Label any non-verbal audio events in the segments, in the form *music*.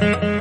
Mm-hmm.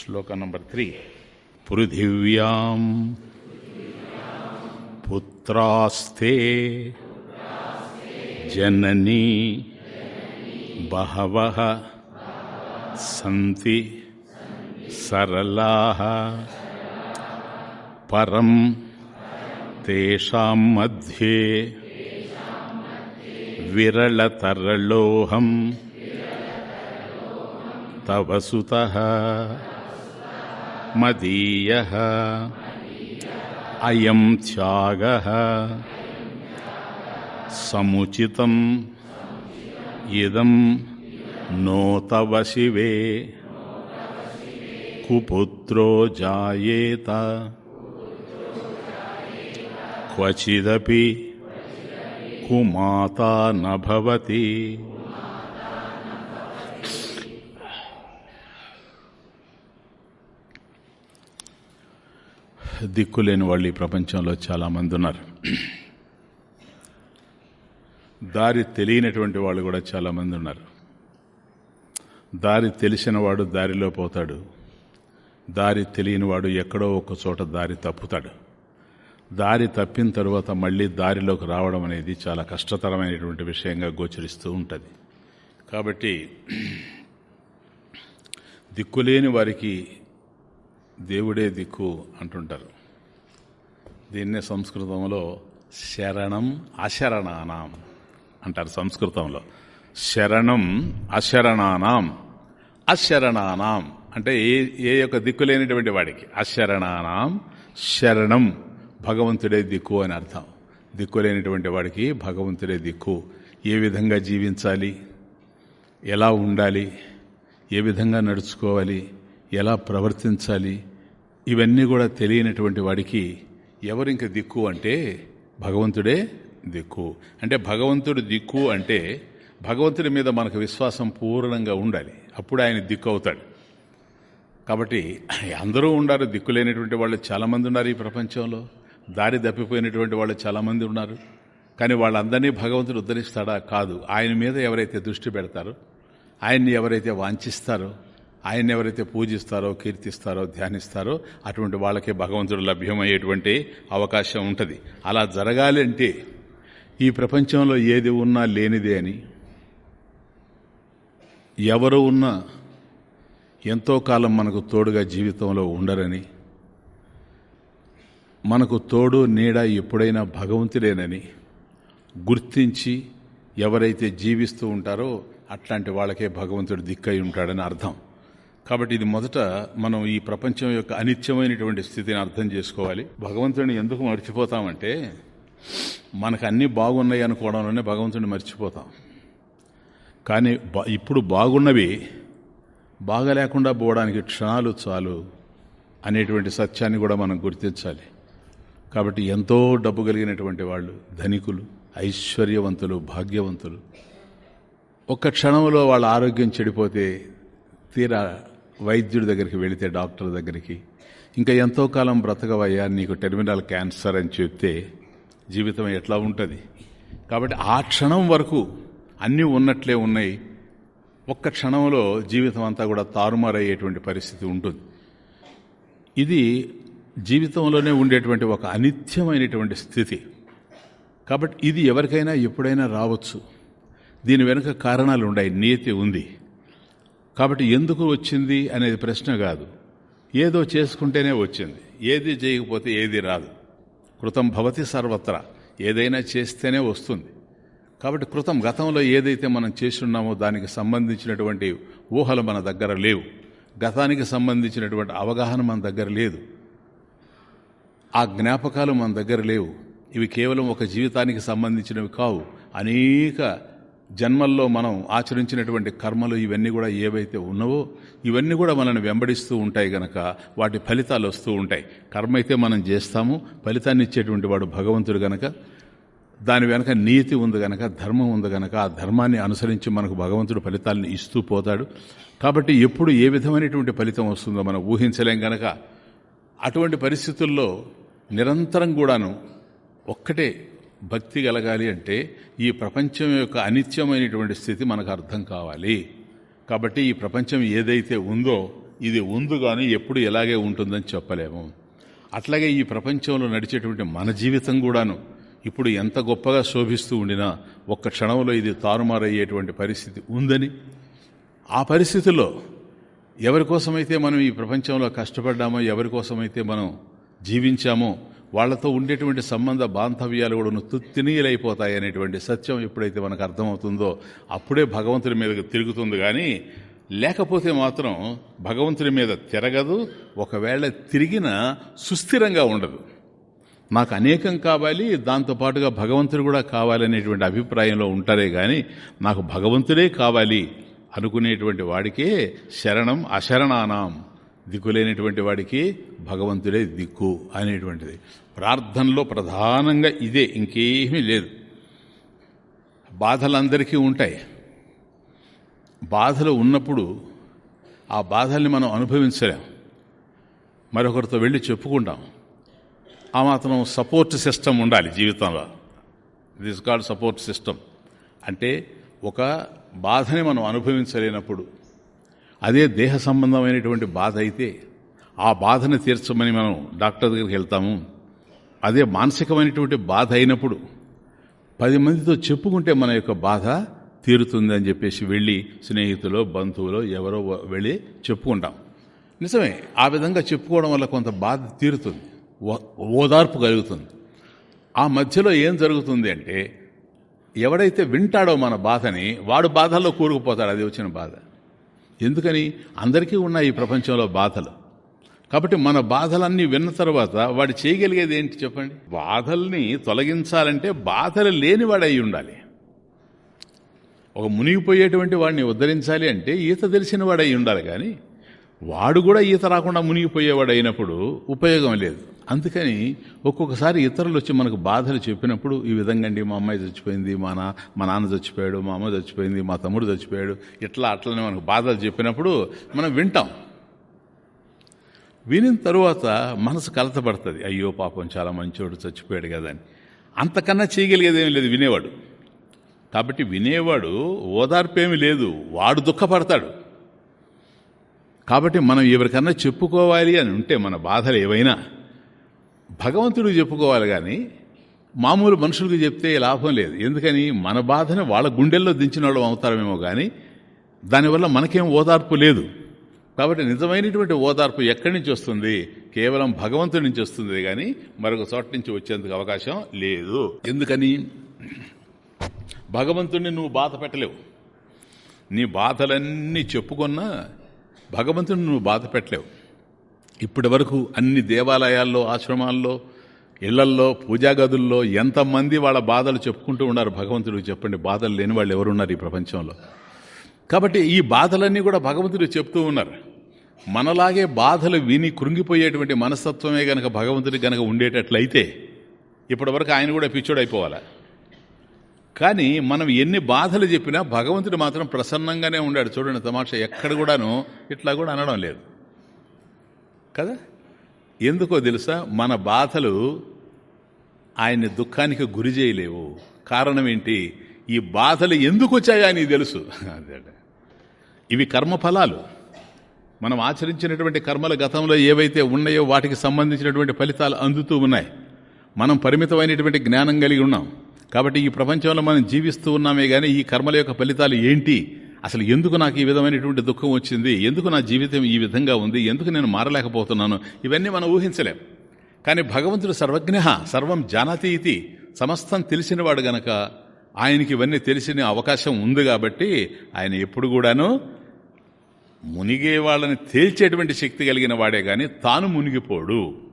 శ్లోక number three పృథివ్యాం పుత్రాస్తే జననీ బహవ సంతి సరళా పరం తేషాం మధ్యే విరళతరళోహం తవ సుతః మదీయ అయం త్యాగ సముచితం ఇదం నో తవ శివే కుపుత్రో జాయేత క్వచిదపి కుమాతా నభవతి దిక్కులేని వాళ్ళు ఈ ప్రపంచంలో చాలామంది ఉన్నారు. దారి తెలియనటువంటి వాళ్ళు కూడా చాలామంది ఉన్నారు. దారి తెలిసిన వాడు దారిలో పోతాడు. దారి తెలియని వాడు ఎక్కడో ఒక చోట దారి తప్పుతాడు. దారి తప్పిన తరువాత మళ్ళీ దారిలోకి రావడం అనేది చాలా కష్టతరమైనటువంటి విషయంగా గోచరిస్తూ ఉంటుంది. కాబట్టి దిక్కులేని వారికి దేవుడే దిక్కు అంటుంటారు. దీన్నే సంస్కృతంలో శరణం అశరణానాం అంటారు సంస్కృతంలో. శరణం అశరణానాం అశరణానాం అంటే ఏ ఏ యొక్క దిక్కు లేనిటువంటి వాడికి. అశరణానాం శరణం భగవంతుడే దిక్కు అని అర్థం. దిక్కు లేనిటువంటి వాడికి భగవంతుడే దిక్కు. ఏ విధంగా జీవించాలి? ఎలా ఉండాలి? ఏ విధంగా నడుచుకోవాలి? ఎలా ప్రవర్తించాలి? ఇవన్నీ కూడా తెలియనటువంటి వాడికి ఎవరింక దిక్కు అంటే భగవంతుడే దిక్కు. అంటే భగవంతుడు దిక్కు అంటే భగవంతుడి మీద మనకు విశ్వాసం పూర్ణంగా ఉండాలి. అప్పుడు ఆయన దిక్కు అవుతాడు. కాబట్టి అందరూ ఉండారు దిక్కు లేనటువంటి వాళ్ళు చాలామంది ఉన్నారు ఈ ప్రపంచంలో. దారి తప్పిపోయినటువంటి వాళ్ళు చాలామంది ఉన్నారు. కానీ వాళ్ళందరినీ భగవంతుడు ఉద్ధరిస్తాడా? కాదు. ఆయన మీద ఎవరైతే దృష్టి పెడతారో ఆయన్ని ఎవరైతే వాంఛిస్తారో ఆయన్ని ఎవరైతే పూజిస్తారో కీర్తిస్తారో ధ్యానిస్తారో అటువంటి వాళ్ళకే భగవంతుడు లభ్యమయ్యేటువంటి అవకాశం ఉంటుంది. అలా జరగాలి అంటే ఈ ప్రపంచంలో ఏది ఉన్నా లేనిదే అని ఎవరు ఉన్నా ఎంతో కాలం మనకు తోడుగా జీవితంలో ఉండరని మనకు తోడు నీడ ఎప్పుడైనా భగవంతుడేనని గుర్తించి ఎవరైతే జీవిస్తూ ఉంటారో అట్లాంటి వాళ్ళకే భగవంతుడు దిక్కై ఉంటాడని అర్థం. కాబట్టి ఇది మొదట మనం ఈ ప్రపంచం యొక్క అనిత్యమైనటువంటి స్థితిని అర్థం చేసుకోవాలి. భగవంతుడిని ఎందుకు మర్చిపోతామంటే మనకు అన్నీ బాగున్నాయి అనుకోవడంలోనే భగవంతుడిని మర్చిపోతాం. కానీ ఇప్పుడు బాగున్నవి బాగా లేకుండా పోవడానికి క్షణాలు చాలు అనేటువంటి సత్యాన్ని కూడా మనం గుర్తించాలి. కాబట్టి ఎంతో డబ్బు కలిగినటువంటి వాళ్ళు ధనికులు ఐశ్వర్యవంతులు భాగ్యవంతులు ఒక్క క్షణంలో వాళ్ళ ఆరోగ్యం చెడిపోతే తీరా వైద్యుడి దగ్గరికి వెళితే డాక్టర్ దగ్గరికి. ఇంకా ఎంతో కాలం బ్రతకవయ్యా నీకు టెర్మినల్ క్యాన్సర్ అని చెప్తే జీవితం ఎట్లా ఉంటుంది? కాబట్టి ఆ క్షణం వరకు అన్నీ ఉన్నట్లే ఉన్నాయి. ఒక్క క్షణంలో జీవితం అంతా కూడా తారుమారయ్యేటువంటి పరిస్థితి ఉంటుంది. ఇది జీవితంలోనే ఉండేటువంటి ఒక అనిత్యమైనటువంటి స్థితి. కాబట్టి ఇది ఎవరికైనా ఎప్పుడైనా రావచ్చు. దీని వెనుక కారణాలు ఉన్నాయి నీతి ఉంది. కాబట్టి ఎందుకు వచ్చింది అనేది ప్రశ్న కాదు. ఏదో చేసుకుంటేనే వచ్చింది. ఏది చేయకపోతే ఏది రాదు. కృతం భవతి సర్వత్రా. ఏదైనా చేస్తేనే వస్తుంది. కాబట్టి కృతం గతంలో ఏదైతే మనం చేస్తున్నామో దానికి సంబంధించినటువంటి ఊహలు మన దగ్గర లేవు. గతానికి సంబంధించినటువంటి అవగాహన మన దగ్గర లేదు. ఆ జ్ఞాపకాలు మన దగ్గర లేవు. ఇవి కేవలం ఒక జీవితానికి సంబంధించినవి కావు. అనేక జన్మల్లో మనం ఆచరించినటువంటి కర్మలు ఇవన్నీ కూడా ఏవైతే ఉన్నవో ఇవన్నీ కూడా మనల్ని వెంబడిస్తూ ఉంటాయి గనక వాటి ఫలితాలు వస్తూ ఉంటాయి. కర్మ అయితే మనం చేస్తాము ఫలితాన్ని ఇచ్చేటువంటి వాడు భగవంతుడు గనక దాని వెనక నీతి ఉంది గనక ధర్మం ఉంది గనక ఆ ధర్మాన్ని అనుసరించి మనకు భగవంతుడు ఫలితాలను ఇస్తూ పోతాడు. కాబట్టి ఎప్పుడు ఏ విధమైనటువంటి ఫలితం వస్తుందో మనం ఊహించలేం గనక అటువంటి పరిస్థితుల్లో నిరంతరం కూడాను ఒక్కటే భక్తి కలగాలి అంటే ఈ ప్రపంచం యొక్క అనిత్యమైనటువంటి స్థితి మనకు అర్థం కావాలి. కాబట్టి ఈ ప్రపంచం ఏదైతే ఉందో ఇది ఉంది కానీ ఎప్పుడు ఎలాగే ఉంటుందని చెప్పలేము. అట్లాగే ఈ ప్రపంచంలో నడిచేటువంటి మన జీవితం కూడాను ఇప్పుడు ఎంత గొప్పగా శోభిస్తూ ఉండినా ఒక్క క్షణంలో ఇది తారుమారయ్యేటువంటి పరిస్థితి ఉందని ఆ పరిస్థితుల్లో ఎవరి కోసమైతే మనం ఈ ప్రపంచంలో కష్టపడ్డామో ఎవరి కోసమైతే మనం జీవించామో వాళ్ళతో ఉండేటువంటి సంబంధ బాంధవ్యాలు కూడా తుత్తినీయులైపోతాయి అనేటువంటి సత్యం ఎప్పుడైతే మనకు అర్థమవుతుందో అప్పుడే భగవంతుడి మీద తిరుగుతుంది కానీ లేకపోతే మాత్రం భగవంతుడి మీద తిరగదు ఒకవేళ తిరిగిన సుస్థిరంగా ఉండదు. నాకు అనేకం కావాలి దాంతోపాటుగా భగవంతుడు కూడా కావాలనేటువంటి అభిప్రాయంలో ఉంటారే కానీ నాకు భగవంతుడే కావాలి అనుకునేటువంటి వాడికే శరణం అశరణానాం. దిక్కులేనటువంటి వాడికి భగవంతుడే దిక్కు అనేటువంటిది. ప్రార్థనలో ప్రధానంగా ఇదే ఇంకేమీ లేదు. బాధలందరికీ ఉంటాయి. బాధలు ఉన్నప్పుడు ఆ బాధల్ని మనం అనుభవించలేం. మరొకరితో వెళ్ళి చెప్పుకుంటాం. ఆ మాత్రం సపోర్ట్ సిస్టమ్ ఉండాలి జీవితంలో. దిస్ కాల్డ్ సపోర్ట్ సిస్టమ్ అంటే ఒక బాధని మనం అనుభవించలేనప్పుడు అదే దేహ సంబంధమైనటువంటి బాధ అయితే ఆ బాధను తీర్చమని మనం డాక్టర్ దగ్గరికి వెళ్తాము. అదే మానసికమైనటువంటి బాధ అయినప్పుడు పది మందితో చెప్పుకుంటే మన యొక్క బాధ తీరుతుంది అని చెప్పేసి వెళ్ళి స్నేహితులు బంధువులు ఎవరో వెళ్ళి చెప్పుకుంటాం. నిజమే ఆ విధంగా చెప్పుకోవడం వల్ల కొంత బాధ తీరుతుంది ఓదార్పు కలుగుతుంది. ఆ మధ్యలో ఏం జరుగుతుంది అంటే ఎవడైతే వింటాడో మన బాధని వాడు బాధల్లో కూరుకుపోతాడు అది వచ్చిన బాధ. ఎందుకని? అందరికీ ఉన్నాయి ఈ ప్రపంచంలో బాధలు. కాబట్టి మన బాధలన్నీ విన్న తర్వాత వాడు చేయగలిగేది ఏంటి చెప్పండి? బాధల్ని తొలగించాలంటే బాధలు లేనివాడై ఉండాలి. ఒక మునిగిపోయేటువంటి వాడిని ఉద్ధరించాలి అంటే ఈత తెలిసిన వాడై ఉండాలి కానీ వాడు కూడా ఈత రాకుండా మునిగిపోయేవాడు అయినప్పుడు ఉపయోగం లేదు. అందుకని ఒక్కొక్కసారి ఇతరులు వచ్చి మనకు బాధలు చెప్పినప్పుడు ఈ విధంగా అండి మా అమ్మాయి చచ్చిపోయింది మా నా మా నాన్న చచ్చిపోయాడు మా అమ్మ చచ్చిపోయింది మా తమ్ముడు చచ్చిపోయాడు ఇట్లా అట్లనే మనకు బాధలు చెప్పినప్పుడు మనం వింటాం. వినిన తరువాత మనసు కలతపడుతుంది. అయ్యో పాపం చాలా మంచివాడు చచ్చిపోయాడు కదా అని. అంతకన్నా చేయగలిగేదేమీ లేదు వినేవాడు. కాబట్టి వినేవాడు ఓదార్పేమీ లేదు వాడు దుఃఖపడతాడు. కాబట్టి మనం ఎవరికన్నా చెప్పుకోవాలి అని ఉంటే మన బాధలు ఏవైనా భగవంతుడికి చెప్పుకోవాలి కానీ మామూలు మనుషులకు చెప్తే లాభం లేదు. ఎందుకని? మన బాధని వాళ్ళ గుండెల్లో దించిన వాళ్ళు అవుతారేమో కానీ దానివల్ల మనకేం ఓదార్పు లేదు. కాబట్టి నిజమైనటువంటి ఓదార్పు ఎక్కడి నుంచి వస్తుంది? కేవలం భగవంతుడి నుంచి వస్తుంది కానీ మరొక చోట నుంచి వచ్చేందుకు అవకాశం లేదు. ఎందుకని? భగవంతుడిని నువ్వు బాధ పెట్టలేవు. నీ బాధలన్నీ చెప్పుకున్నా భగవంతుని నువ్వు బాధ పెట్టలేవు. ఇప్పటి వరకు అన్ని దేవాలయాల్లో ఆశ్రమాల్లో ఇళ్ళల్లో పూజా గదుల్లో ఎంతమంది వాళ్ళ బాధలు చెప్పుకుంటూ ఉన్నారు భగవంతుడికి చెప్పండి బాధలు లేని వాళ్ళు ఎవరున్నారు ఈ ప్రపంచంలో? కాబట్టి ఈ బాధలన్నీ కూడా భగవంతుడు చెప్తూ ఉన్నారు. మనలాగే బాధలు విని కృంగిపోయేటువంటి మనస్తత్వమే గనక భగవంతుడికి గనక ఉండేటట్లయితే ఇప్పటివరకు ఆయన కూడా పిచ్చోడైపోవాలి? అయిపోవాలా కానీ మనం ఎన్ని బాధలు చెప్పినా భగవంతుడు మాత్రం ప్రసన్నంగానే ఉండాడు. చూడండి తమాషా ఎక్కడ కూడాను ఇట్లా కూడా అనడం లేదు. కదా? ఎందుకో తెలుసా? మన బాధలు ఆయన్ని దుఃఖానికి గురి చేయలేవు. కారణం ఏంటి? ఈ బాధలు ఎందుకు వచ్చాయో అని తెలుసు ఇవి కర్మఫలాలు. మనం ఆచరించినటువంటి కర్మల గతంలో ఏవైతే ఉన్నాయో వాటికి సంబంధించినటువంటి ఫలితాలు అందుతూ ఉన్నాయి. మనం పరిమితమైనటువంటి జ్ఞానం కలిగి ఉన్నాం. కాబట్టి ఈ ప్రపంచంలో మనం జీవిస్తూ ఉన్నామే కానీ ఈ కర్మల యొక్క ఫలితాలు ఏంటి? అసలు ఎందుకు నాకు ఈ విధమైనటువంటి దుఃఖం వచ్చింది? ఎందుకు నా జీవితం ఈ విధంగా ఉంది? ఎందుకు నేను మారలేకపోతున్నాను? ఇవన్నీ మనం ఊహించలేం. కానీ భగవంతుడు సర్వజ్ఞ సర్వం జానతి ఇది సమస్తం తెలిసినవాడు గనక ఆయనకి ఇవన్నీ తెలిసిన అవకాశం ఉంది కాబట్టి ఆయన ఎప్పుడు కూడాను మునిగే వాళ్ళని తేల్చేటువంటి శక్తి కలిగిన వాడే కానీ తాను మునిగిపోడు.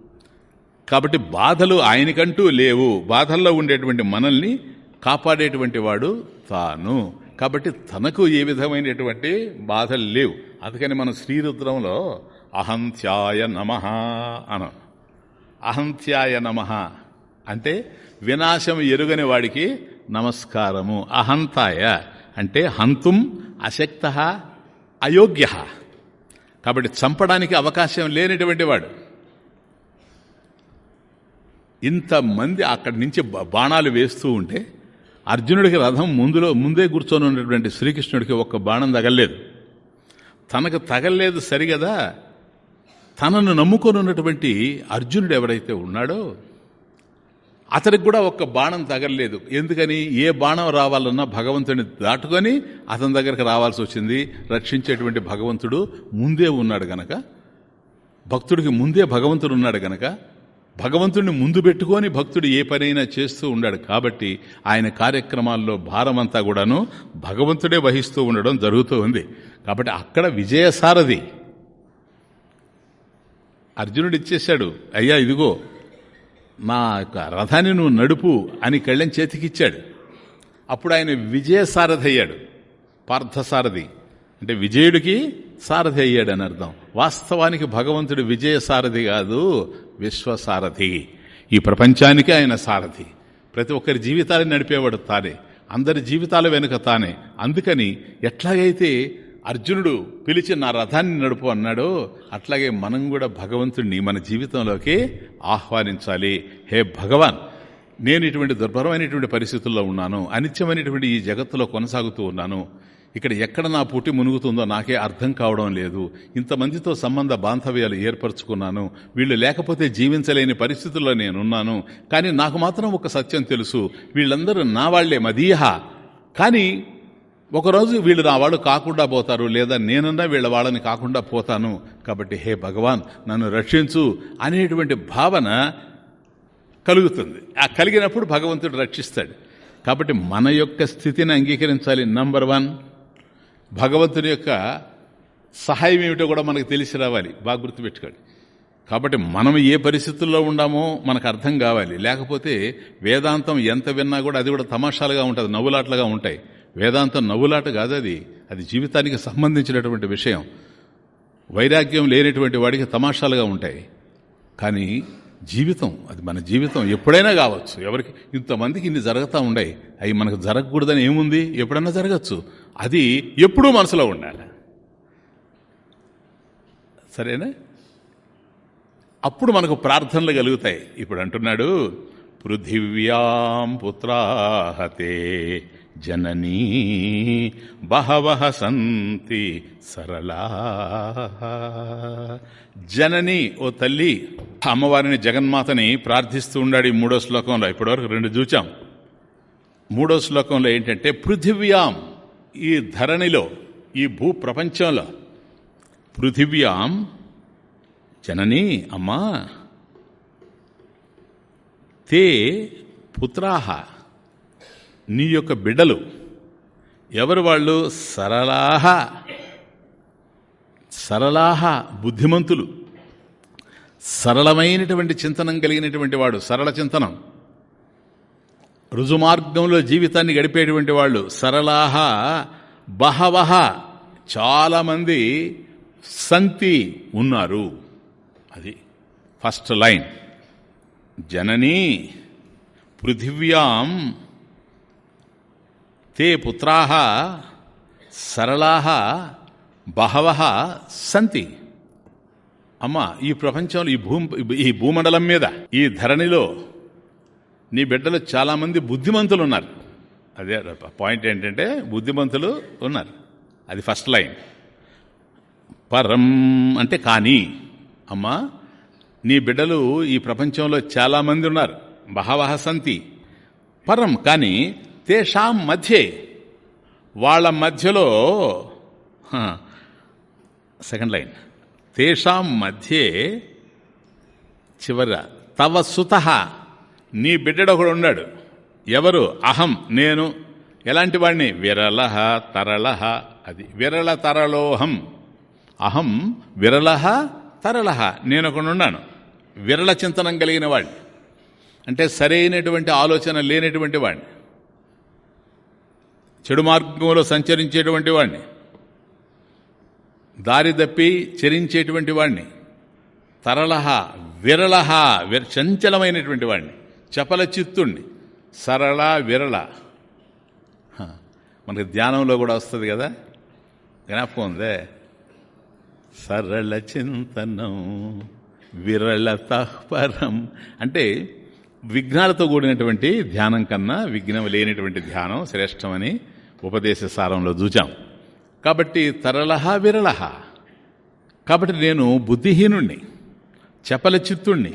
కాబట్టి బాధలు ఆయనకంటూ లేవు. బాధల్లో ఉండేటువంటి మనల్ని కాపాడేటువంటి వాడు తాను. కాబట్టి తనకు ఏ విధమైనటువంటి బాధలు లేవు. అందుకని మనం శ్రీరుద్రంలో అహంత్యాయ నమ అన. అహంత్యాయ నమ అంటే వినాశం ఎరుగని వాడికి నమస్కారము. అహంతాయ అంటే హంతుం అశక్త అయోగ్య. కాబట్టి చంపడానికి అవకాశం లేనటువంటి వాడు. ఇంతమంది అక్కడి నుంచి బాణాలు వేస్తూ ఉంటే అర్జునుడికి రథం ముందులో ముందే కూర్చొని ఉన్నటువంటి శ్రీకృష్ణుడికి ఒక్క బాణం తగలలేదు. తనకు తగలలేదు సరిగదా? తనను నమ్ముకొని ఉన్నటువంటి అర్జునుడు ఎవరైతే ఉన్నాడో అతనికి కూడా ఒక్క బాణం తగలలేదు. ఎందుకని? ఏ బాణం రావాలన్నా భగవంతుని దాటుకొని అతని దగ్గరికి రావాల్సి వచ్చింది. రక్షించేటువంటి భగవంతుడు ముందే ఉన్నాడు గనక. భక్తుడికి ముందే భగవంతుడు ఉన్నాడు గనక భగవంతుడిని ముందు పెట్టుకొని భక్తుడు ఏ పనైనా చేస్తూ ఉన్నాడు కాబట్టి ఆయన కార్యక్రమాల్లో భారమంతా కూడాను భగవంతుడే వహిస్తూ ఉండడం జరుగుతూ ఉంది. కాబట్టి అక్కడ విజయసారథి అర్జునుడు ఇచ్చేశాడు అయ్యా ఇదిగో నా యొక్క రథాన్ని నువ్వు నడుపు అని కళ్ళని చేతికిచ్చాడు. అప్పుడు ఆయన విజయసారథి అయ్యాడు పార్థసారథి అంటే విజయుడికి సారథి అయ్యాడు అని అర్థం. వాస్తవానికి భగవంతుడు విజయ సారథి కాదు విశ్వసారథి. ఈ ప్రపంచానికి ఆయన సారథి. ప్రతి ఒక్కరి జీవితాన్ని నడిపేవాడు తానే. అందరి జీవితాల వెనుక తానే. అందుకని ఎట్లాగైతే అర్జునుడు పిలిచి నా రథాన్ని నడుపు అన్నాడో అట్లాగే మనం కూడా భగవంతుడిని మన జీవితంలోకి ఆహ్వానించాలి. హే భగవాన్! నేను ఇటువంటి దుర్భరమైనటువంటి పరిస్థితుల్లో ఉన్నాను. అనిత్యమైనటువంటి ఈ జగత్తులో కొనసాగుతూ ఉన్నాను. ఇక్కడ ఎక్కడ నా పుట్టి మునుగుతుందో నాకే అర్థం కావడం లేదు. ఇంతమందితో సంబంధ బాంధవ్యాలు ఏర్పరచుకున్నాను. వీళ్ళు లేకపోతే జీవించలేని పరిస్థితుల్లో నేనున్నాను. కానీ నాకు మాత్రం ఒక సత్యం తెలుసు. వీళ్ళందరూ నా వాళ్ళే మదీహ. కానీ ఒకరోజు వీళ్ళు నా వాళ్ళు కాకుండా పోతారు లేదా నేనన్నా వీళ్ళ వాళ్ళని కాకుండా పోతాను. కాబట్టి హే భగవాన్ నన్ను రక్షించు అనేటువంటి భావన కలుగుతుంది. ఆ కలిగినప్పుడు భగవంతుడు రక్షిస్తాడు. కాబట్టి మన యొక్క స్థితిని అంగీకరించాలి. నంబర్ వన్ భగవంతుని యొక్క సహాయం ఏమిటో కూడా మనకు తెలిసి రావాలి. బాగా గుర్తుపెట్టుకోండి. కాబట్టి మనం ఏ పరిస్థితుల్లో ఉన్నామో మనకు అర్థం కావాలి. లేకపోతే వేదాంతం ఎంత విన్నా కూడా అది కూడా తమాషాలుగా ఉంటుంది నవ్వులాట్లుగా ఉంటాయి. వేదాంతం నవ్వులాట కాదు అది. అది జీవితానికి సంబంధించినటువంటి విషయం. వైరాగ్యం లేనటువంటి వాడికి తమాషాలుగా ఉంటాయి. కానీ జీవితం అది మన జీవితం ఎప్పుడైనా కావచ్చు. ఎవరికి ఇంతమందికి ఇన్ని జరుగుతూ ఉండాయి. అవి మనకు జరగకూడదని ఏముంది? ఎప్పుడన్నా జరగచ్చు. అది ఎప్పుడూ మనసులో ఉండాలి. సరేనా? అప్పుడు మనకు ప్రార్థనలు కలుగుతాయి. ఇప్పుడు అంటున్నాడు పృథివ్యాం పుత్రాహతే జననీ బహవ సంతి సరళా. జనని ఓ తల్లి అమ్మవారిని జగన్మాతని ప్రార్థిస్తూ ఉండాడు ఈ మూడో శ్లోకంలో. ఇప్పటివరకు రెండు చూచాం. మూడో శ్లోకంలో ఏంటంటే పృథివ్యాం ఈ ధరణిలో ఈ భూ ప్రపంచంలో పృథివ్యాం జనని అమ్మా. తే పుత్రాహ నీ యొక్క బిడ్డలు ఎవరు వాళ్ళు? సరళాహ సరళాహ బుద్ధిమంతులు. సరళమైనటువంటి చింతనం కలిగినటువంటి వాడు సరళ చింతనం. రుజుమార్గంలో జీవితాన్ని గడిపేటువంటి వాళ్ళు సరళాహ బహవహ చాలామంది సంతి ఉన్నారు. అది ఫస్ట్ లైన్. జననీ పృథివ్యాం తే పుత్రా సరళా బహవ సంతి. అమ్మా ఈ ప్రపంచంలో ఈ భూ ఈ భూమండలం మీద ఈ ధరణిలో నీ బిడ్డలు చాలామంది బుద్ధిమంతులు ఉన్నారు. అదే పాయింట్ ఏంటంటే బుద్ధిమంతులు ఉన్నారు. అది ఫస్ట్ లైన్ పరం అంటే కానీ. అమ్మా నీ బిడ్డలు ఈ ప్రపంచంలో చాలామంది ఉన్నారు. బహవహ సంతి. పరం కానీ తేషాం మధ్యే. వాళ్ళ మధ్యలో సెకండ్ లైన్ తేషాం మధ్యే చివర. తవ సుత. నీ బిడ్డడు ఒకడు ఉన్నాడు. ఎవరు? అహం నేను. ఎలాంటి వాడిని? విరళ తరళ అది విరళ తరలోహం. అహం విరళ తరళ నేను ఉన్నాను. విరళ చింతనం కలిగిన వాడిని. అంటే సరైనటువంటి ఆలోచన లేనటువంటి వాడిని. చెడు మార్గంలో సంచరించేటువంటి వాడిని. దారి తప్పి చరించేటువంటి వాడిని. తరళ విరళహ చంచలమైనటువంటి వాడిని. చపల చిత్తుణ్ణి. సరళ విరళ. మనకి ధ్యానంలో కూడా వస్తుంది కదా? జ్ఞాపకం ఉందే? సరళ చింతనం విరళ తహ్పరం. అంటే విఘ్నాలతో కూడినటువంటి ధ్యానం కన్నా విఘ్నం లేనటువంటి ధ్యానం శ్రేష్టమని ఉపదేశ సారంలో చూచాం కాబట్టి తరళహ విరళ. కాబట్టి నేను బుద్ధిహీనుణ్ణి చపల చిత్తుణ్ణి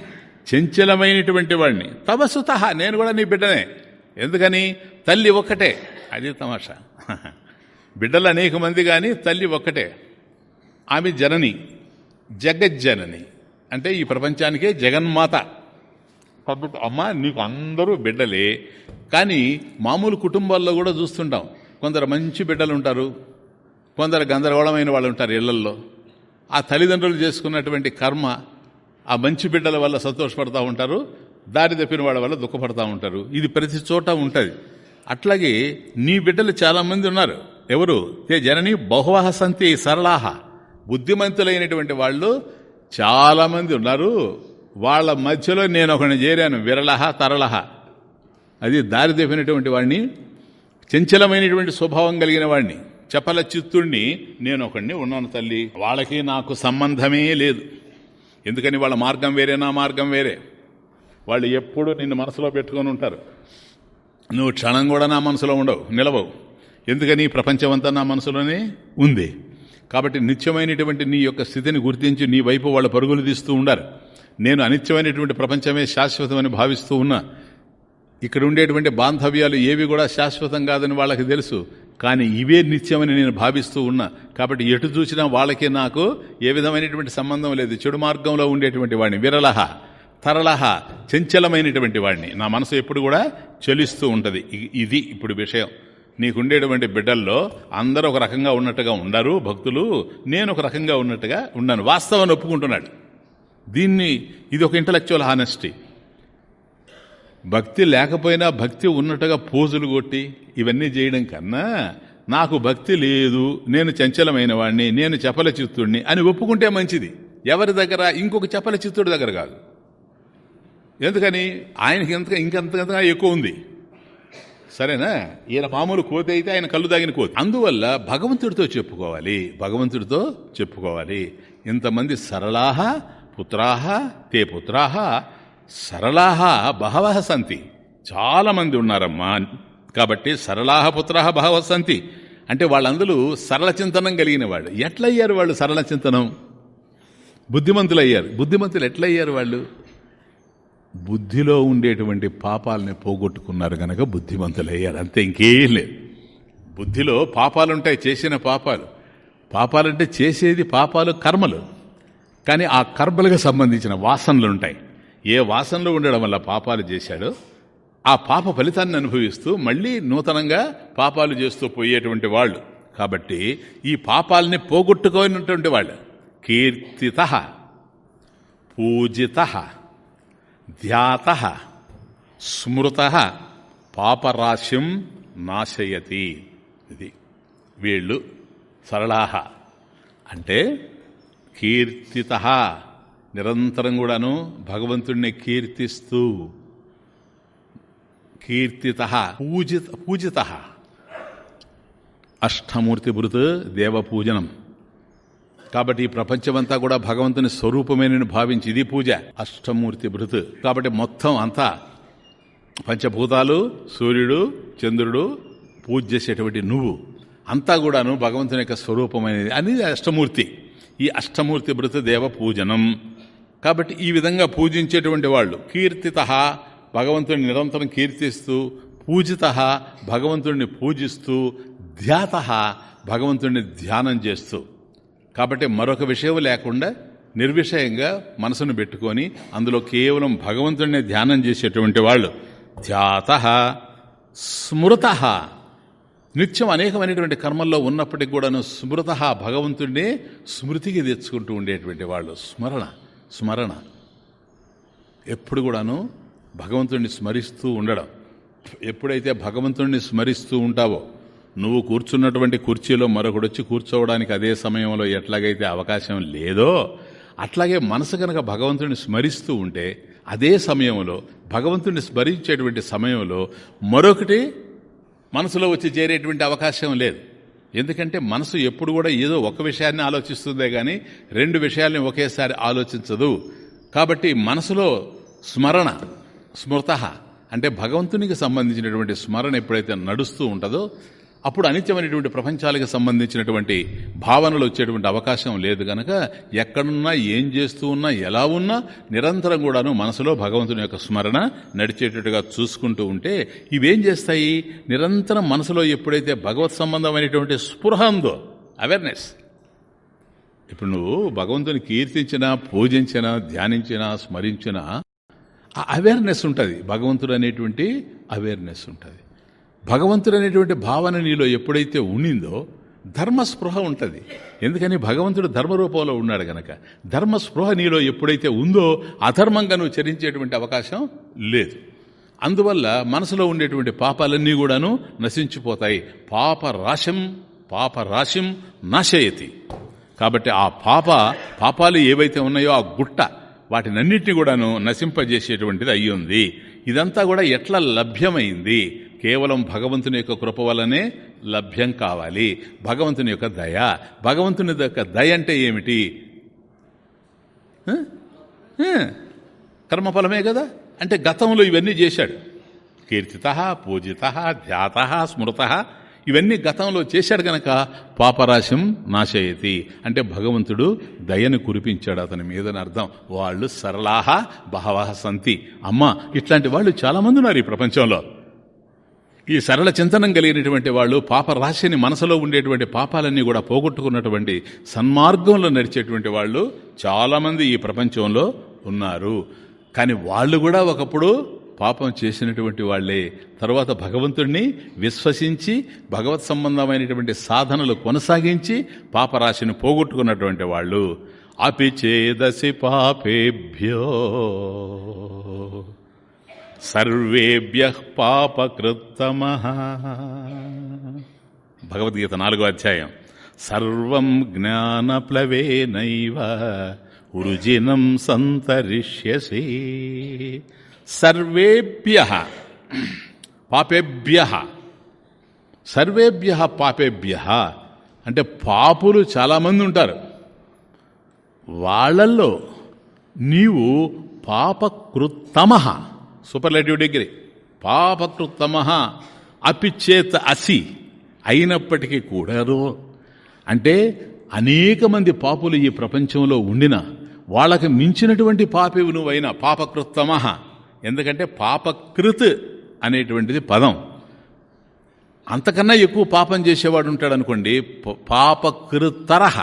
చంచలమైనటువంటి వాడిని. తమసుత నేను కూడా నీ బిడ్డనే. ఎందుకని? తల్లి ఒక్కటే. అది తమాషా. *laughs* బిడ్డలు అనేక మంది కానీ తల్లి ఒక్కటే. ఆమె జనని. జగజ్జనని. అంటే ఈ ప్రపంచానికే జగన్మాత. కాబట్టి అమ్మ నీకు అందరూ బిడ్డలే. కానీ మామూలు కుటుంబాల్లో కూడా చూస్తుంటాం. కొందరు మంచి బిడ్డలు ఉంటారు. కొందరు గందరగోళమైన వాళ్ళు ఉంటారు ఇళ్ళల్లో. ఆ తల్లిదండ్రులు చేసుకున్నటువంటి కర్మ ఆ మంచి బిడ్డల వల్ల సంతోషపడతా ఉంటారు దారి తప్పిన వాళ్ళ వల్ల దుఃఖపడతా ఉంటారు. ఇది ప్రతి చోట ఉంటుంది. అట్లాగే నీ బిడ్డలు చాలామంది ఉన్నారు. ఎవరు? తే జనని బహువహ సంతి సరళాహ. బుద్ధిమంతులైనటువంటి వాళ్ళు చాలామంది ఉన్నారు. వాళ్ళ మధ్యలో నేను ఒకరిని చేరాను. విరళహ తరళహ. అది దారి తప్పినటువంటి వాడిని చంచలమైనటువంటి స్వభావం కలిగిన వాడిని చపల చిత్తుణ్ణి నేను ఒకడిని ఉన్నాను తల్లి. వాళ్ళకి నాకు సంబంధమే లేదు. ఎందుకని వాళ్ళ మార్గం వేరే నా మార్గం వేరే? వాళ్ళు ఎప్పుడు నిన్ను మనసులో పెట్టుకొని ఉంటారు. నువ్వు క్షణం కూడా నా మనసులో ఉండవు నిలవవు. ఎందుకని? ప్రపంచం అంతా నా మనసులోనే ఉంది. కాబట్టి నిత్యమైనటువంటి నీ యొక్క స్థితిని గుర్తించి నీ వైపు వాళ్ళు పరుగులు తీస్తూ ఉండారు. నేను అనిత్యమైనటువంటి ప్రపంచమే శాశ్వతమని భావిస్తూ ఉన్నా. ఇక్కడ ఉండేటువంటి బాంధవ్యాలు ఏవి కూడా శాశ్వతం కాదని వాళ్ళకి తెలుసు. కానీ ఇవే నిత్యమని నేను భావిస్తూ ఉన్నా. కాబట్టి ఎటు చూసినా వాళ్ళకి నాకు ఏ విధమైనటువంటి సంబంధం లేదు. చెడు మార్గంలో ఉండేటువంటి వాడిని. విరలహ తరలహ చంచలమైనటువంటి వాడిని. నా మనసు ఎప్పుడు కూడా చలిస్తూ ఉంటుంది. ఇది ఇప్పుడు విషయం. నీకుండేటువంటి బిడ్డల్లో అందరూ ఒక రకంగా ఉన్నట్టుగా ఉండరు భక్తులు. నేను ఒక రకంగా ఉన్నట్టుగా ఉన్నాను. వాస్తవాన్ని ఒప్పుకుంటున్నాడు. దీన్ని ఇది ఒక ఇంటలెక్చువల్ హానెస్టీ భక్తి లేకపోయినా భక్తి ఉన్నట్టుగా పోజులు కొట్టి ఇవన్నీ చేయడం కన్నా నాకు భక్తి లేదు నేను చంచలమైన వాడిని నేను చపల చిత్తుడిని అని ఒప్పుకుంటే మంచిది. ఎవరి దగ్గర? ఇంకొక చపల చిత్తుడి దగ్గర కాదు. ఎందుకని? ఆయనకి ఎంత ఇంకెంతగా ఎక్కువ ఉంది. సరేనా? ఈయన మామూలు కోతి అయితే ఆయన కళ్ళు దాగిన కోతి. అందువల్ల భగవంతుడితో చెప్పుకోవాలి. భగవంతుడితో చెప్పుకోవాలి. ఇంతమంది సరళాహ పుత్రాహ తే పుత్రాహ సరళాహ బహవ సంతి. చాలామంది ఉన్నారమ్మా. కాబట్టి సరళాహ పుత్రాహ బహవ సంతి. అంటే వాళ్ళందరూ సరళ చింతనం కలిగిన వాళ్ళు. ఎట్లయ్యారు వాళ్ళు సరళ చింతనం? బుద్ధిమంతులు అయ్యారు బుద్ధిమంతులు ఎట్లయ్యారు వాళ్ళు? బుద్ధిలో ఉండేటువంటి పాపాలని పోగొట్టుకున్నారు గనక బుద్ధిమంతులయ్యారు. అంతే ఇంకేం లేదు. బుద్ధిలో పాపాలుంటాయి చేసిన పాపాలు. పాపాలంటే చేసేది పాపాలు కర్మలు. కానీ ఆ కర్మలకు సంబంధించిన వాసనలు ఉంటాయి ఏ వాసనలు ఉండడం వల్ల పాపాలు చేశాడో ఆ పాప ఫలితాన్ని అనుభవిస్తూ మళ్ళీ నూతనంగా పాపాలు చేస్తూ పోయేటువంటి వాళ్ళు. కాబట్టి ఈ పాపాలని పోగొట్టుకోనటువంటి వాళ్ళు. కీర్తిత పూజిత ధ్యాత స్మృత పాపరాశిం నాశయతి. ఇది వీళ్ళు సరళాహ. అంటే కీర్తిత. నిరంతరం కూడాను భగవంతుణ్ణి కీర్తిస్తూ కీర్తిత పూజిత పూజిత. అష్టమూర్తి భృత్ దేవపూజనం. కాబట్టి ఈ ప్రపంచమంతా కూడా భగవంతుని స్వరూపమేనని భావించి ఇది పూజ అష్టమూర్తి భృత్ కాబట్టి మొత్తం అంతా పంచభూతాలు సూర్యుడు చంద్రుడు పూజ చేసేటువంటి నువ్వు. అంతా కూడాను భగవంతుని యొక్క స్వరూపమైనది. అని అష్టమూర్తి. ఈ అష్టమూర్తి భృత దేవ పూజనం కాబట్టి ఈ విధంగా పూజించేటువంటి వాళ్ళు. కీర్తిత భగవంతుడిని నిరంతరం కీర్తిస్తూ పూజిత భగవంతుడిని పూజిస్తూ ధ్యాత భగవంతుడిని ధ్యానం చేస్తూ. కాబట్టి మరొక విషయం లేకుండా నిర్విషయంగా మనసును పెట్టుకొని అందులో కేవలం భగవంతుడిని ధ్యానం చేసేటువంటి వాళ్ళు. ధ్యాత స్మృత. నిత్యం అనేకమైనటువంటి కర్మల్లో ఉన్నప్పటికి కూడాను స్మృత భగవంతుడినే స్మృతికి తెచ్చుకుంటూ ఉండేటువంటి వాళ్ళు. స్మరణ. స్మరణ. ఎప్పుడు కూడాను భగవంతుడిని స్మరిస్తూ ఉండడం. ఎప్పుడైతే భగవంతుడిని స్మరిస్తూ ఉంటావో నువ్వు కూర్చున్నటువంటి కుర్చీలో మరొకడు వచ్చి కూర్చోవడానికి అదే సమయంలో ఎట్లాగైతే అవకాశం లేదో అట్లాగే మనసు కనుక భగవంతుడిని స్మరిస్తూ ఉంటే అదే సమయంలో భగవంతుడిని స్మరించేటువంటి సమయంలో మరొకటి మనసులో వచ్చి చేరేటువంటి అవకాశం లేదు. ఎందుకంటే మనసు ఎప్పుడు కూడా ఏదో ఒక విషయాన్ని ఆలోచిస్తుందే కానీ రెండు విషయాల్ని ఒకేసారి ఆలోచించదు. కాబట్టి మనసులో స్మరణ స్మృత అంటే భగవంతునికి సంబంధించినటువంటి స్మరణ ఎప్పుడైతే నడుస్తూ ఉంటుందో అప్పుడు అనిత్యమైనటువంటి ప్రపంచాలకు సంబంధించినటువంటి భావనలు వచ్చేటువంటి అవకాశం లేదు గనక ఎక్కడున్నా ఏం చేస్తూ ఉన్నా ఎలా ఉన్నా నిరంతరం కూడాను మనసులో భగవంతుని యొక్క స్మరణ నడిచేటట్టుగా చూసుకుంటూ ఉంటే ఇవేం చేస్తాయి? నిరంతరం మనసులో ఎప్పుడైతే భగవత్ సంబంధమైనటువంటి స్పృహ ఉందో అవేర్నెస్ ఇప్పుడు నువ్వు భగవంతుని కీర్తించినా పూజించినా ధ్యానించినా స్మరించినా ఆ అవేర్నెస్ ఉంటుంది. భగవంతుడు అనేటువంటి అవేర్నెస్ ఉంటుంది. భగవంతుడు అనేటువంటి భావన నీలో ఎప్పుడైతే ఉండిందో ధర్మస్పృహ ఉంటుంది. ఎందుకని? భగవంతుడు ధర్మరూపంలో ఉన్నాడు గనక. ధర్మస్పృహ నీలో ఎప్పుడైతే ఉందో అధర్మంగా నువ్వు చరించేటువంటి అవకాశం లేదు. అందువల్ల మనసులో ఉండేటువంటి పాపాలన్నీ కూడాను నశించిపోతాయి. పాప రాశం పాప రాశిం నాశయతి. కాబట్టి ఆ పాప పాపాలు ఏవైతే ఉన్నాయో ఆ గుట్ట వాటినన్నిటిని కూడాను నశింపజేసేటువంటిది అయ్యింది. ఇదంతా కూడా ఎట్లా లభ్యమైంది? కేవలం భగవంతుని యొక్క కృప వలనే లభ్యం కావాలి. భగవంతుని యొక్క దయ. భగవంతుని యొక్క దయ అంటే ఏమిటి? కర్మఫలమే కదా? అంటే గతంలో ఇవన్నీ చేశాడు. కీర్తిత పూజిత ధ్యాత స్మృత ఇవన్నీ గతంలో చేశాడు గనక పాపరాశం నాశయతి. అంటే భగవంతుడు దయను కురిపించాడు అతని మీదని అర్థం. వాళ్ళు సరళాహ బహవహ సంతి. అమ్మ ఇట్లాంటి వాళ్ళు చాలామంది ఉన్నారు ఈ ప్రపంచంలో. ఈ సరళ చింతనం కలిగినటువంటి వాళ్ళు పాప రాశిని మనసులో ఉండేటువంటి పాపాలన్నీ కూడా పోగొట్టుకున్నటువంటి సన్మార్గంలో నడిచేటువంటి వాళ్ళు చాలామంది ఈ ప్రపంచంలో ఉన్నారు. కానీ వాళ్ళు కూడా ఒకప్పుడు పాపం చేసినటువంటి వాళ్ళే. తర్వాత భగవంతుణ్ణి విశ్వసించి భగవత్ సంబంధమైనటువంటి సాధనలు కొనసాగించి పాపరాశిని పోగొట్టుకున్నటువంటి వాళ్ళు. అపిచేదసి పాపేభ్యో. సర్వేభ్య పాపకృత్తమ. భగవద్గీత నాలుగో అధ్యాయం. సర్వం జ్ఞానప్లవేనైవ ఉరుజినం సంతరిష్యసి. సర్వేభ్య పాపేభ్య. సర్వేభ్య పాపేభ్య అంటే పాపులు చాలామంది ఉంటారు. వాళ్ళల్లో నీవు పాపకృత్తమ. Superlative degree. పాపకృత్తమ అపిచేత్ అసి అయినప్పటికీ కూడా అంటే అనేక మంది పాపులు ఈ ప్రపంచంలో ఉండిన వాళ్ళకి మించినటువంటి పాపివు నువ్వైనా పాపకృత్తమ ఎందుకంటే పాపకృత్ అనేటువంటిది పదం. అంతకన్నా ఎక్కువ పాపం చేసేవాడు ఉంటాడు అనుకోండి పాపకృతరహ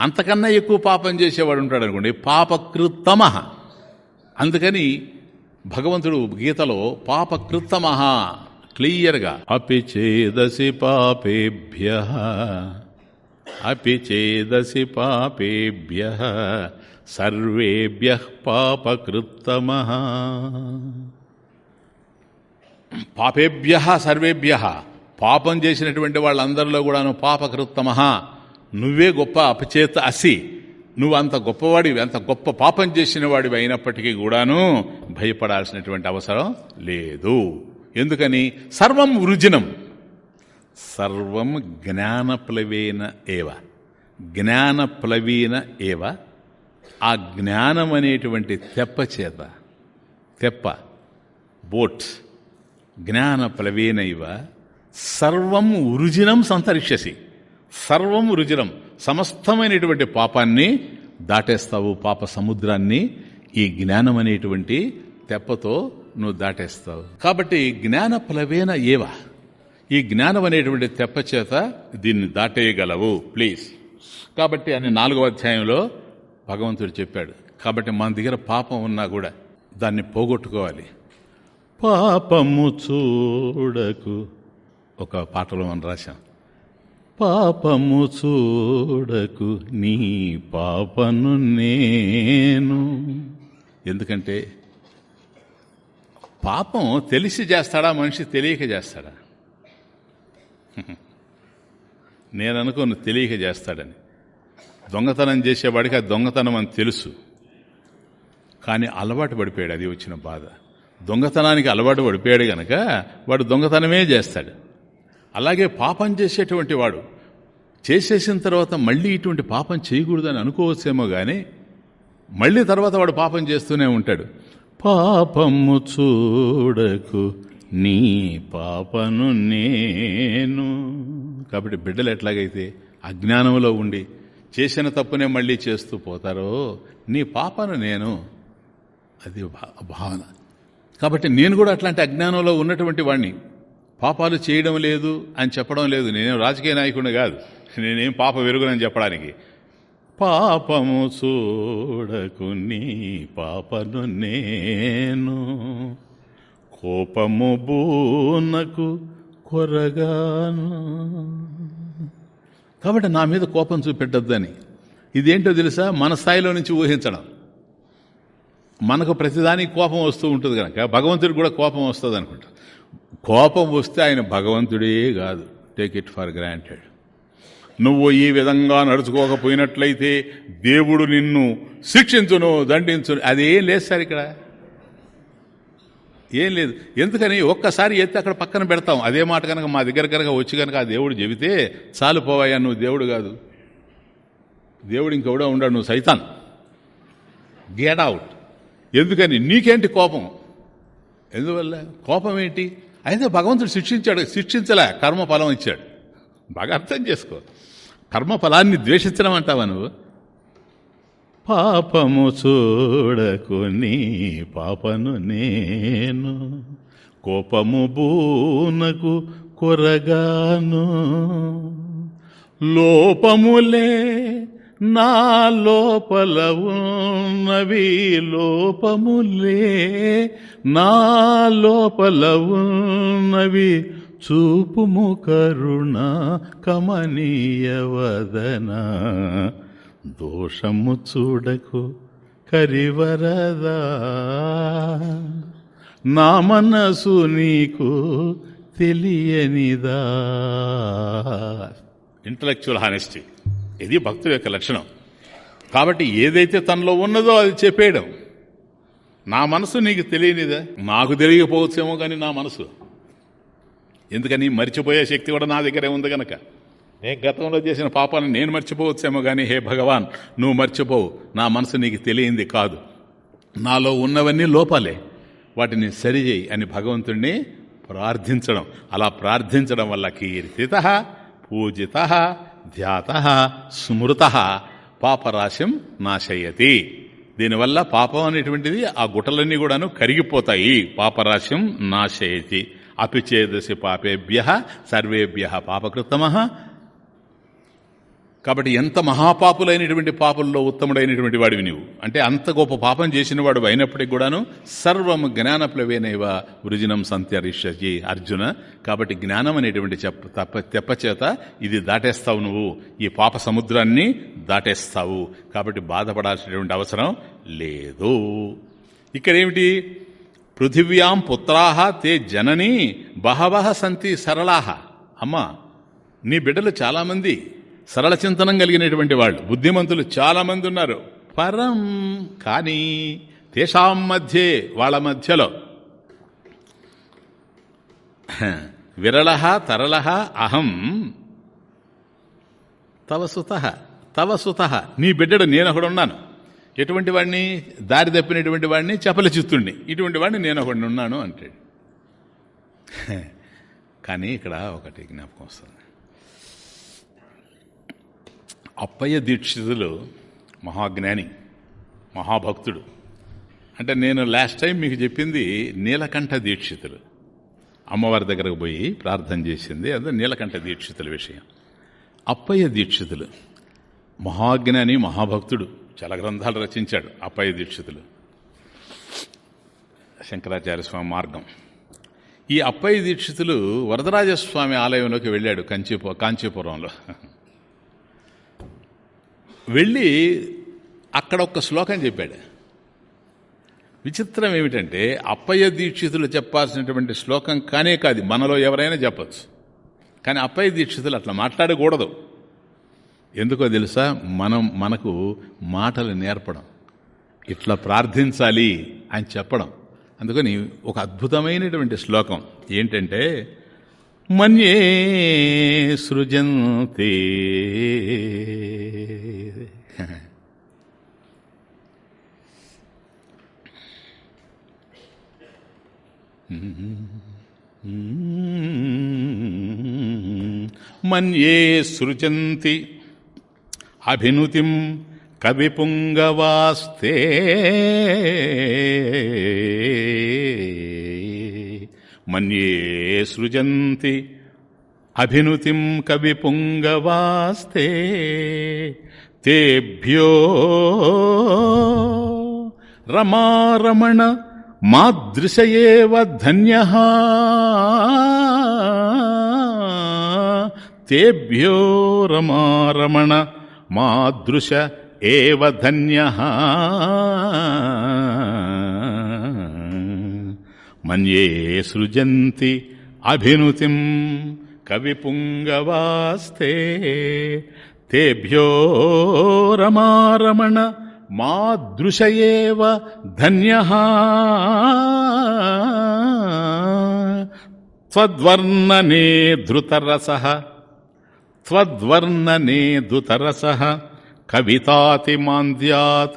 అంతకన్నా ఎక్కువ పాపం చేసేవాడు ఉంటాడు అనుకోండి పాపకృత్తమ అందుకని భగవంతుడు గీతలో పాపకృత్తమహ క్లియర్గా. అపి చేదసి పాపేభ్య అపి చేదసి పాపేభ్య సర్వేభ్య పాపకృత్తమ పాపేభ్య సర్వేభ్య. పాపం చేసినటువంటి వాళ్ళందరిలో కూడాను పాపకృత్తమ నువ్వే గొప్ప అపచేత అసి. నువ్వు అంత గొప్పవాడివి అంత గొప్ప పాపం చేసిన వాడివి అయినప్పటికీ కూడాను భయపడాల్సినటువంటి అవసరం లేదు. ఎందుకని? సర్వం వృజనం. సర్వం జ్ఞానప్లవేన ఏవ. జ్ఞానప్లవీన ఏవ. ఆ జ్ఞానం అనేటువంటి తెప్ప చేత తెప్ప బోట్ జ్ఞానప్లవేనైవ సర్వం వృజినం సంతరిక్షసి సర్వం రుజిరం సమస్తమైనటువంటి పాపాన్ని దాటేస్తావు పాప సముద్రాన్ని. ఈ జ్ఞానం అనేటువంటి తెప్పతో నువ్వు దాటేస్తావు. కాబట్టి జ్ఞాన ప్లవేన ఏవ? ఈ జ్ఞానం అనేటువంటి తెప్ప చేత దీన్ని దాటేయగలవు. ప్లీజ్. కాబట్టి అని నాలుగవ అధ్యాయంలో భగవంతుడు చెప్పాడు. కాబట్టి మన దగ్గర పాపం ఉన్నా కూడా దాన్ని పోగొట్టుకోవాలి. పాపము చూడకు. ఒక పాటలో మనం రాశాం. పాపము చూడకు నీ పాపను నేను. ఎందుకంటే పాపం తెలిసి చేస్తాడా మనిషి తెలియక చేస్తాడా? *laughs* నేను అనుకోను తెలియక చేస్తాడని. దొంగతనం చేసేవాడికి ఆ దొంగతనం అని తెలుసు. కానీ అలవాటు పడిపోయాడు అది వచ్చిన బాధ. దొంగతనానికి అలవాటు పడిపోయాడు గనక వాడు దొంగతనమే చేస్తాడు. అలాగే పాపం చేసేటువంటి వాడు. చేసేసిన తర్వాత మళ్ళీ ఇటువంటి పాపం చేయకూడదని అనుకోవచ్చేమో కానీ మళ్ళీ తర్వాత వాడు పాపం చేస్తూనే ఉంటాడు. పాపము చూడకు నీ పాపను నేను. కాబట్టి బిడ్డలు ఎట్లాగైతే అజ్ఞానంలో ఉండి చేసిన తప్పునే మళ్ళీ చేస్తూ పోతారో నీ పాపను నేను అది భావన. కాబట్టి నేను కూడా అట్లాంటి అజ్ఞానంలో ఉన్నటువంటి వాడిని పాపాలు చేయడం లేదు అని చెప్పడం లేదు. నేనేం రాజకీయ నాయకుడిని కాదు. నేనేం పాప వెరుగునని చెప్పడానికి. పాపము చూడకు నీ పాపను నేను. కోపము బూనకు కొరగాను. కాబట్టి నా మీద కోపం చూపెట్టద్దని. ఇదేంటో తెలుసా? మన స్థాయిలో నుంచి ఊహించడం. మనకు ప్రతిదానికి కోపం వస్తూ ఉంటుంది కనుక భగవంతుడికి కూడా కోపం వస్తుంది అనుకుంటా కోపం వస్తే ఆయన భగవంతుడే కాదు. టేక్ ఇట్ ఫర్ గ్రాంటెడ్ నువ్వు ఈ విధంగా నడుచుకోకపోయినట్లయితే దేవుడు నిన్ను శిక్షించును దండించును. అదేం లేదు సార్ ఇక్కడ. ఏం లేదు. ఎందుకని ఒక్కసారి ఎత్తి అక్కడ పక్కన పెడతాం. అదే మాట కనుక మా దగ్గర కనుక వచ్చి కనుక ఆ దేవుడు చెబితే చాలు పోవాయా నువ్వు దేవుడు కాదు. దేవుడు ఇంకెవడో ఉండడు నువ్వు సైతాన్. గేట్ అవుట్ ఎందుకని నీకేంటి కోపం? ఎందువల్ల? కోపం ఏంటి? అయితే భగవంతుడు శిక్షించాడు శిక్షించలే కర్మ ఫలం ఇచ్చాడు. బాగా అర్థం చేసుకో. కర్మ ఫలాన్ని ద్వేషించడం అంటావా నువ్వు? పాపము చూడకు నీ పాపను నేను కోపము బూనకు కొరగాను. లోపములే నా లోపల ఉన్నవి లోపములే. నా లోపల ఉన్నవి చూపుము కరుణ కమనీయవదన దోషము చూడకు కరివరదా. నా మనసు నీకు తెలియనిదా. ఇంటలెక్చువల్ హానెస్టీ ఇది భక్తుల యొక్క లక్షణం. కాబట్టి ఏదైతే తనలో ఉన్నదో అది చెప్పేయడం. నా మనసు నీకు తెలియనిదే. నాకు తెలియకపోవచ్చేమో కానీ నా మనసు. ఎందుకని మర్చిపోయే శక్తి కూడా నా దగ్గరే ఉంది కనుక నేను గతంలో చేసిన పాపాన్ని నేను మర్చిపోవచ్చేమో కానీ హే భగవాన్ నువ్వు మర్చిపోవు. నా మనసు నీకు తెలియంది కాదు. నాలో ఉన్నవన్నీ లోపాలే. వాటిని సరిచేయి అని భగవంతుణ్ణి ప్రార్థించడం. అలా ప్రార్థించడం వల్ల కీర్తిత పూజిత ధ్యాత స్మృత పాపరాశం నాశయతి. దీనివల్ల పాపం అనేటువంటిది ఆ గుటలన్నీ కూడాను కరిగిపోతాయి. పాపరాశం నాశయతి. అపిచేదసి పాపేభ్య సర్వేభ్య పాపకృతమ కాబట్టి ఎంత మహాపాపులైనటువంటి పాపుల్లో ఉత్తముడైనటువంటి వాడివి నీవు. అంటే అంత గొప్ప పాపం చేసిన వాడు అయినప్పటికి కూడాను సర్వం జ్ఞానప్లవేనైవ వృజినం సంత్యరిష్యజి అర్జున. కాబట్టి జ్ఞానం అనేటువంటి చెప్ప తప్ప తెప్పచేత ఇది దాటేస్తావు నువ్వు. ఈ పాప సముద్రాన్ని దాటేస్తావు. కాబట్టి బాధపడాల్సినటువంటి అవసరం లేదు. ఇక్కడేమిటి? పృథివ్యాం పుత్రాహ తే జనని బహవహ సంతి సరళాహ అమ్మా నీ బిడ్డలు చాలామంది. సరళ చింతనం కలిగినటువంటి వాళ్ళు బుద్ధిమంతులు చాలామంది ఉన్నారు. పరం కానీ తేషాం మధ్యే వాళ్ళ మధ్యలో. విరళ తరళ అహం. తవ సుత తవ సుత. నీ బిడ్డడు నేను ఒకడున్నాను ఎటువంటి వాడిని దారి తప్పినటువంటి వాడిని చపల చిత్తుణ్ణి. ఇటువంటి వాడిని నేను ఒకడిని ఉన్నాను అంటాడు. కానీ ఇక్కడ ఒకటి జ్ఞాపకం వస్తుంది. అప్పయ్య దీక్షితులు మహాజ్ఞాని మహాభక్తుడు. అంటే నేను లాస్ట్ టైం మీకు చెప్పింది నీలకంఠ దీక్షితులు. అమ్మవారి దగ్గరకు పోయి ప్రార్థన చేసింది అదే నీలకంఠ దీక్షితుల విషయం. అప్పయ్య దీక్షితులు మహాజ్ఞాని మహాభక్తుడు చాలా గ్రంథాలు రచించాడు అప్పయ్య దీక్షితులు. శంకరాచార్య స్వామి మార్గం. ఈ అప్పయ్య దీక్షితులు వరదరాజస్వామి ఆలయంలోకి వెళ్ళాడు కంచీపు కాంచీపురంలో. వెళ్ళి అక్కడ ఒక శ్లోకం చెప్పాడు. విచిత్రం ఏమిటంటే అప్పయ్య దీక్షితులు చెప్పాల్సినటువంటి శ్లోకం కానే కాదు మనలో ఎవరైనా చెప్పచ్చు. కానీ అప్పయ్య దీక్షితులు అట్లా మాట్లాడకూడదు. ఎందుకో తెలుసా మనం మనకు మాటలు నేర్పడం ఇట్లా ప్రార్థించాలి అని చెప్పడం. అందుకని ఒక అద్భుతమైనటువంటి శ్లోకం. ఏంటంటే మన్యే సృజంతే మన్యే సృజంతి అభినుతిం కవిపుంగవాస్తే మన్యే సృజంతి అభినుతిం కవిపుంగవాస్తే తేభ్యో రమారమణ మాదృశయేవ ధన్య. తేభ్యో రమారమణ మాదృశ ఏవ ధన్య. మన్యే సృజంతి అభినుతిం కవిపుంగవాస్తే తేభ్యో రమారమణ మా దృశయేవ ధన్య. త్వద్వర్ణనే ధృతరస. త్వద్వర్ణనే ధృతరస. కవితాతిమాంద్యాత్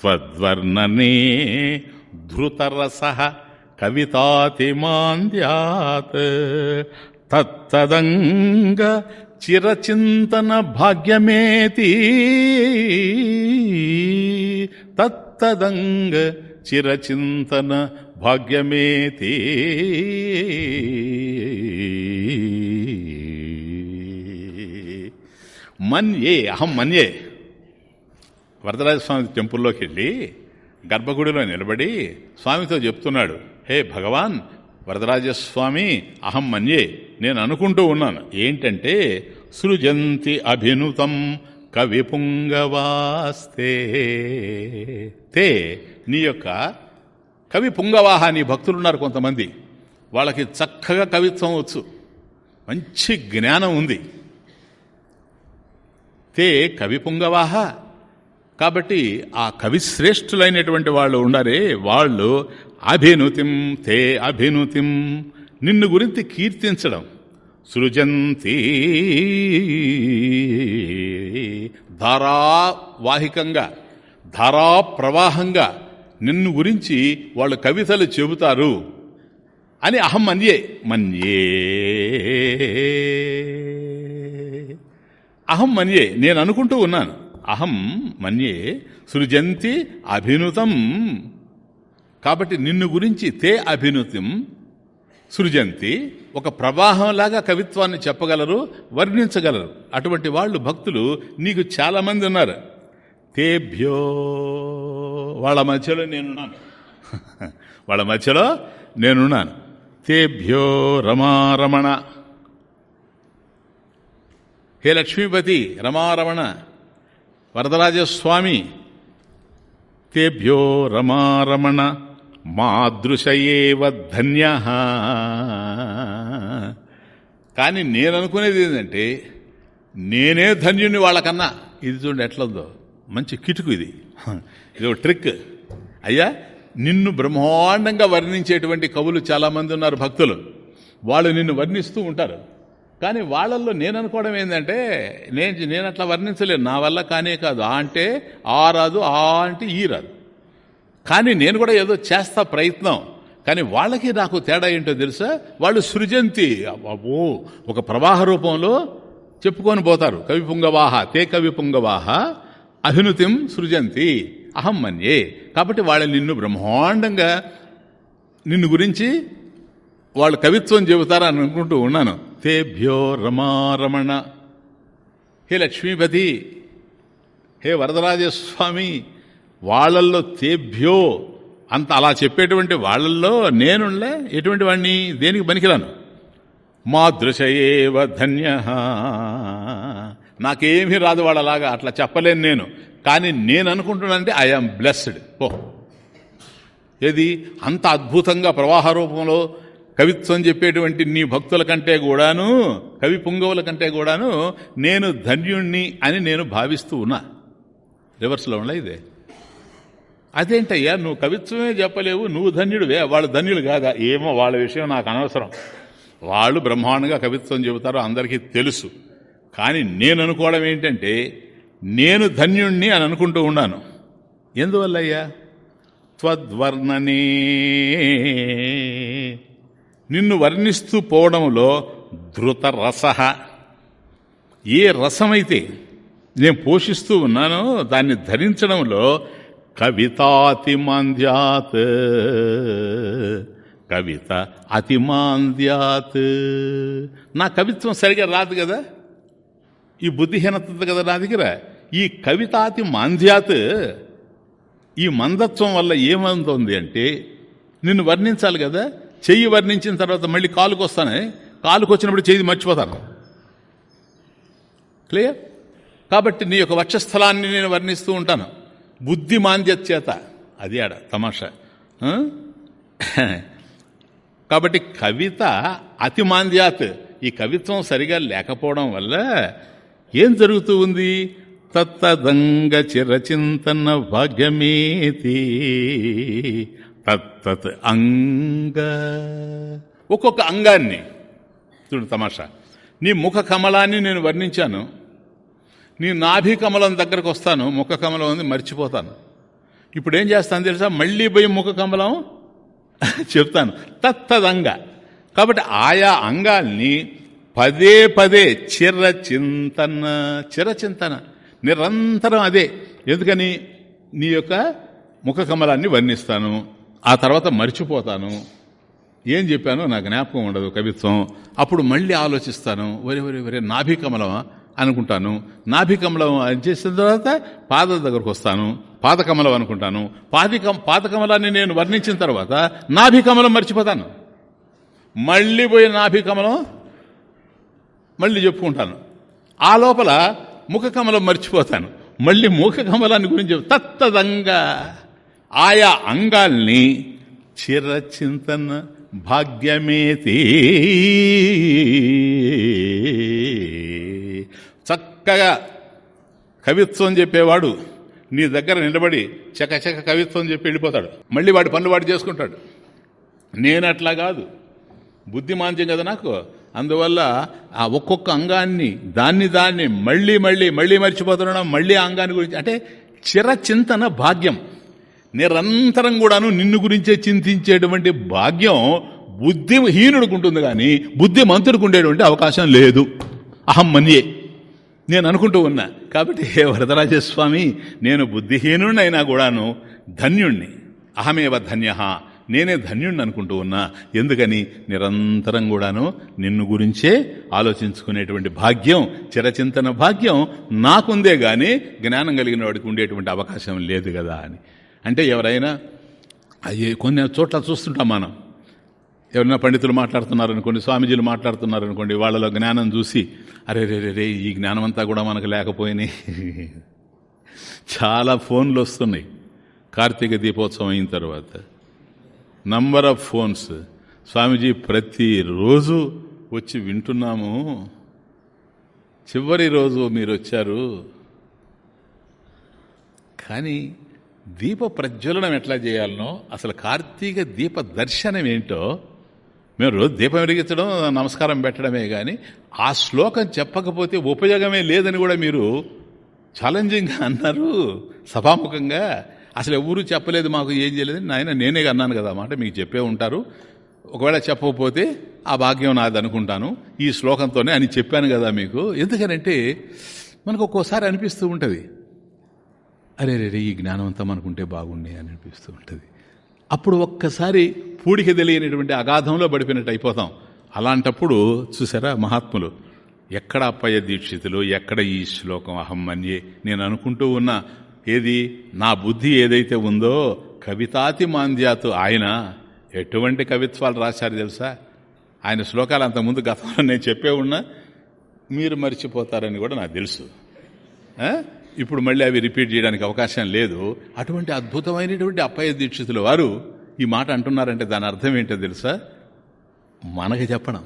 త్వద్వర్ణనే ధృతరస. కవితాతిమాంద్యాత్ తత్తదంగ చిరచింతన భాగ్యమేతి. తత్తదంగ చిరచింతన భాగ్యమేతి. మన్యే అహం మన్యే. వరదరాజస్వామి టెంపుల్లోకి వెళ్ళి గర్భగుడిలో నిలబడి స్వామితో చెప్తున్నాడు హే భగవాన్ వరదరాజస్వామి అహం మన్యే నేను అనుకుంటూ ఉన్నాను. ఏంటంటే సృజంతి అభినుతం కవి పుంగవాస్తే తే నీ యొక్క కవి పుంగవాహ నీ భక్తులున్నారు కొంతమంది. వాళ్ళకి చక్కగా కవిత్వం వచ్చు. మంచి జ్ఞానం ఉంది. తే కవి పుంగవాహ. కాబట్టి ఆ కవిశ్రేష్ఠులైనటువంటి వాళ్ళు ఉండారే వాళ్ళు అభినుతిం తే అభినుతిం నిన్ను గురించి కీర్తించడం. సృజంతి ధారావాహికంగా ధారా ప్రవాహంగా నిన్ను గురించి వాళ్ళు కవితలు చెబుతారు అని అహం మన్యే మన్యే. అహం మన్యే నేను అనుకుంటూ ఉన్నాను. అహం మన్యే సృజంతి అభినుతం కాబట్టి నిన్ను గురించి తే అభినుతిం సృజంతి. ఒక ప్రవాహంలాగా కవిత్వాన్ని చెప్పగలరు వర్ణించగలరు. అటువంటి వాళ్ళు భక్తులు నీకు చాలామంది ఉన్నారు. తేభ్యో వాళ్ళ మధ్యలో నేనున్నాను. *laughs* వాళ్ళ మధ్యలో నేనున్నాను. తేభ్యో రమారమణ. హే లక్ష్మీపతి రమారమణ. వరదరాజస్వామి. తేభ్యో రమారమణ. మాదృశయేవ ధన్య. కానీ నేను అనుకునేది ఏంటంటే నేనే ధన్యుని వాళ్ళకన్నా. ఇది చూడండి ఎట్లందో. మంచి కిటుకు ఇది. ఇది ఒక ట్రిక్. అయ్యా నిన్ను బ్రహ్మాండంగా వర్ణించేటువంటి కవులు చాలామంది ఉన్నారు భక్తులు. వాళ్ళు నిన్ను వర్ణిస్తూ ఉంటారు. కానీ వాళ్ళల్లో నేను అనుకోవడం ఏంటంటే నేను నేను అట్లా వర్ణించలేను. నా వల్ల కానే కాదు. ఆ అంటే ఆ రాదు ఆ అంటే ఈ రాదు. కానీ నేను కూడా ఏదో చేస్తా ప్రయత్నం. కానీ వాళ్ళకి నాకు తేడా ఏంటో తెలుసా? వాళ్ళు సృజంతి. అబ్బో ఒక ప్రవాహ రూపంలో చెప్పుకొని పోతారు. కవి పుంగవాహ తే కవి పుంగవాహ అభినుతిం సృజంతి అహం మన్యే. కాబట్టి వాళ్ళు నిన్ను బ్రహ్మాండంగా నిన్ను గురించి వాళ్ళు కవిత్వం చెబుతారని అనుకుంటూ ఉన్నాను. తేభ్యో రమారమణ. హే లక్ష్మీపతి హే వరదరాజస్వామి వాళ్ళల్లో తేభ్యో అంత అలా చెప్పేటువంటి వాళ్ళల్లో నేనుండలే ఎటువంటి వాడిని దేనికి పనికిరాను? మా దృశయేవ ధన్య. నాకేమీ రాదు వాళ్ళలాగా అట్లా చెప్పలేను నేను. కానీ నేను అనుకుంటున్నానంటే ఐఎమ్ బ్లెస్డ్. ఓ ఏది? అంత అద్భుతంగా ప్రవాహ రూపంలో కవిత్వం చెప్పేటువంటి నీ భక్తుల కంటే కూడాను కవి పుంగవుల కంటే కూడాను నేను ధన్యుణ్ణి అని నేను భావిస్తూ ఉన్నా. రివర్స్లో ఉండే ఇదే? అదేంటయ్యా నువ్వు కవిత్వమే చెప్పలేవు నువ్వు ధన్యుడువే. వాళ్ళు ధన్యులు కాదా? ఏమో వాళ్ళ విషయం నాకు అనవసరం. వాళ్ళు బ్రహ్మాండంగా కవిత్వం చెబుతారో అందరికీ తెలుసు. కానీ నేను అనుకోవడం ఏంటంటే నేను ధన్యుణ్ణి అని అనుకుంటూ ఉన్నాను. ఎందువల్లయ్యా? త్వద్వర్ణనే. నిన్ను వర్ణిస్తూ పోవడంలో ధృత రస ఏ రసమైతే నేను పోషిస్తూ ఉన్నానో దాన్ని ధరించడంలో కవితాతిమాంద్యాత్. కవిత అతిమాంద్యాత్. నా కవిత్వం సరిగా రాదు కదా? ఈ బుద్ధిహీనత కదా నా దగ్గర? ఈ కవితాతి మాంద్యాత్ ఈ మందత్వం వల్ల ఏమవుతుంది అంటే నిన్ను వర్ణించాలి కదా? చెయ్యి వర్ణించిన తర్వాత మళ్ళీ కాలుకు వస్తానే? కాలుకు వచ్చినప్పుడు చెయ్యి మర్చిపోతాను. క్లియర్? కాబట్టి నీ యొక్క వక్షస్థలాన్ని నేను వర్ణిస్తూ ఉంటాను. బుద్ధి మాంద్యత చేత. అది ఆడ తమాషా. కాబట్టి కవిత అతి మాంద్యాత్. ఈ కవిత్వం సరిగా లేకపోవడం వల్ల ఏం జరుగుతూ ఉంది? తత్తదంగ చిరచింతన భాగ్యమేతి. తత్తత్ అంగ. ఒక్కొక్క అంగాన్ని. చూడు తమాషా. నీ ముఖ కమలాన్ని నేను వర్ణించాను. నీ నాభి కమలం దగ్గరకు వస్తాను ముఖ కమలం ఉంది మర్చిపోతాను. ఇప్పుడు ఏం చేస్తాను తెలుసా? మళ్ళీ పోయి ముఖ కమలం *laughs* చెప్తాను. తత్తదంగ. కాబట్టి ఆయా అంగాల్ని పదే పదే చిరచింతన చిరచింతన నిరంతరం అదే. ఎందుకని? నీ యొక్క ముఖ కమలాన్ని వర్ణిస్తాను ఆ తర్వాత మర్చిపోతాను. ఏం చెప్పానో నాకు జ్ఞాపకం ఉండదు కవిత్వం. అప్పుడు మళ్ళీ ఆలోచిస్తాను. వరే వరే వరే నాభికమలమా అనుకుంటాను. నాభికమలం అని చేసిన తర్వాత పాద దగ్గరకు వస్తాను. పాదకమలం అనుకుంటాను. పాదికం పాదకమలాన్ని నేను వర్ణించిన తర్వాత నాభికమలం మర్చిపోతాను. మళ్ళీ పోయి నాభికమలం మళ్ళీ చెప్పుకుంటాను. ఆ లోపల ముఖకమలం మర్చిపోతాను. మళ్ళీ ముఖకమలాన్ని గురించి తత్తదంగా ఆయా అంగాల్ని చిరచింతన భాగ్యమేతి చక్కగా కవిత్వం చెప్పేవాడు నీ దగ్గర నిలబడి చకచక కవిత్వం చెప్పి వెళ్ళిపోతాడు. మళ్ళీ వాడి పనులు వాడు చేసుకుంటాడు. నేను అట్లా కాదు. బుద్ధిమాంద్యం కదా నాకు. అందువల్ల ఆ ఒక్కొక్క అంగాన్ని దాన్ని దాన్ని మళ్ళీ మళ్ళీ మళ్ళీ మర్చిపోతున్నాం మళ్ళీ అంగాన్ని గురించి. అంటే చిరచింతన భాగ్యం. నిరంతరం కూడాను నిన్ను గురించే చింతించేటువంటి భాగ్యం బుద్ధిహీనుడికి ఉంటుంది కానీ బుద్ధిమంతుడికి ఉండేటువంటి అవకాశం లేదు. అహం మన్యే. నేను అనుకుంటూ ఉన్నా. కాబట్టి హే వరదరాజస్వామి నేను బుద్ధిహీనుడినైనా కూడాను ధన్యుణ్ణి. అహమేవ ధన్య నేనే ధన్యుణ్ణి అనుకుంటూ ఉన్నా. ఎందుకని? నిరంతరం కూడాను నిన్ను గురించే ఆలోచించుకునేటువంటి భాగ్యం చిరచింతన భాగ్యం నాకుందే కానీ జ్ఞానం కలిగిన వాడికి ఉండేటువంటి అవకాశం లేదు కదా అని. అంటే ఎవరైనా అయ్యే కొన్ని చోట్ల చూస్తుంటాం మనం. ఎవరైనా పండితులు మాట్లాడుతున్నారనుకోండి స్వామీజీలు మాట్లాడుతున్నారనుకోండి వాళ్ళలో జ్ఞానం చూసి అరే రే రే రే ఈ జ్ఞానం అంతా కూడా మనకు లేకపోయినాయి చాలా ఫోన్లు వస్తున్నాయి. కార్తీక దీపోత్సవం అయిన తర్వాత. Number of phones. స్వామీజీ ప్రతిరోజు వచ్చి వింటున్నాము. చివరి రోజు మీరు వచ్చారు. కానీ దీప ప్రజ్వలనం ఎట్లా చేయాలనో అసలు కార్తీక దీప దర్శనం ఏంటో మేము రోజు దీపం వెలిగించడం నమస్కారం పెట్టడమే కానీ ఆ శ్లోకం చెప్పకపోతే ఉపయోగమే లేదని కూడా మీరు ఛాలెంజింగ్గా అన్నారు. సభాముఖంగా. అసలు ఎవరూ చెప్పలేదు మాకు ఏం చేయలేదు నాయన నేనే అన్నాను కదా మాట మీకు చెప్పే ఉంటారు. ఒకవేళ చెప్పకపోతే ఆ భాగ్యం నాది అనుకుంటాను. ఈ శ్లోకంతోనే అని చెప్పాను కదా మీకు. ఎందుకనంటే మనకు ఒక్కోసారి అనిపిస్తూ ఉంటుంది. అరే రే ఈ జ్ఞానం అంతా మనకుంటే బాగుండే అని అనిపిస్తూ ఉంటుంది. అప్పుడు ఒక్కసారి పూడిక తెలియనటువంటి అగాధంలో పడిపోయినట్టు అయిపోతాం. అలాంటప్పుడు చూసారా మహాత్ములు? ఎక్కడ అప్పయ్య దీక్షితులు ఎక్కడ ఈ శ్లోకం అహం మన్యే? నేను అనుకుంటూ ఉన్న ఏది? నా బుద్ధి ఏదైతే ఉందో కవితాతి మాంద్యాతు ఆయన ఎటువంటి కవిత్వాలు రాశారు తెలుసా? ఆయన శ్లోకాలు అంతకుముందు గతంలో నేను చెప్పే ఉన్నా మీరు మర్చిపోతారని కూడా నాకు తెలుసు. ఇప్పుడు మళ్ళీ అవి రిపీట్ చేయడానికి అవకాశం లేదు. అటువంటి అద్భుతమైనటువంటి అప్పయ్య దీక్షితులు వారు ఈ మాట అంటున్నారంటే దాని అర్థం ఏంటో తెలుసా? మనకి చెప్పడం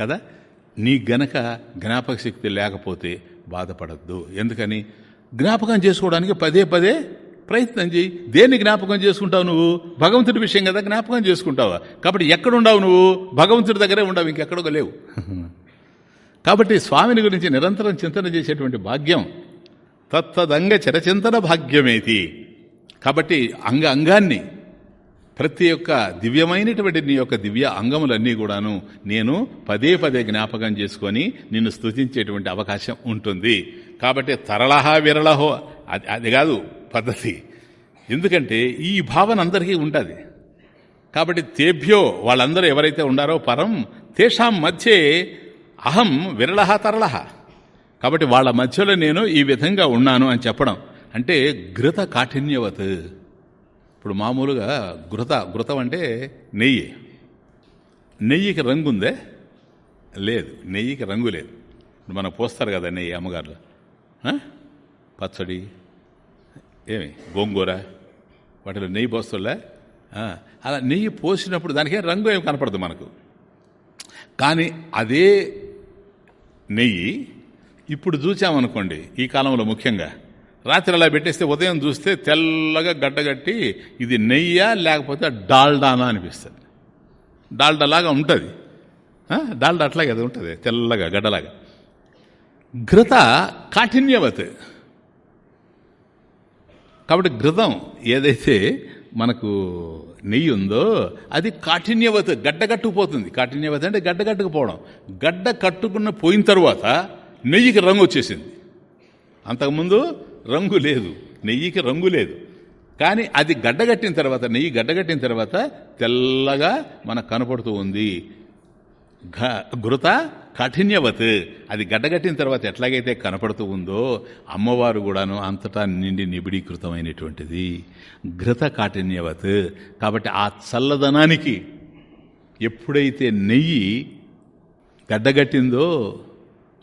కదా? నీ గనక జ్ఞాపక శక్తి లేకపోతే బాధపడద్దు. ఎందుకని? జ్ఞాపకం చేసుకోవడానికి పదే పదే ప్రయత్నం చేయి దేన్ని జ్ఞాపకం చేసుకుంటావు నువ్వు? భగవంతుడి విషయం కదా జ్ఞాపకం చేసుకుంటావా? కాబట్టి ఎక్కడుండవు నువ్వు? భగవంతుడి దగ్గరే ఉండవు ఇంకెక్కడో లేవు. కాబట్టి స్వామిని గురించి నిరంతరం చింతన చేసేటువంటి భాగ్యం తత్తదంగ చరచింతన భాగ్యమేది. కాబట్టి అంగ అంగాన్ని ప్రతి ఒక్క దివ్యమైనటువంటి నీ యొక్క దివ్య అంగములన్నీ కూడాను నేను పదే పదే జ్ఞాపకం చేసుకొని నిన్ను స్థుతించేటువంటి అవకాశం ఉంటుంది. కాబట్టి తరళహ విరళహో అది అది కాదు పద్ధతి. ఎందుకంటే ఈ భావన అందరికీ ఉంటుంది. కాబట్టి తేభ్యో వాళ్ళందరూ ఎవరైతే ఉండారో పరం తేషాం మధ్యే అహం విరళహ తరళహ. కాబట్టి వాళ్ళ మధ్యలో నేను ఈ విధంగా ఉన్నాను అని చెప్పడం. అంటే ఘృత కాఠిన్యవత్. ఇప్పుడు మామూలుగా ఘృత ఘృతం అంటే నెయ్యి. నెయ్యికి రంగు ఉందే? లేదు. నెయ్యికి రంగు లేదు. ఇప్పుడు మనకు పోస్తారు కదా నెయ్యి అమ్మగారులు. పచ్చడి? ఏమి? గోంగూర? వాటిలో నెయ్యి పోస్తులే అలా నెయ్యి పోసినప్పుడు దానికే రంగు ఏమి కనపడదు మనకు. కానీ అదే నెయ్యి ఇప్పుడు చూచామనుకోండి ఈ కాలంలో ముఖ్యంగా రాత్రి అలా పెట్టేస్తే ఉదయం చూస్తే తెల్లగా గడ్డగట్టి ఇది నెయ్యా లేకపోతే డాల్డానా అనిపిస్తుంది. డాల్డాలాగా ఉంటుంది. డాల్డా అట్లాగే అది ఉంటుంది తెల్లగా గడ్డలాగా. ఘృత కాఠిన్యవత్. కాబట్టి ఘృతం ఏదైతే మనకు నెయ్యి ఉందో అది కాఠిన్యవత్ గడ్డ కట్టుకుపోతుంది. కాఠిన్యవత్ అంటే గడ్డ కట్టుకుపోవడం. గడ్డ కట్టుకున్న పోయిన తర్వాత నెయ్యికి రంగు వచ్చేసింది. అంతకుముందు రంగు లేదు. నెయ్యికి రంగు లేదు. కానీ అది గడ్డగట్టిన తర్వాత నెయ్యి గడ్డగట్టిన తర్వాత తెల్లగా మనకు కనపడుతూ ఉంది. ఘృత కాఠిన్యవత్. అది గడ్డగట్టిన తర్వాత ఎట్లాగైతే కనపడుతూ ఉందో అమ్మవారు కూడాను అంతటా నిండి నిబిడీకృతమైనటువంటిది. ఘృత కాఠిన్యవత్. కాబట్టి ఆ చల్లదనానికి ఎప్పుడైతే నెయ్యి గడ్డగట్టిందో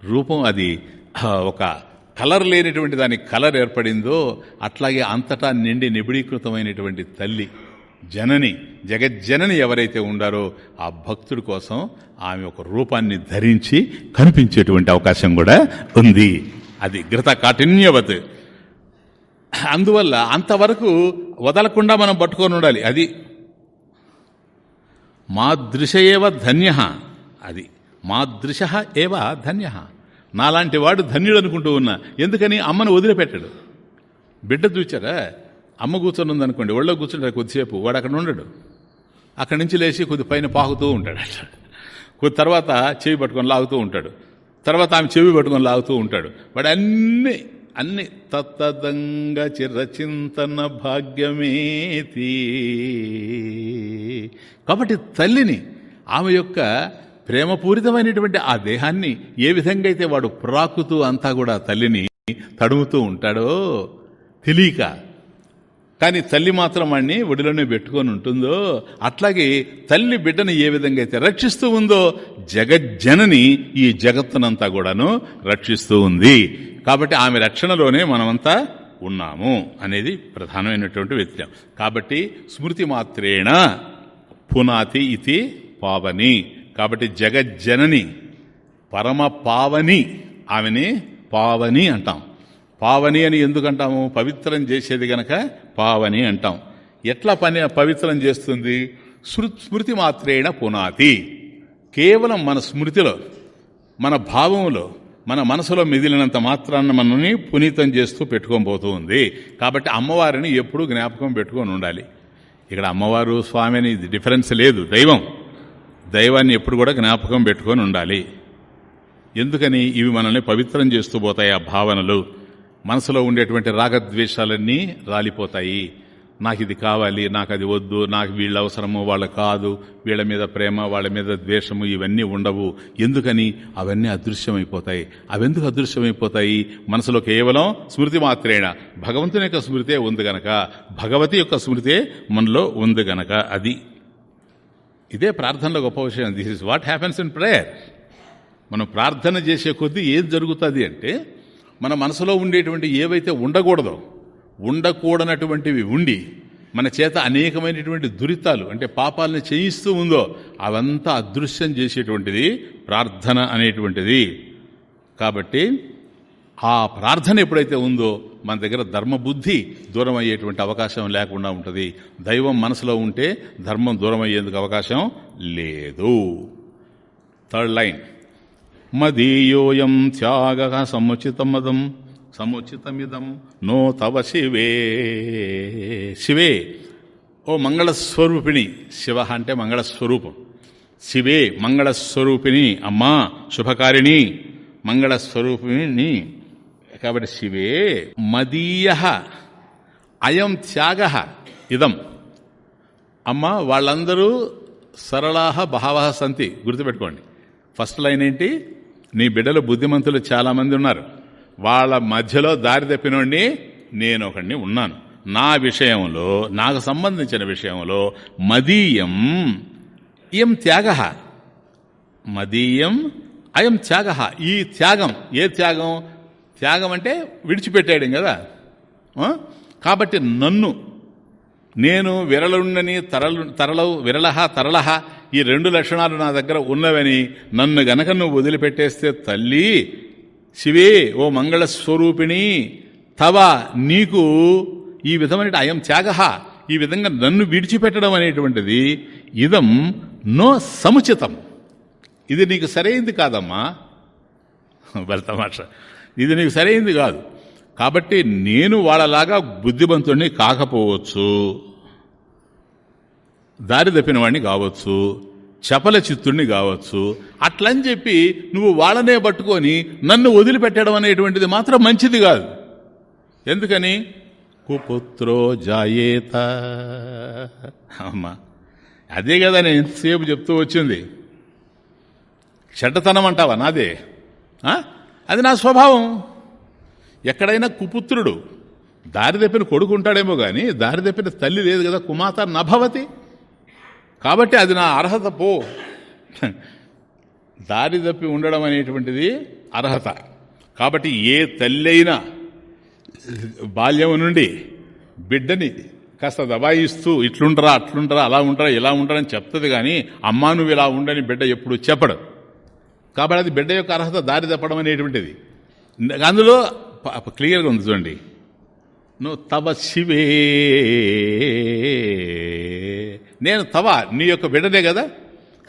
రూపం అది ఒక కలర్ లేనిటువంటి దానికి కలర్ ఏర్పడిందో అట్లాగే అంతటా నిండి నిబిడీకృతమైనటువంటి తల్లి జనని జగజ్జనని ఎవరైతే ఉండారో ఆ భక్తుడి కోసం ఆమె ఒక రూపాన్ని ధరించి కనిపించేటువంటి అవకాశం కూడా ఉంది. అది ఘృత కాఠిన్యవత్. అందువల్ల అంతవరకు వదలకుండా మనం పట్టుకొని ఉండాలి. అది మాదృశయేవ ధన్య. అది మాదృశ ఏవ ధన్య. నాలాంటి వాడు ధన్యుడు అనుకుంటూ ఉన్నా ఎందుకని అమ్మను వదిలిపెట్టాడు. బిడ్డ చూచారా? అమ్మ కూర్చొని ఉందనుకోండి ఒళ్ళో కూర్చుంటాడు కొద్దిసేపు వాడు అక్కడ ఉండడు. అక్కడి నుంచి లేచి కొద్ది పైన పాకుతూ ఉంటాడు. అట్లా కొద్ది తర్వాత చెవి పట్టుకొని లాగుతూ ఉంటాడు. తర్వాత ఆమె చెవి పట్టుకొని లాగుతూ ఉంటాడు. వాడు అన్ని అన్ని తత్తదంగ చిరచింతన భాగ్యమేతి కాబట్టి తల్లిని ఆమె యొక్క ప్రేమపూరితమైనటువంటి ఆ దేహాన్ని ఏ విధంగా అయితే వాడు ప్రాకుతూ అంతా కూడా తల్లిని తడుముతూ ఉంటాడో తెలియక కానీ తల్లి మాత్రం వాడిని ఒడిలోనే పెట్టుకొని ఉంటుందో అట్లాగే తల్లి బిడ్డను ఏ విధంగా అయితే రక్షిస్తూ ఉందో జగజ్జనని ఈ జగత్తునంతా కూడాను రక్షిస్తూ ఉంది. కాబట్టి ఆమె రక్షణలోనే మనమంతా ఉన్నాము అనేది ప్రధానమైనటువంటి వ్యక్తి కాబట్టి స్మృతి మాత్రేణ పునాతి ఇది పావని. కాబట్టి జగజ్జనని పరమ పావని ఆమెని పావని అంటాం. పావని అని ఎందుకంటాము? పవిత్రం చేసేది గనక పావని అంటాం. ఎట్లా పని పవిత్రం చేస్తుంది? స్మృతి మాత్రేణ పునాతి కేవలం మన స్మృతిలో మన భావంలో మన మనసులో మిగిలినంత మాత్రాన్ని మనని పునీతం చేస్తూ పెట్టుకొని పోతూ ఉంది. కాబట్టి అమ్మవారిని ఎప్పుడూ జ్ఞాపకం పెట్టుకొని ఉండాలి. ఇక్కడ అమ్మవారు స్వామి అని డిఫరెన్స్ లేదు దైవం. దైవాన్ని ఎప్పుడు కూడా జ్ఞాపకం పెట్టుకొని ఉండాలి. ఎందుకని ఇవి మనల్ని పవిత్రం చేస్తూ పోతాయి ఆ భావనలు. మనసులో ఉండేటువంటి రాగద్వేషాలన్నీ రాలిపోతాయి. నాకు ఇది కావాలి నాకు అది వద్దు నాకు వీళ్ళ అవసరము వాళ్ళ కాదు వీళ్ళ మీద ప్రేమ వాళ్ళ మీద ద్వేషము ఇవన్నీ ఉండవు. ఎందుకని? అవన్నీ అదృశ్యమైపోతాయి. అవెందుకు అదృశ్యమైపోతాయి? మనసులో కేవలం స్మృతి మాత్రేణ భగవంతుని యొక్క స్మృతే ఉంది గనక. భగవతి యొక్క స్మృతే మనలో ఉంది గనక. అది ఇదే ప్రార్థనలో గొప్ప విషయం. This is what happens in prayer మనం ప్రార్థన చేసే కొద్దీ ఏది జరుగుతుంది అంటే మన మనసులో ఉండేటువంటి ఏవైతే ఉండకూడదో ఉండకూడనటువంటివి ఉండి మన చేత అనేకమైనటువంటి దురితాలు అంటే పాపాలను చేయిస్తూ ఉందో అవంతా అదృశ్యం చేసేటువంటిది ప్రార్థన అనేటువంటిది. కాబట్టి ఆ ప్రార్థన ఎప్పుడైతే ఉందో మన దగ్గర ధర్మబుద్ధి దూరం అయ్యేటువంటి అవకాశం లేకుండా ఉంటుంది. దైవం మనసులో ఉంటే ధర్మం దూరం అయ్యేందుకు అవకాశం లేదు. థర్డ్ లైన్ మదీయోయం త్యాగ సముచితమదం సముచితమిదం నో తవ శివే. శివే. ఓ మంగళస్వరూపిణి శివ అంటే మంగళస్వరూపం. శివే మంగళస్వరూపిణి అమ్మా శుభకారిణి మంగళస్వరూపిణి. కాబట్టి శివే మదీయ అయం త్యాగ ఇదం. అమ్మ వాళ్ళందరూ సరళాహ బహవ సంతి. గుర్తుపెట్టుకోండి. ఫస్ట్ లైన్ ఏంటి? నీ బిడ్డలు బుద్ధిమంతులు చాలామంది ఉన్నారు. వాళ్ళ మధ్యలో దారి తప్పినోడిని నేను ఒకడిని ఉన్నాను. నా విషయంలో నాకు సంబంధించిన విషయంలో మదీయం ఇయం త్యాగ. మదీయం అయం త్యాగ. ఈ త్యాగం ఏ త్యాగం? త్యాగం అంటే విడిచిపెట్టాడు కదా? కాబట్టి నన్ను నేను విరలుండని తరలు తరలవు విరలహ తరలహ ఈ రెండు లక్షణాలు నా దగ్గర ఉన్నవని నన్ను గనక నువ్వు వదిలిపెట్టేస్తే తల్లి శివే ఓ మంగళస్వరూపిణి తవ నీకు ఈ విధమైన అయం త్యాగ ఈ విధంగా నన్ను విడిచిపెట్టడం అనేటువంటిది ఇదం నో సముచితం. ఇది నీకు సరైంది కాదమ్మా. *laughs* బలతమాష ఇది నీకు సరైంది కాదు. కాబట్టి నేను వాళ్ళలాగా బుద్ధిమంతుణ్ణి కాకపోవచ్చు. దారి తప్పిన వాడిని కావచ్చు. చపల చిత్తుణ్ణి కావచ్చు. అట్లని చెప్పి నువ్వు వాళ్ళనే పట్టుకొని నన్ను వదిలిపెట్టడం అనేటువంటిది మాత్రం మంచిది కాదు. ఎందుకని? కుపుత్రో జాయేత. అమ్మా అదే కదా నేను ఎంతసేపు చెప్తూ వచ్చింది. చెడ్డతనం అంటావా నాదే? అది నా స్వభావం. ఎక్కడైనా కుపుత్రుడు దారి తప్పిన కొడుకు ఉంటాడేమో కానీ దారి తప్పిన తల్లి లేదు కదా కుమాత నభవతి కాబట్టి అది నా అర్హత పో. దారి తప్పి ఉండడం అనేటువంటిది అర్హత. కాబట్టి ఏ తల్లి అయినా బాల్యం నుండి బిడ్డని కాస్త దబాయిస్తూ ఇట్లుంటరా అట్లుంటరా అలా ఉంటారా ఇలా ఉంటారని చెప్తుంది కానీ అమ్మా నువ్వు ఇలా ఉండని బిడ్డ ఎప్పుడు చెప్పడు. కాబట్టి అది బిడ్డ యొక్క అర్హత దారి తప్పడం అనేటువంటిది. అందులో క్లియర్గా ఉంది చూడండి. నువ్వు తవ శివే. నేను తవ నీ యొక్క బిడ్డనే కదా.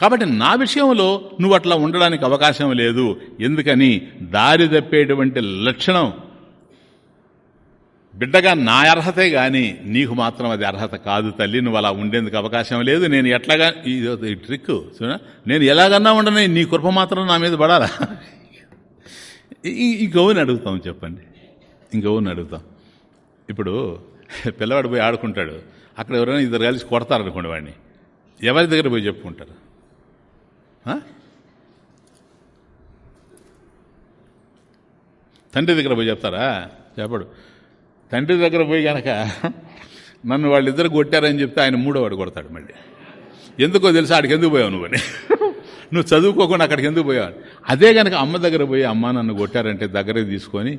కాబట్టి నా విషయంలో నువ్వు అట్లా ఉండడానికి అవకాశం లేదు. ఎందుకని? దారి తప్పేటువంటి లక్షణం బిడ్డగా నా అర్హతే గాని నీకు మాత్రం అది అర్హత కాదు తల్లి నువ్వు అలా ఉండేందుకు అవకాశం లేదు. నేను ఎట్లాగా ఈ ట్రిక్ చూడ నేను ఎలాగన్నా ఉండని నీ కృప మాత్రం నా మీద పడాలా? ఇంకొవని అడుగుతాం చెప్పండి. ఇంకొవని అడుగుతాం. ఇప్పుడు పిల్లవాడు పోయి ఆడుకుంటాడు. అక్కడ ఎవరైనా ఇద్దరు కలిసి కొడతారనుకోండి వాడిని. ఎవరి దగ్గర పోయి చెప్పుకుంటారు? తండ్రి దగ్గర పోయి చెప్తారా? చెప్పడు. తండ్రి దగ్గర పోయి గనక నన్ను వాళ్ళిద్దరు కొట్టారని చెప్తే ఆయన మూడో వాడు కొడతాడు మళ్ళీ. ఎందుకో తెలుసా ఆడికి ఎందుకు పోయావు నువ్వని నువ్వు చదువుకోకుండా అక్కడికి ఎందుకు పోయావు అదే కనుక అమ్మ దగ్గర పోయి అమ్మ నన్ను కొట్టారంటే దగ్గరే తీసుకొని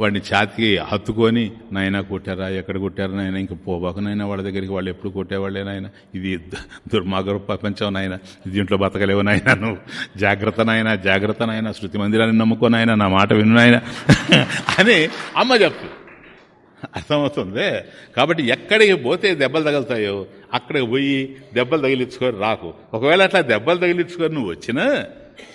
వాడిని ఛాతికి హత్తుకొని నాయన కొట్టారా ఎక్కడ కొట్టారా నాయన ఇంకా పోబాకు నాయన వాళ్ళ దగ్గరికి వాళ్ళు ఎప్పుడు కొట్టేవాళ్ళే నాయన? ఇది దుర్మార్గ ప్రపంచం నాయన దీంట్లో బతకలేవు నాయన నువ్వు. జాగ్రత్త నాయన జాగ్రత్త నాయన శృతి మందిరాన్ని నమ్ముకో నాయన నా మాట విను నాయన. అని అమ్మ చెప్తుంది. అర్థమవుతుంది. కాబట్టి ఎక్కడికి పోతే దెబ్బలు తగులుతాయో అక్కడికి పోయి దెబ్బలు తగిలించుకొని రాకు. ఒకవేళ అట్లా దెబ్బలు తగిలించుకొని నువ్వు వచ్చినా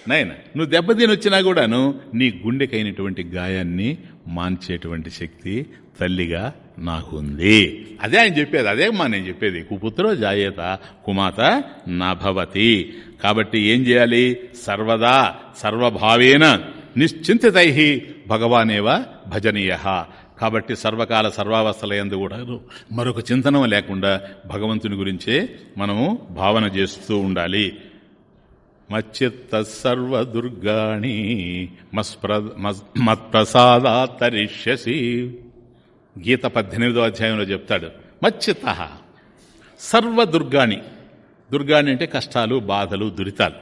నాయన నువ్వు దెబ్బతిని వచ్చినా కూడాను నీ గుండెకైనటువంటి గాయాన్ని మాన్చేటువంటి శక్తి తల్లిగా నాకుంది. అదే ఆయన చెప్పేది అదే మా నేను చెప్పేది. కుపుత్రో జాయేత కుమాత నభవతి. కాబట్టి ఏం చేయాలి? సర్వదా సర్వభావేన నిశ్చింతితై భగవానేవ భజనీయ. కాబట్టి సర్వకాల సర్వావస్థలయందు కూడా మరొక చింతనం లేకుండా భగవంతుని గురించే మనము భావన చేస్తూ ఉండాలి. మచ్చిత్తర్వదుర్గాణి మత్ప్రసాదాత్తరిష్యసి గీత పద్దెనిమిదో అధ్యాయంలో చెప్తాడు. మచ్చిత్త సర్వదుర్గాణి. దుర్గాణి అంటే కష్టాలు బాధలు దురితాలు.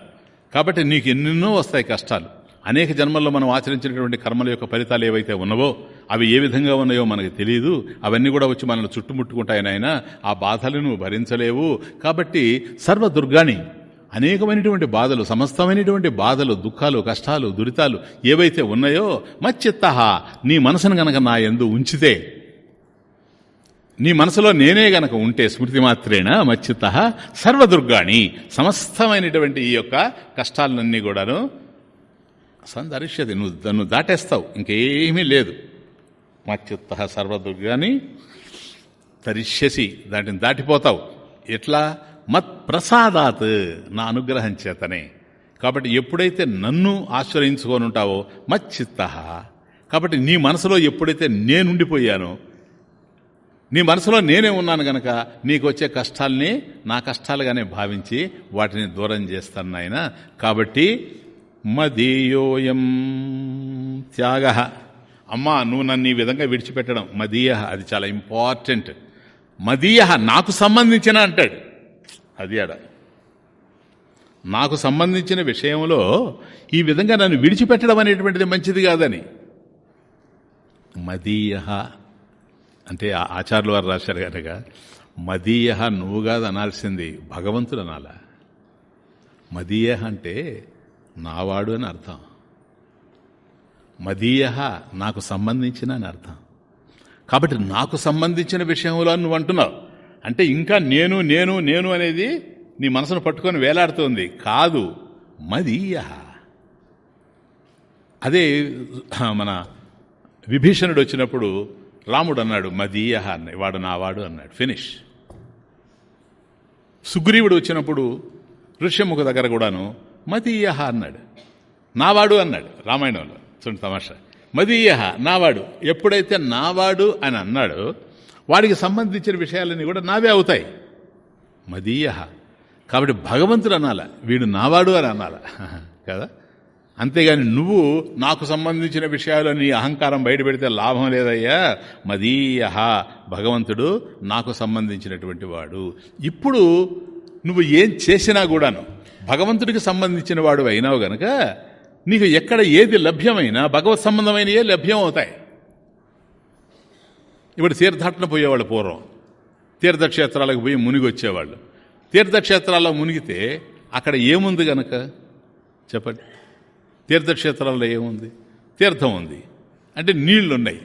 కాబట్టి నీకు ఎన్నెన్నో వస్తాయి కష్టాలు. అనేక జన్మల్లో మనం ఆచరించినటువంటి కర్మల యొక్క ఫలితాలు ఏవైతే ఉన్నవో అవి ఏ విధంగా ఉన్నాయో మనకు తెలియదు అవన్నీ కూడా వచ్చి మనల్ని చుట్టుముట్టుకుంటాయి నాయన. ఆ బాధలు నువ్వు భరించలేవు. కాబట్టి సర్వదుర్గాని అనేకమైనటువంటి బాధలు సమస్తమైనటువంటి బాధలు దుఃఖాలు కష్టాలు దురితాలు ఏవైతే ఉన్నాయో మచ్చిత్త నీ మనసును గనక నా ఎందు ఉంచితే నీ మనసులో నేనే గనక ఉంటే స్మృతి మాత్రేణ మచ్చిత సర్వదుర్గాణి సమస్తమైనటువంటి ఈ యొక్క కష్టాలన్నీ కూడాను సందర్శ్యది నువ్వు నువ్వు దాటేస్తావు. ఇంకేమీ లేదు. మచ్చిత్త సర్వదుర్గాని తరిష్యసి దాటిని దాటిపోతావు. ఎట్లా? మత్ ప్రసాదాత్ నా అనుగ్రహం చేతనే. కాబట్టి ఎప్పుడైతే నన్ను ఆశ్రయించుకొని ఉంటావో మచ్చిత్త కాబట్టి నీ మనసులో ఎప్పుడైతే నేనుండిపోయానో నీ మనసులో నేనే ఉన్నాను గనక నీకు వచ్చే కష్టాల్ని నా కష్టాలుగానే భావించి వాటిని దూరం చేస్తాను నాయన. కాబట్టి మదీయోయం త్యాగ. అమ్మా నువ్వు నన్ను ఈ విధంగా విడిచిపెట్టడం మదీయ అది చాలా ఇంపార్టెంట్. మదీయ నాకు సంబంధించిన అంటాడు. అది ఆడ. నాకు సంబంధించిన విషయంలో ఈ విధంగా నన్ను విడిచిపెట్టడం అనేటువంటిది మంచిది కాదని. మదీయ అంటే ఆ ఆచార్యుల వారు రాశారు కనుక మదీయ నువ్వు కాదు అనాల్సింది భగవంతుడు అనాల. మదీయ అంటే నావాడు అని అర్థం. మదీయ నాకు సంబంధించిన అని అర్థం. కాబట్టి నాకు సంబంధించిన విషయంలో నువ్వు అంటున్నావు. అంటే ఇంకా నేను నేను నేను అనేది నీ మనసును పట్టుకొని వేలాడుతోంది. కాదు మదీయ అదే మన విభీషణుడు వచ్చినప్పుడు రాముడు అన్నాడు మదీయ అన్నాడు వాడు నావాడు అన్నాడు. ఫినిష్. సుగ్రీవుడు వచ్చినప్పుడు ఋష్యముఖ దగ్గర కూడాను మదీయ అన్నాడు. నావాడు అన్నాడు రామాయణంలో. చూడండి తమాషా. మదీయ నావాడు. ఎప్పుడైతే నావాడు అని అన్నాడు వాడికి సంబంధించిన విషయాలన్నీ కూడా నావే అవుతాయి. మదీయ కాబట్టి భగవంతుడు అనాల వీడు నావాడు అని అనాల. కదా? అంతేగాని నువ్వు నాకు సంబంధించిన విషయాలు నీ అహంకారం బయటపెడితే లాభం లేదయ్యా. మదీయ భగవంతుడు నాకు సంబంధించినటువంటి వాడు. ఇప్పుడు నువ్వు ఏం చేసినా కూడాను భగవంతుడికి సంబంధించిన వాడు అయినావు గనక నీకు ఎక్కడ ఏది లభ్యమైనా భగవత్ సంబంధమైనయే లభ్యం అవుతాయి ఇప్పుడు తీర్థాటన పోయేవాళ్ళు పూర్వం. తీర్థక్షేత్రాలకు పోయి మునిగి వచ్చేవాళ్ళు తీర్థక్షేత్రాల్లో మునిగితే అక్కడ ఏముంది గనక? చెప్పండి. తీర్థక్షేత్రాల్లో ఏముంది? తీర్థం ఉంది. అంటే నీళ్ళు ఉన్నాయి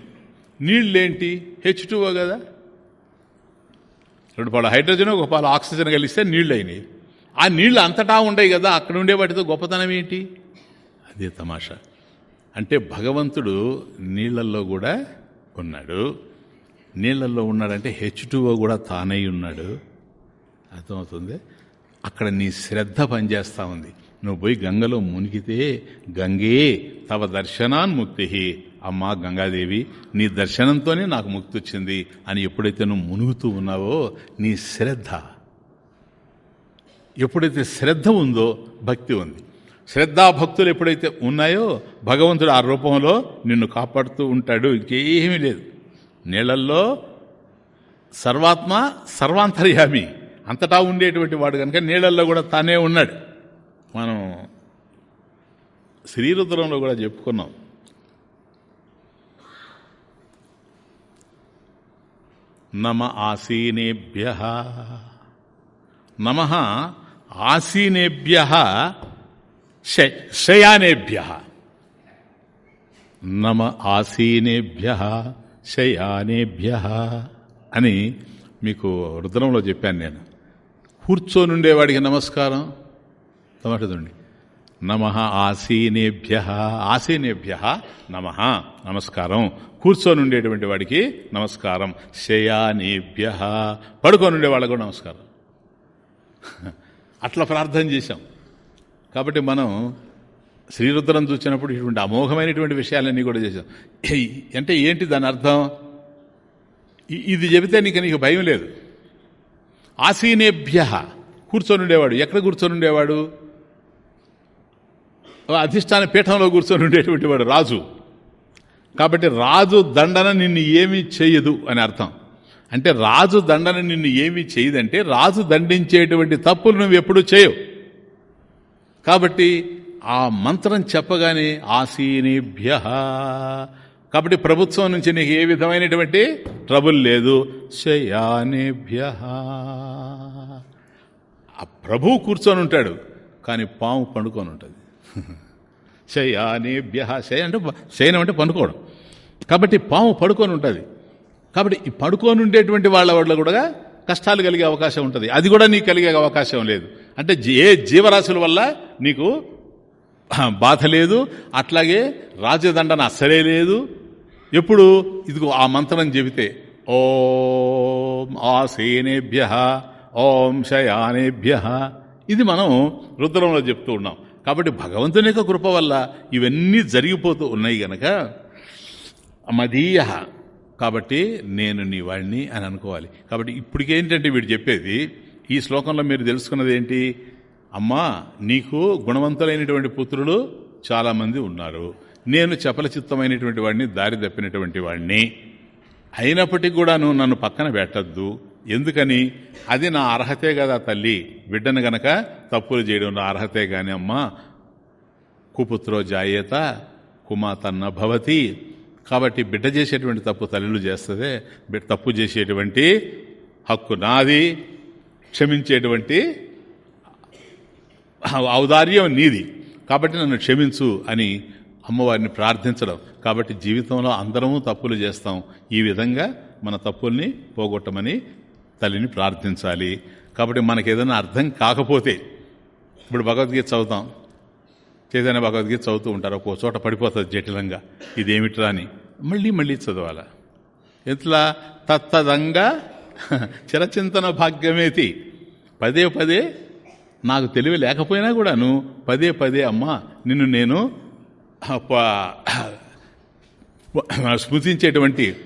నీళ్ళేంటి హెచ్ టూఓ కదా? రెండు పాలు హైడ్రోజన్ ఒక పాలు ఆక్సిజన్ కలిస్తే నీళ్ళు అయినాయి ఆ నీళ్ళు అంతటా ఉండయి కదా అక్కడ ఉండే వాటితో గొప్పతనం ఏంటి? అదే తమాషా. అంటే భగవంతుడు నీళ్ళల్లో కూడా ఉన్నాడు. నీళ్ళల్లో ఉన్నాడంటే హెచ్ టూఓ కూడా తానై ఉన్నాడు. అర్థమవుతుంది? అక్కడ నీ శ్రద్ధ పనిచేస్తూ ఉంది. నువ్వు పోయి గంగలో మునిగితే గంగే తవ దర్శనాన్ ముక్తి అమ్మా గంగాదేవి నీ దర్శనంతోనే నాకు ముక్తి వచ్చింది అని ఎప్పుడైతే నువ్వు మునుగుతూ ఉన్నావో నీ శ్రద్ధ. ఎప్పుడైతే శ్రద్ధ ఉందో భక్తి ఉంది. శ్రద్ధాభక్తులు ఎప్పుడైతే ఉన్నాయో భగవంతుడు ఆ రూపంలో నిన్ను కాపాడుతూ ఉంటాడు. ఇంకేమీ లేదు. నీళ్ళల్లో సర్వాత్మ సర్వాంతర్యామి. అంతటా ఉండేటువంటి వాడు కనుక నీళ్ళల్లో కూడా తానే ఉన్నాడు. మనం శ్రీరుద్రంలో కూడా చెప్పుకున్నాం. నమ ఆసీనేభ్య. నమ ఆసీనేభ్య శయానేభ్య. నమ ఆసీనేభ్య శయానేభ్య అని మీకు రుద్రంలో చెప్పాను నేను. కూర్చోనుండేవాడికి నమస్కారం. తమటదండి నమ ఆసీనేభ్య ఆసీనేభ్య నమ నమస్కారం. కూర్చోనుండేటువంటి వాడికి నమస్కారం. శయానేభ్య. పడుకోనుండే వాళ్ళకు నమస్కారం. అట్లా ప్రార్థన చేశాం. కాబట్టి మనం శ్రీరుద్రం చూసినప్పుడు ఇటువంటి అమోఘమైనటువంటి విషయాలన్నీ కూడా చేశాం. అంటే ఏంటి దాని అర్థం? ఇది చెబితే నీకు నీకు భయం లేదు. ఆసీనేభ్య కూర్చొని ఉండేవాడు ఎక్కడ కూర్చొని ఉండేవాడు అధిష్టాన పీఠంలో కూర్చొని ఉండేటువంటి వాడు రాజు. కాబట్టి రాజు దండన నిన్ను ఏమీ చేయదు అని అర్థం. అంటే రాజు దండన నిన్ను ఏమీ చేయదంటే రాజు దండించేటువంటి తప్పులు నువ్వు ఎప్పుడూ చేయవు. కాబట్టి ఆ మంత్రం చెప్పగానే ఆసీనిభ్య. కాబట్టి ప్రభుత్వం నుంచి నీకు ఏ విధమైనటువంటి ట్రబుల్ లేదు. శయానేభ్య ఆ ప్రభువు కూర్చొని ఉంటాడు కానీ పాము పండుకొని ఉంటుంది. శయానేభ్య శయ అంటే శయనం అంటే పండుకోవడం. కాబట్టి పాము పడుకొని ఉంటుంది. కాబట్టి ఈ పడుకొని ఉండేటువంటి వాళ్ళ వాళ్ళ కూడా కష్టాలు కలిగే అవకాశం ఉంటుంది. అది కూడా నీకు కలిగే అవకాశం లేదు. అంటే ఏ జీవరాశుల వల్ల నీకు బాధ లేదు అట్లాగే రాజదండన అస్సలే లేదు. ఎప్పుడు? ఇదిగో ఆ మంత్రం చెబితే ఓం ఆసేనేభ్య ఓం శయానేభ్య. ఇది మనం రుద్రంలో చెప్తూ ఉన్నాం. కాబట్టి భగవంతుని యొక్క కృప వల్ల ఇవన్నీ జరిగిపోతూ ఉన్నాయి గనక మదీయ కాబట్టి నేను నీ వాడిని అని అనుకోవాలి. కాబట్టి ఇప్పటికేంటంటే వీడు చెప్పేది ఈ శ్లోకంలో మీరు తెలుసుకున్నది ఏంటి? అమ్మా నీకు గుణవంతులైనటువంటి పుత్రులు చాలామంది ఉన్నారు. నేను చపల చిత్తమైనటువంటి వాడిని దారి తప్పినటువంటి వాడిని. అయినప్పటికీ కూడా నువ్వు నన్ను పక్కన పెట్టద్దు. ఎందుకని? అది నా అర్హతే కదా తల్లి. బిడ్డను గనక తప్పులు చేయడం నా అర్హతే కాని అమ్మా. కుపుత్రో జాయేత కుమాతన్న భవతి. కాబట్టి బిడ్డ చేసేటువంటి తప్పు తల్లిలు చేస్తుంది తప్పు చేసేటువంటి హక్కు నాది క్షమించేటువంటి ఔదార్యం నీది. కాబట్టి నన్ను క్షమించు అని అమ్మవారిని ప్రార్థించడం. కాబట్టి జీవితంలో అందరము తప్పులు చేస్తాం. ఈ విధంగా మన తప్పుల్ని పోగొట్టమని తల్లిని ప్రార్థించాలి. కాబట్టి మనకి ఏదైనా అర్థం కాకపోతే ఇప్పుడు భగవద్గీత చదువుతాం. చైతన్య భగవద్గీత చదువుతూ ఉంటారు ఒక్కో చోట పడిపోతుంది జటిలంగా. ఇదేమిట్రా అని. మళ్ళీ మళ్ళీ చదవాల? ఎట్లా? తత్తదంగా చిరచింతన భాగ్యమేతి. పదే పదే నాకు తెలివి లేకపోయినా కూడాను పదే పదే అమ్మా నిన్ను నేను స్మృతించేటువంటి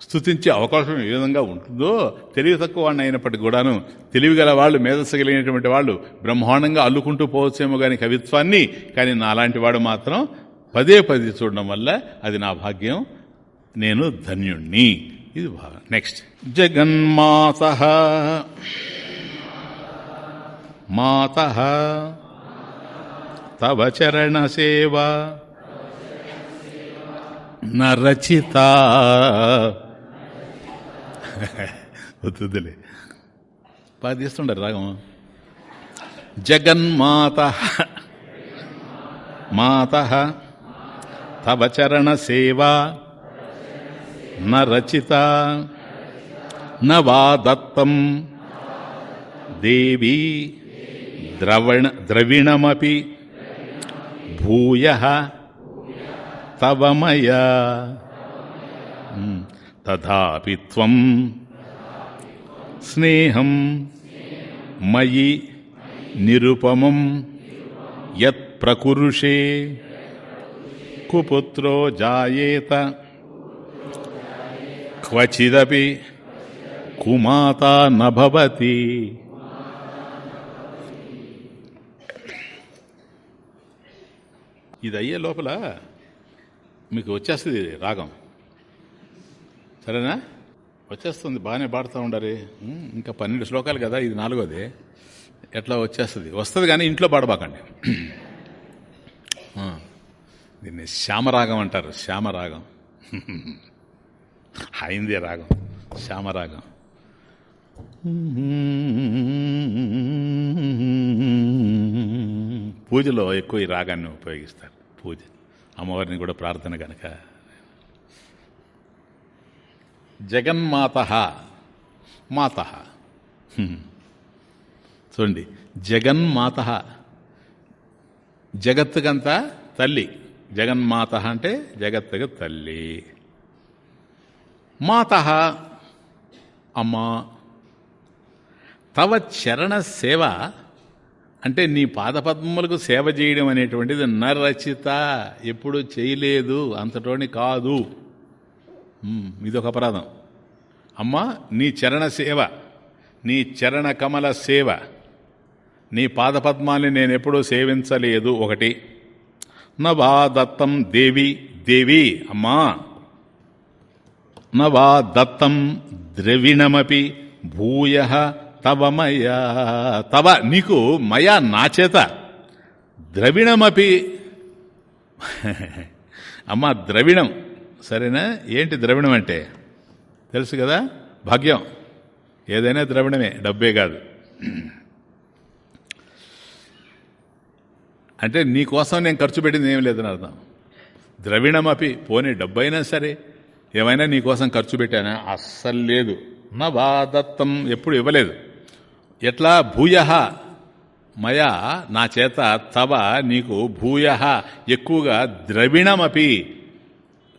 స్థుతించే అవకాశం ఏ విధంగా ఉంటుందో తెలివి తక్కువ వాడిని అయినప్పటికీ కూడాను తెలివి గల వాళ్ళు మేధస్సు కలిగినటువంటి వాళ్ళు బ్రహ్మాండంగా అల్లుకుంటూ పోవచ్చేమో కానీ కవిత్వాన్ని కానీ నాలాంటి వాడు మాత్రం పదే పదే చూడడం వల్ల అది నా భాగ్యం. నేను ధన్యుణ్ణి. ఇది భాగం. నెక్స్ట్ జగన్మాత. మాత. తవ చరణ సేవ. నరచిత. వద్దులే. పాదిస్తుండరు రాగం. జగన్మాత మాత తవ చరణ సేవా నరచిత నవా దత్తం దేవీ ద్రవణ ద్రవిణమపి భూయ తవమయ తథాపి స్నేహం మయి నిరుపమం. యత్ ప్రకురుషే. కుపుత్రో జాయేత. క్వచిదపి కుమాత నభవతి ఇది అయ్యే లోపల మీకు వచ్చేస్తుంది రాగం. సరేనా? వచ్చేస్తుంది బాగానే పాడుతూ ఉండాలి. ఇంకా పన్నెండు శ్లోకాలు కదా ఇది నాలుగోది. ఎట్లా వచ్చేస్తుంది? వస్తుంది కానీ ఇంట్లో పాడబాకండి. దీన్ని శ్యామరాగం అంటారు శ్యామరాగం. అయిందే రాగం శ్యామరాగం. పూజలో ఎక్కువ ఈ రాగాన్ని ఉపయోగిస్తారు పూజ. అమ్మవారిని కూడా ప్రార్థన కనుక జగన్మాత. మాత. చూడండి జగన్మాత. జగత్తుకంతా తల్లి. జగన్మాత అంటే జగత్తుకు తల్లి. మాత. అమ్మా. తవ చరణ సేవ అంటే నీ పాదపద్మములకు సేవ చేయడం అనేటువంటిది నరచిత. ఎప్పుడు చేయలేదు. అంతటోని కాదు. ఇదొక అపరాధం. అమ్మా నీ చరణ సేవ నీ చరణ కమల సేవ నీ పాదపద్మాల్ని నేను ఎప్పుడూ సేవించలేదు. ఒకటి నవా దత్తం దేవి దేవి అమ్మా నవా దత్తం ద్రవిణమపి భూయ తవ మయా తవ నీకు మయా నా చేత ద్రవిణమపి *laughs* అమ్మా ద్రవిణం. సరేనా? ఏంటి ద్రవిణం అంటే? తెలుసు కదా? భాగ్యం. ఏదైనా ద్రవిణమే డబ్బే కాదు. అంటే నీకోసం నేను ఖర్చు పెట్టింది ఏం లేదని అర్థం. ద్రవిణమపి పోనీ డబ్బైనా సరే. ఏమైనా నీకోసం ఖర్చు పెట్టానా? అస్సలు లేదు. నా బాధత్వం ఎప్పుడు ఇవ్వలేదు. ఎట్లా? భూయ. మయా నా చేత తవ నీకు భూయ. ఎక్కువగా ద్రవిణమపి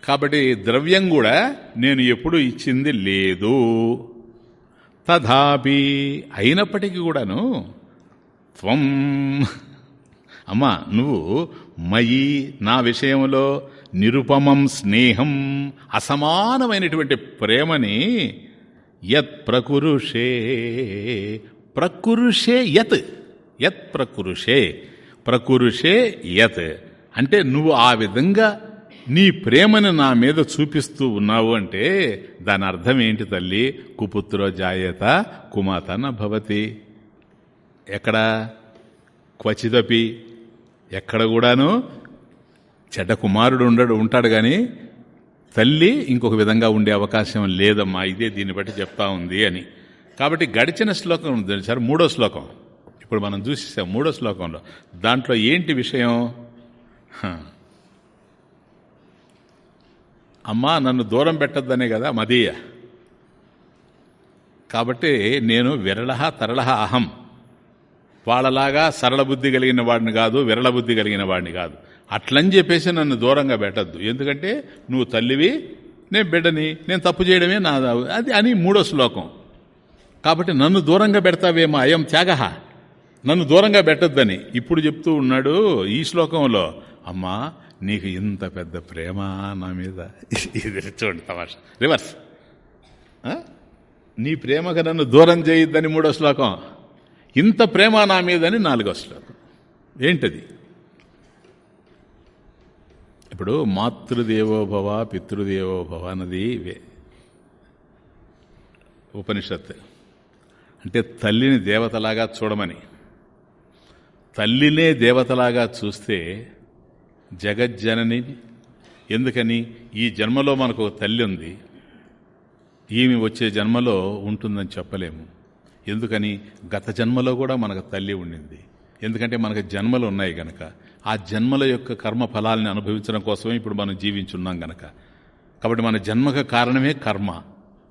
కాబట్టి ద్రవ్యం కూడా నేను ఎప్పుడు ఇచ్చింది లేదు. తథాపి అయినప్పటికీ కూడాను త్వం. అమ్మా నువ్వు మయి నా విషయంలో నిరుపమం స్నేహం అసమానమైనటువంటి ప్రేమని యత్ ప్రకురుషే ప్రకురుషే యత్ యత్ ప్రకురుషే ప్రకురుషే యత్. అంటే నువ్వు ఆ విధంగా నీ ప్రేమను నా మీద చూపిస్తూ ఉన్నావు అంటే దాని అర్థం ఏంటి తల్లి? కుపుత్రో జాయత కుమాతన భవతి. ఎక్కడ? క్వచిదపి. ఎక్కడ కూడాను? చెడ్డ కుమారుడు ఉండడు ఉంటాడు కానీ తల్లి ఇంకొక విధంగా ఉండే అవకాశం లేదమ్మా ఇదే దీన్ని బట్టి చెప్తా ఉంది అని. కాబట్టి గడిచిన శ్లోకం ఉంది సార్? మూడో శ్లోకం. ఇప్పుడు మనం చూసేసాం మూడో శ్లోకంలో. దాంట్లో ఏంటి విషయం? అమ్మా నన్ను దూరం పెట్టద్దనే కదా మదీయ. కాబట్టి నేను విరళ తరళ అహం. వాళ్ళలాగా సరళ బుద్ధి కలిగిన వాడిని కాదు విరళ బుద్ధి కలిగిన వాడిని కాదు. అట్లని చెప్పేసి నన్ను దూరంగా పెట్టద్దు. ఎందుకంటే నువ్వు తల్లివి నేను బిడ్డని నేను తప్పు చేయడమే నా అది అని మూడో శ్లోకం. కాబట్టి నన్ను దూరంగా పెడతావేమో అయం త్యాగ నన్ను దూరంగా పెట్టొద్దని. ఇప్పుడు చెప్తూ ఉన్నాడు ఈ శ్లోకంలో. అమ్మా నీకు ఇంత పెద్ద ప్రేమ నా మీద? ఇది చూడండి తమాషా. రివర్స్? నీ ప్రేమగా నన్ను దూరం చేయొద్దని మూడో శ్లోకం. ఇంత ప్రేమ నా మీదని నాలుగో శ్లోకం. ఏంటది? ఇప్పుడు మాతృదేవోభవ పితృదేవోభవ అన్నది వే- ఉపనిషత్ అంటే తల్లిని దేవతలాగా చూడమని. తల్లినే దేవతలాగా చూస్తే జగజ్జనని. ఎందుకని? ఈ జన్మలో మనకు ఒక తల్లి ఉంది. ఈమె వచ్చే జన్మలో ఉంటుందని చెప్పలేము. ఎందుకని? గత జన్మలో కూడా మనకు తల్లి ఉండింది. ఎందుకంటే మనకు జన్మలు ఉన్నాయి గనక. ఆ జన్మల యొక్క కర్మ ఫలాల్ని అనుభవించడం కోసమే ఇప్పుడు మనం జీవించున్నాం గనక. కాబట్టి మన జన్మకు కారణమే కర్మ.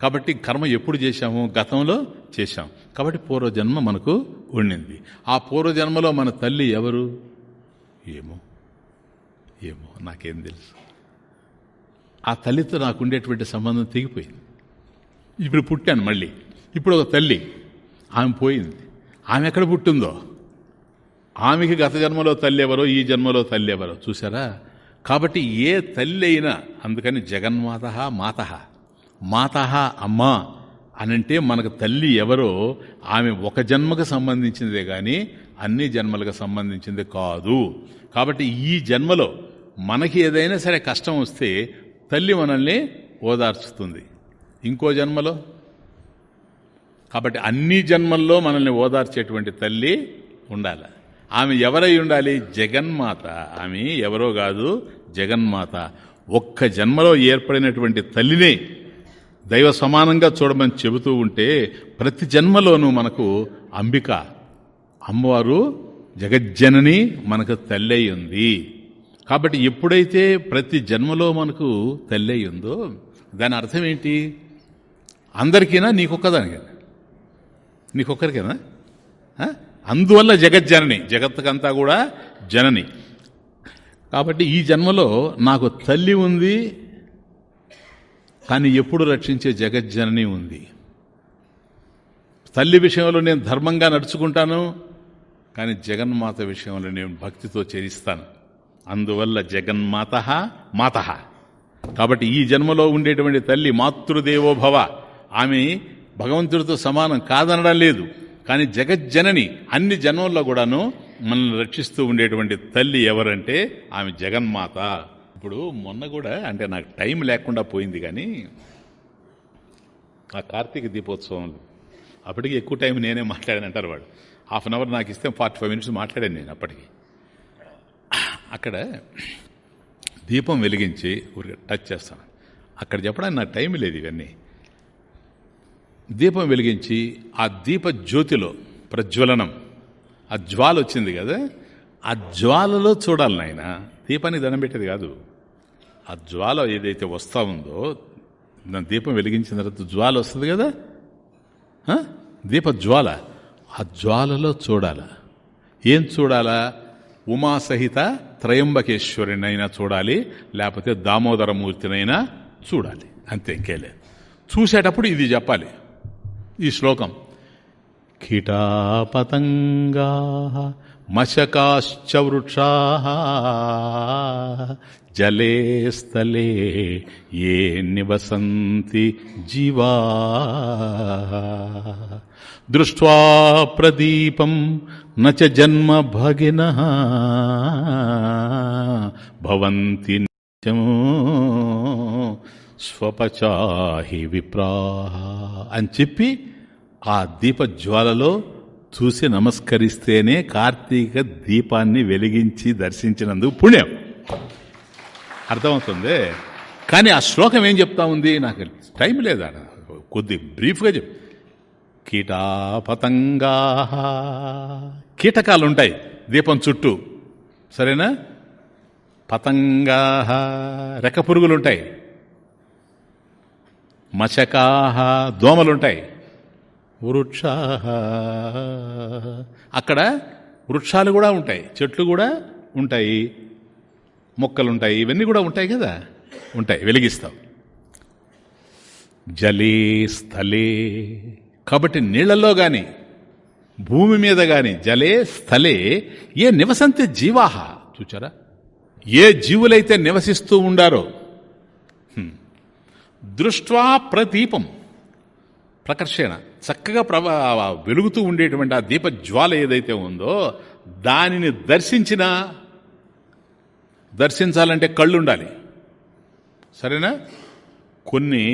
కాబట్టి కర్మ ఎప్పుడు చేశాము? గతంలో చేశాం. కాబట్టి పూర్వజన్మ మనకు ఉండింది. ఆ పూర్వజన్మలో మన తల్లి ఎవరు? ఏమో. ఏమో నాకేం తెలుసు. ఆ తల్లితో నాకు ఉండేటువంటి సంబంధం తెగిపోయింది. ఇప్పుడు పుట్టాను మళ్ళీ. ఇప్పుడు ఒక తల్లి. ఆమె పోయింది. ఆమె ఎక్కడ పుట్టిందో? ఆమెకి గత జన్మలో తల్లి ఎవరో ఈ జన్మలో తల్లి ఎవరో చూసారా కాబట్టి ఏ తల్లి అయినా అందుకని జగన్మాత మాత. మాత అమ్మా అనంటే మనకు తల్లి ఎవరో ఆమె ఒక జన్మకు సంబంధించిందే కానీ అన్ని జన్మలకు సంబంధించింది కాదు. కాబట్టి ఈ జన్మలో మనకి ఏదైనా సరే కష్టం వస్తే తల్లి మనల్ని ఓదార్చుతుంది. ఇంకో జన్మలో? కాబట్టి అన్ని జన్మల్లో మనల్ని ఓదార్చేటువంటి తల్లి ఉండాలి. ఆమె ఎవరై ఉండాలి? జగన్మాత. ఆమె ఎవరో కాదు జగన్మాత. ఒక్క జన్మలో ఏర్పడినటువంటి తల్లినే దైవ సమానంగా చూడమని చెబుతూ ఉంటే ప్రతి జన్మలోనూ మనకు అంబిక అమ్మవారు జగజ్జనని మనకు తల్లి ఉంది. కాబట్టి ఎప్పుడైతే ప్రతి జన్మలో మనకు తల్లి ఉందో దాని అర్థం ఏంటి? అందరికీనా నీకొక్కదానికి నీకొక్కరికేనా? అందువల్ల జగజ్జనని జగత్తుకంతా కూడా జనని. కాబట్టి ఈ జన్మలో నాకు తల్లి ఉంది కానీ ఎప్పుడు రక్షించే జగజ్జనని ఉంది. తల్లి విషయంలో నేను ధర్మంగా నడుచుకుంటాను కానీ జగన్మాత విషయంలో నేను భక్తితో చేరిస్తాను అందువల్ల జగన్మాత మాత. కాబట్టి ఈ జన్మలో ఉండేటువంటి తల్లి మాతృదేవోభవ. ఆమె భగవంతుడితో సమానం కాదనడం లేదు. కానీ జగజ్జనని అన్ని జన్మల్లో కూడాను మనల్ని రక్షిస్తూ ఉండేటువంటి తల్లి ఎవరంటే ఆమె జగన్మాత. ఇప్పుడు మొన్న కూడా అంటే నాకు టైం లేకుండా పోయింది కానీ ఆ కార్తీక దీపోత్సవం అప్పటికి ఎక్కువ టైం నేనే మాట్లాడాను అంటారు వాడు హాఫ్ అన్ అవర్ నాకు ఇస్తే ఫార్టీ ఫైవ్ మినిట్స్ మాట్లాడాను నేను అప్పటికి. అక్కడ దీపం వెలిగించి ఊరికి టచ్ చేస్తాను అక్కడ చెప్పడానికి నాకు టైం లేదు ఇవన్నీ. దీపం వెలిగించి ఆ దీప జ్యోతిలో ప్రజ్వలనం ఆ జ్వాల వచ్చింది కదా? ఆ జ్వాలలో చూడాలి నాయన. దీపాన్ని దండం పెట్టేది కాదు. ఆ జ్వాల ఏదైతే వస్తూ ఉందో దాని దీపం వెలిగించిన తర్వాత జ్వాల వస్తుంది కదా? దీప జ్వాల. ఆ జ్వాలలో చూడాల. ఏం చూడాలా? ఉమాసహిత త్రయంబకేశ్వరినైనా చూడాలి లేకపోతే దామోదరమూర్తినైనా చూడాలి. అంతే ఇంకేలేదు చూసేటప్పుడు ఇది చెప్పాలి. ఈ శ్లోకం. కీటాపతంగా మశకాశ్చ వృక్షా జలే స్థలే ఏ నివసంతి జీవా. దృష్ట్వా ప్రదీపం నచ జన్మ భగిన. భవంతి స్వపచాహి విప్రాహ అని చెప్పి ఆ దీపజ్వాలలో చూసి నమస్కరిస్తేనే కార్తీక దీపాన్ని వెలిగించి దర్శించినందుకు పుణ్యం. అర్థమవుతుంది? కానీ ఆ శ్లోకం ఏం చెప్తా ఉంది? నాకు టైం లేదా? కొద్ది బ్రీఫ్గా చెప్ కీటాపతంగా. కీటకాలు ఉంటాయి దీపం చుట్టూ. సరేనా? పతంగా. రెక్క పురుగులుంటాయి మచకాహ. దోమలుంటాయి. వృక్షా అక్కడ వృక్షాలు కూడా ఉంటాయి. చెట్లు కూడా ఉంటాయి. మొక్కలుంటాయి ఇవన్నీ కూడా ఉంటాయి కదా? ఉంటాయి వెలిగిస్తావు. జలే స్థలే. కాబట్టి నీళ్ళలో గాని భూమి మీద గాని జలే స్థలే ఏ నివసంతే జీవాహ. చూచారా? ఏ జీవులైతే నివసిస్తూ ఉండారో దృష్ట్వా ప్రదీపం. ప్రకర్షణ. చక్కగా ప్రభ వెలుగుతూ ఉండేటువంటి ఆ దీప జ్వాల ఏదైతే ఉందో దానిని దర్శించిన దర్శించాలంటే కళ్ళు ఉండాలి సరేనా? కొన్ని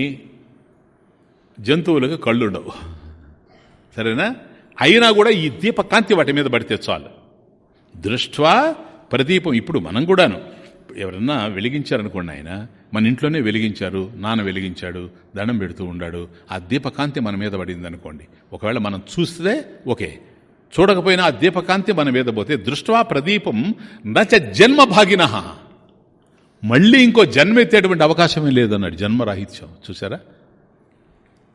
జంతువులకు కళ్ళు ఉండవు సరేనా? అయినా కూడా ఈ దీపకాంతి వాటి మీద పడితే చాలు. దృష్ట్వా ప్రదీపం ఇప్పుడు మనం కూడాను. ఎవరన్నా వెలిగించారనుకోండి ఆయన మన ఇంట్లోనే వెలిగించారు నాన్న వెలిగించాడు దండం పెడుతూ ఉండాడు ఆ దీపకాంతి మన మీద పడింది అనుకోండి ఒకవేళ మనం చూస్తే ఓకే. చూడకపోయినా ఆ దీపకాంతి మన మీద పోతే దృష్ట్వా ప్రదీపం నచ జన్మ భాగిన మళ్ళీ ఇంకో జన్మెత్తేటువంటి అవకాశమే లేదన్నాడు జన్మరాహిత్యం. చూసారా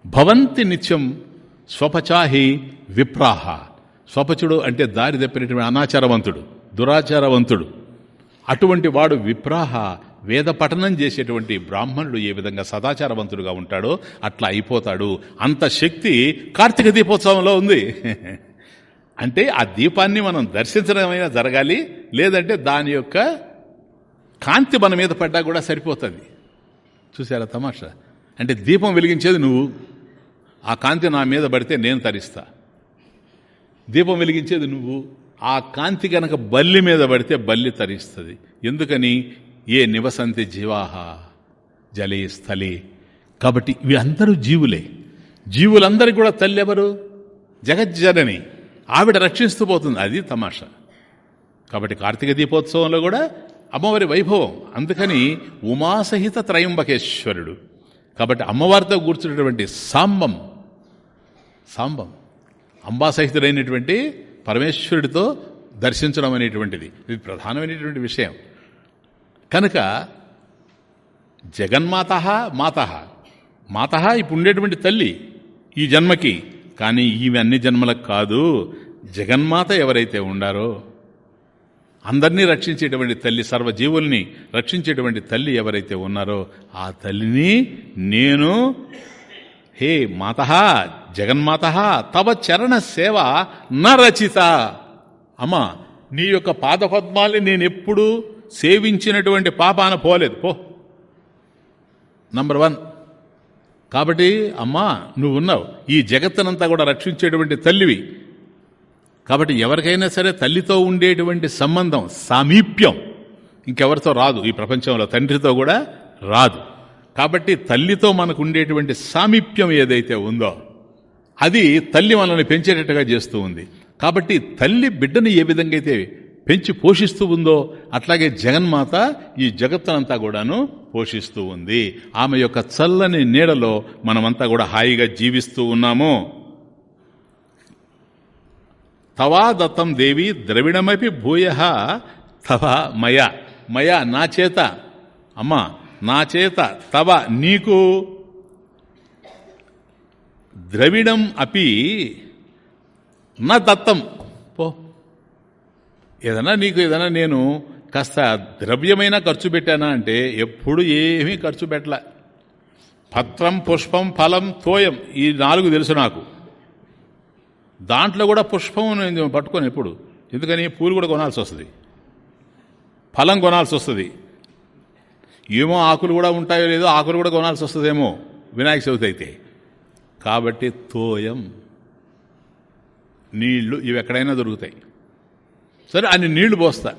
భవంతి నిత్యం స్వపచాహి విప్రాహ. స్వపచుడు అంటే దారి తప్పినటువంటి అనాచారవంతుడు దురాచారవంతుడు. అటువంటి వాడు విప్రాహ వేద పఠనం చేసేటువంటి బ్రాహ్మణుడు ఏ విధంగా సదాచారవంతుడుగా ఉంటాడో అట్లా అయిపోతాడు. అంత శక్తి కార్తీక దీపోత్సవంలో ఉంది. అంటే ఆ దీపాన్ని మనం దర్శించడమైనా జరగాలి లేదంటే దాని యొక్క కాంతి మన మీద పడ్డా కూడా సరిపోతుంది. చూసారా తమాషా? అంటే దీపం వెలిగించేది నువ్వు. ఆ కాంతి నా మీద పడితే నేను తరిస్తా. దీపం వెలిగించేది నువ్వు. ఆ కాంతి కనుక బల్లి మీద పడితే బల్లి తరిస్తుంది. ఎందుకని? ఏ నివసంతి జీవాహ జలే స్థలే. కాబట్టి ఇవి అందరూ జీవులే. జీవులందరికీ కూడా తల్లి ఎవరు జగజ్జనని. ఆవిడ రక్షిస్తూ పోతుంది. అది తమాషా. కాబట్టి కార్తీక దీపోత్సవంలో కూడా అమ్మవారి వైభవం. అందుకని ఉమాసహిత త్రయంబకేశ్వరుడు. కాబట్టి అమ్మవారితో కూర్చున్నటువంటి సాంబం సాంబం అంబాసహితుడైనటువంటి పరమేశ్వరుడితో దర్శించడం అనేటువంటిది. ఇది ప్రధానమైనటువంటి విషయం. కనుక జగన్మాత మాత మాత ఇప్పుడు ఉండేటువంటి తల్లి ఈ జన్మకి కానీ ఈమె అన్ని జన్మలకు కాదు జగన్మాత ఎవరైతే ఉండారో అందరినీ రక్షించేటువంటి తల్లి సర్వజీవుల్ని రక్షించేటువంటి తల్లి ఎవరైతే ఉన్నారో ఆ తల్లిని నేను హే మాత జగన్మాత తవ చరణ సేవ న రచిత. అమ్మా నీ యొక్క పాదపద్మాల్ని నేనెప్పుడు సేవించినటువంటి పాపాన పోలేదు. పో. నంబర్ వన్ కాబట్టి అమ్మా నువ్వు ఉన్నావు ఈ జగత్తునంతా కూడా రక్షించేటువంటి తల్లివి. కాబట్టి ఎవరికైనా సరే తల్లితో ఉండేటువంటి సంబంధం సామీప్యం ఇంకెవరితో రాదు. ఈ ప్రపంచంలో తండ్రితో కూడా రాదు. కాబట్టి తల్లితో మనకు ఉండేటువంటి సామీప్యం ఏదైతే ఉందో అది తల్లి మనల్ని పెంచేటట్టుగా చేస్తూ ఉంది. కాబట్టి తల్లి బిడ్డను ఏ విధంగా అయితే పెంచి పోషిస్తూ ఉందో అట్లాగే జగన్మాత ఈ జగత్తునంతా కూడాను పోషిస్తూ ఉంది. ఆమె యొక్క చల్లని నీడలో మనమంతా కూడా హాయిగా జీవిస్తూ ఉన్నాము. తవా దత్తం దేవి ద్రవిడమపి భూయ తవ మయ. మయ నా చేత. అమ్మా నా చేత. తవ నీకు. ద్రవిడం అపి నా దత్తం. పో. ఏదన్నా నీకు ఏదన్నా నేను కాస్త ద్రవ్యమైనా ఖర్చు పెట్టానా అంటే ఎప్పుడు ఏమీ ఖర్చు పెట్టలే. పత్రం పుష్పం ఫలం తోయం ఈ నాలుగు తెలుసు నాకు. దాంట్లో కూడా పుష్పం నేను పట్టుకొని ఎప్పుడు. ఎందుకని పూలు కూడా కొనాల్సి వస్తుంది. ఫలం కొనాల్సి వస్తుంది. ఏమో ఆకులు కూడా ఉంటాయో లేదో ఆకులు కూడా కొనాల్సి వస్తుందేమో వినాయక చవితి అయితే. కాబట్టి తోయం నీళ్ళు ఇవి ఎక్కడైనా దొరుకుతాయి. సరే అన్ని నీళ్ళు పోస్తా.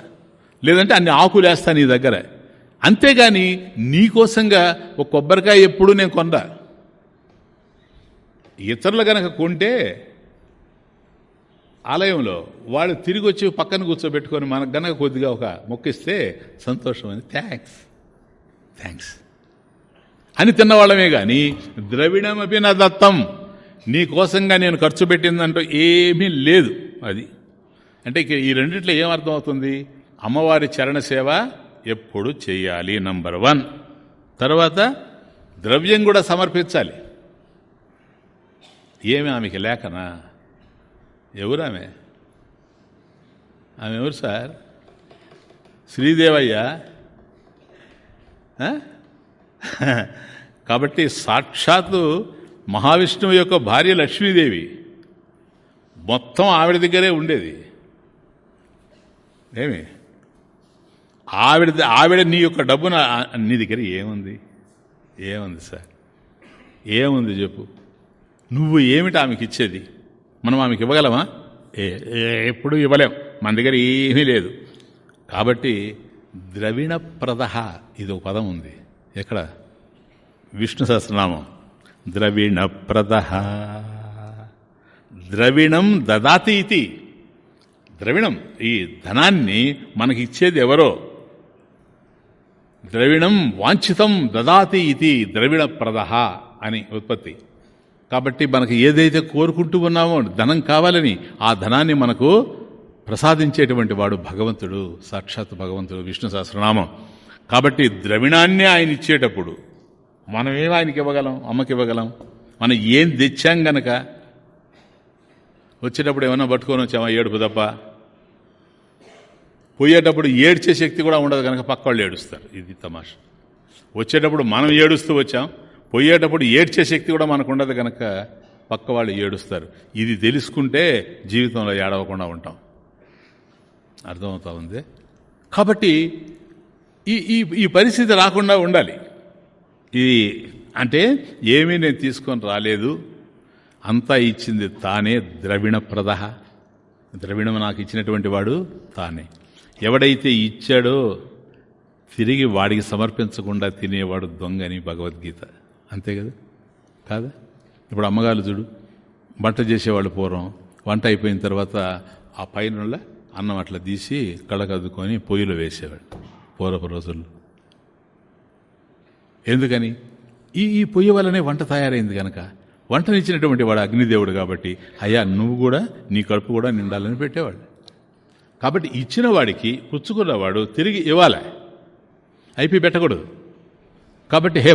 లేదంటే అన్ని ఆకులు వేస్తా నీ దగ్గర. అంతేగాని నీకోసంగా ఒక కొబ్బరికాయ ఎప్పుడు నేను కొందా ఇతరులు గనక కొంటే ఆలయంలో వాళ్ళు తిరిగి వచ్చి పక్కన కూర్చోబెట్టుకొని మనకు గనక కొద్దిగా ఒక మొక్కిస్తే సంతోషం అని థ్యాంక్స్. థ్యాంక్స్. అని తిన్నవాళ్ళమే కానీ ద్రవిడమపి నా దత్తం. నీ కోసంగా నేను ఖర్చు పెట్టిందంటూ ఏమీ లేదు. అది అంటే ఈ రెండిట్లో ఏమర్థం అవుతుంది అమ్మవారి చరణ సేవ ఎప్పుడు చేయాలి నంబర్ వన్ తర్వాత ద్రవ్యం కూడా సమర్పించాలి. ఏమి ఆమెకి లేకనా ఎవరు ఆమె? ఆమె ఎవరు సార్? శ్రీదేవయ్య? కాబట్టి సాక్షాత్తు మహావిష్ణువు యొక్క భార్య లక్ష్మీదేవి. మొత్తం ఆవిడ దగ్గరే ఉండేది. ఏమి? ఆవిడ ఆవిడ నీ యొక్క డబ్బున నీ దగ్గర ఏముంది? ఏముంది సార్? ఏముంది చెప్పు. నువ్వు ఏమిటి ఆమెకి ఇచ్చేది? మనం ఆమెకి ఇవ్వగలమా? ఎప్పుడు ఇవ్వలేం. మన దగ్గర ఏమీ లేదు. కాబట్టి ద్రవిణప్రద ఇది ఒక పదం ఉంది. ఎక్కడ? విష్ణు సహస్రనామం. ద్రవిణప్రద. ద్రవిణం దదాతి ఇది. ద్రవిణం ఈ ధనాన్ని మనకి ఇచ్చేది ఎవరో ద్రవిణం వాంఛితం దదాతి ఇది ద్రవిణప్రద అని ఉత్పత్తి. కాబట్టి మనకు ఏదైతే కోరుకుంటూ ఉన్నామో ధనం కావాలని ఆ ధనాన్ని మనకు ప్రసాదించేటువంటి వాడు భగవంతుడు సాక్షాత్ భగవంతుడు విష్ణు సహస్రనామం. కాబట్టి ద్రవిణాన్ని ఆయన ఇచ్చేటప్పుడు మనం ఆయనకి ఇవ్వగలం అమ్మకి ఇవ్వగలం? మనం ఏం తెచ్చాం గనక? వచ్చేటప్పుడు ఏమన్నా పట్టుకొని వచ్చామా ఏడుపు తప్ప? పోయేటప్పుడు ఏడ్చే శక్తి కూడా ఉండదు కనుక పక్క వాళ్ళు ఏడుస్తారు. ఇది తమాష. వచ్చేటప్పుడు మనం ఏడుస్తూ వచ్చాం పోయేటప్పుడు ఏడ్చే శక్తి కూడా మనకు ఉండదు కనుక పక్క వాళ్ళు ఏడుస్తారు. ఇది తెలుసుకుంటే జీవితంలో ఏడవకుండా ఉంటాం. అర్థమవుతా ఉంది కాబట్టి ఈ ఈ ఈ పరిస్థితి రాకుండా ఉండాలి. ఇది అంటే ఏమీ నేను తీసుకొని రాలేదు అంతా ఇచ్చింది తానే ద్రవిణ ప్రదహ ద్రవిణం నాకు ఇచ్చినటువంటి వాడు తానే. ఎవడైతే ఇచ్చాడో తిరిగి వాడికి సమర్పించకుండా తినేవాడు దొంగని భగవద్గీత. అంతే కదా? కాదా? ఇప్పుడు అమ్మగారు చూడు వంట చేసేవాళ్ళు పూర్వం వంట అయిపోయిన తర్వాత ఆ పైన అన్నం అట్లా తీసి కళ్ళకద్దుకొని పొయ్యిలో వేసేవాడు పూర్వపు రోజుల్లో. ఎందుకని? ఈ ఈ పొయ్యి వల్లనే వంట తయారైంది కనుక వంటనిచ్చినటువంటి వాడు అగ్నిదేవుడు కాబట్టి అయ్యా నువ్వు కూడా నీ కడుపు కూడా నిండాలని పెట్టేవాడు కాబట్టి ఇచ్చిన వాడికి పుచ్చుకున్నవాడు తిరిగి ఇవ్వాలి. అయిపోయి పెట్టకూడదు. కాబట్టి హే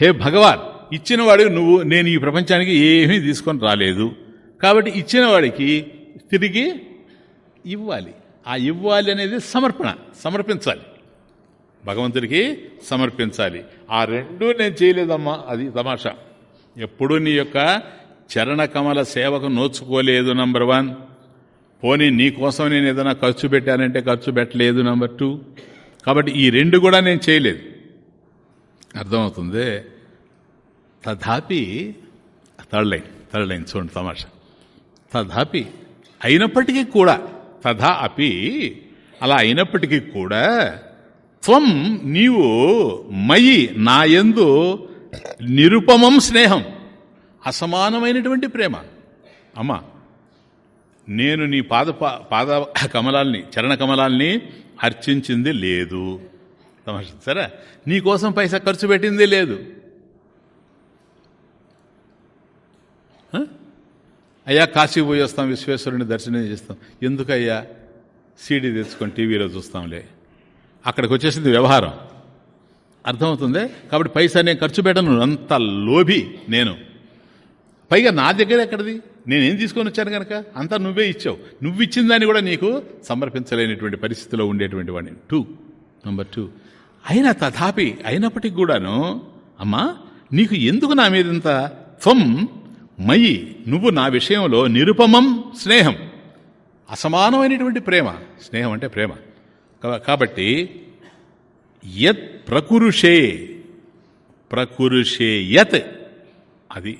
హే భగవాన్ ఇచ్చినవాడికి నువ్వు నేను ఈ ప్రపంచానికి ఏమీ తీసుకొని రాలేదు. కాబట్టి ఇచ్చిన వాడికి తిరిగి ఇవ్వాలి. ఆ ఇవ్వాలి అనేది సమర్పణ సమర్పించాలి. భగవంతుడికి సమర్పించాలి. ఆ రెండు నేను చేయలేదమ్మా అది తమాషా. ఎప్పుడు నీ యొక్క చరణ కమల సేవకు నోచుకోలేదు నంబర్ వన్. పోనీ నీకోసం నేను ఏదైనా ఖర్చు పెట్టానంటే ఖర్చు పెట్టలేదు నంబర్ టూ కాబట్టి ఈ రెండు కూడా నేను చేయలేదు. అర్థమవుతుంది? తథాపి థర్డ్ లైన్ థర్డ్ లైన్ చూడండి తమాషా. తథాపి అయినప్పటికీ కూడా తథా అపి అలా అయినప్పటికీ కూడా త్వం నీవు మయి నాయందు నిరుపమం స్నేహం అసమానమైనటువంటి ప్రేమ. అమ్మా నేను నీ పాద పాద కమలాల్ని చరణ కమలాల్ని అర్చించింది లేదు. సరే నీకోసం పైసా ఖర్చు పెట్టింది లేదు. అయ్యా కాశీ పోయి వస్తాం విశ్వేశ్వరుని దర్శనం చేస్తాం. ఎందుకయ్యా? సీడీ తెచ్చుకొని టీవీలో చూస్తాంలే. అక్కడికి వచ్చేసింది వ్యవహారం. అర్థమవుతుంది? కాబట్టి పైసా నేను ఖర్చు పెట్టను అంత లోభి నేను. పైగా నా దగ్గర ఎక్కడిది? నేనేం తీసుకొని వచ్చాను కనుక అంతా నువ్వే ఇచ్చావు. నువ్వు ఇచ్చిన దాన్ని కూడా నీకు సమర్పించలేనిటువంటి పరిస్థితిలో ఉండేటువంటి వాడిని. టూ నంబర్ టూ అయినా తథాపి అయినప్పటికి కూడాను అమ్మా నీకు ఎందుకు నా మీద ఇంత త్వం? మయి నువ్వు నా విషయంలో నిరుపమం స్నేహం. అసమానమైనటువంటి ప్రేమ. స్నేహం అంటే ప్రేమ. కాబట్టి యత్ ప్రకురుషే ప్రకురుషే యత్. అది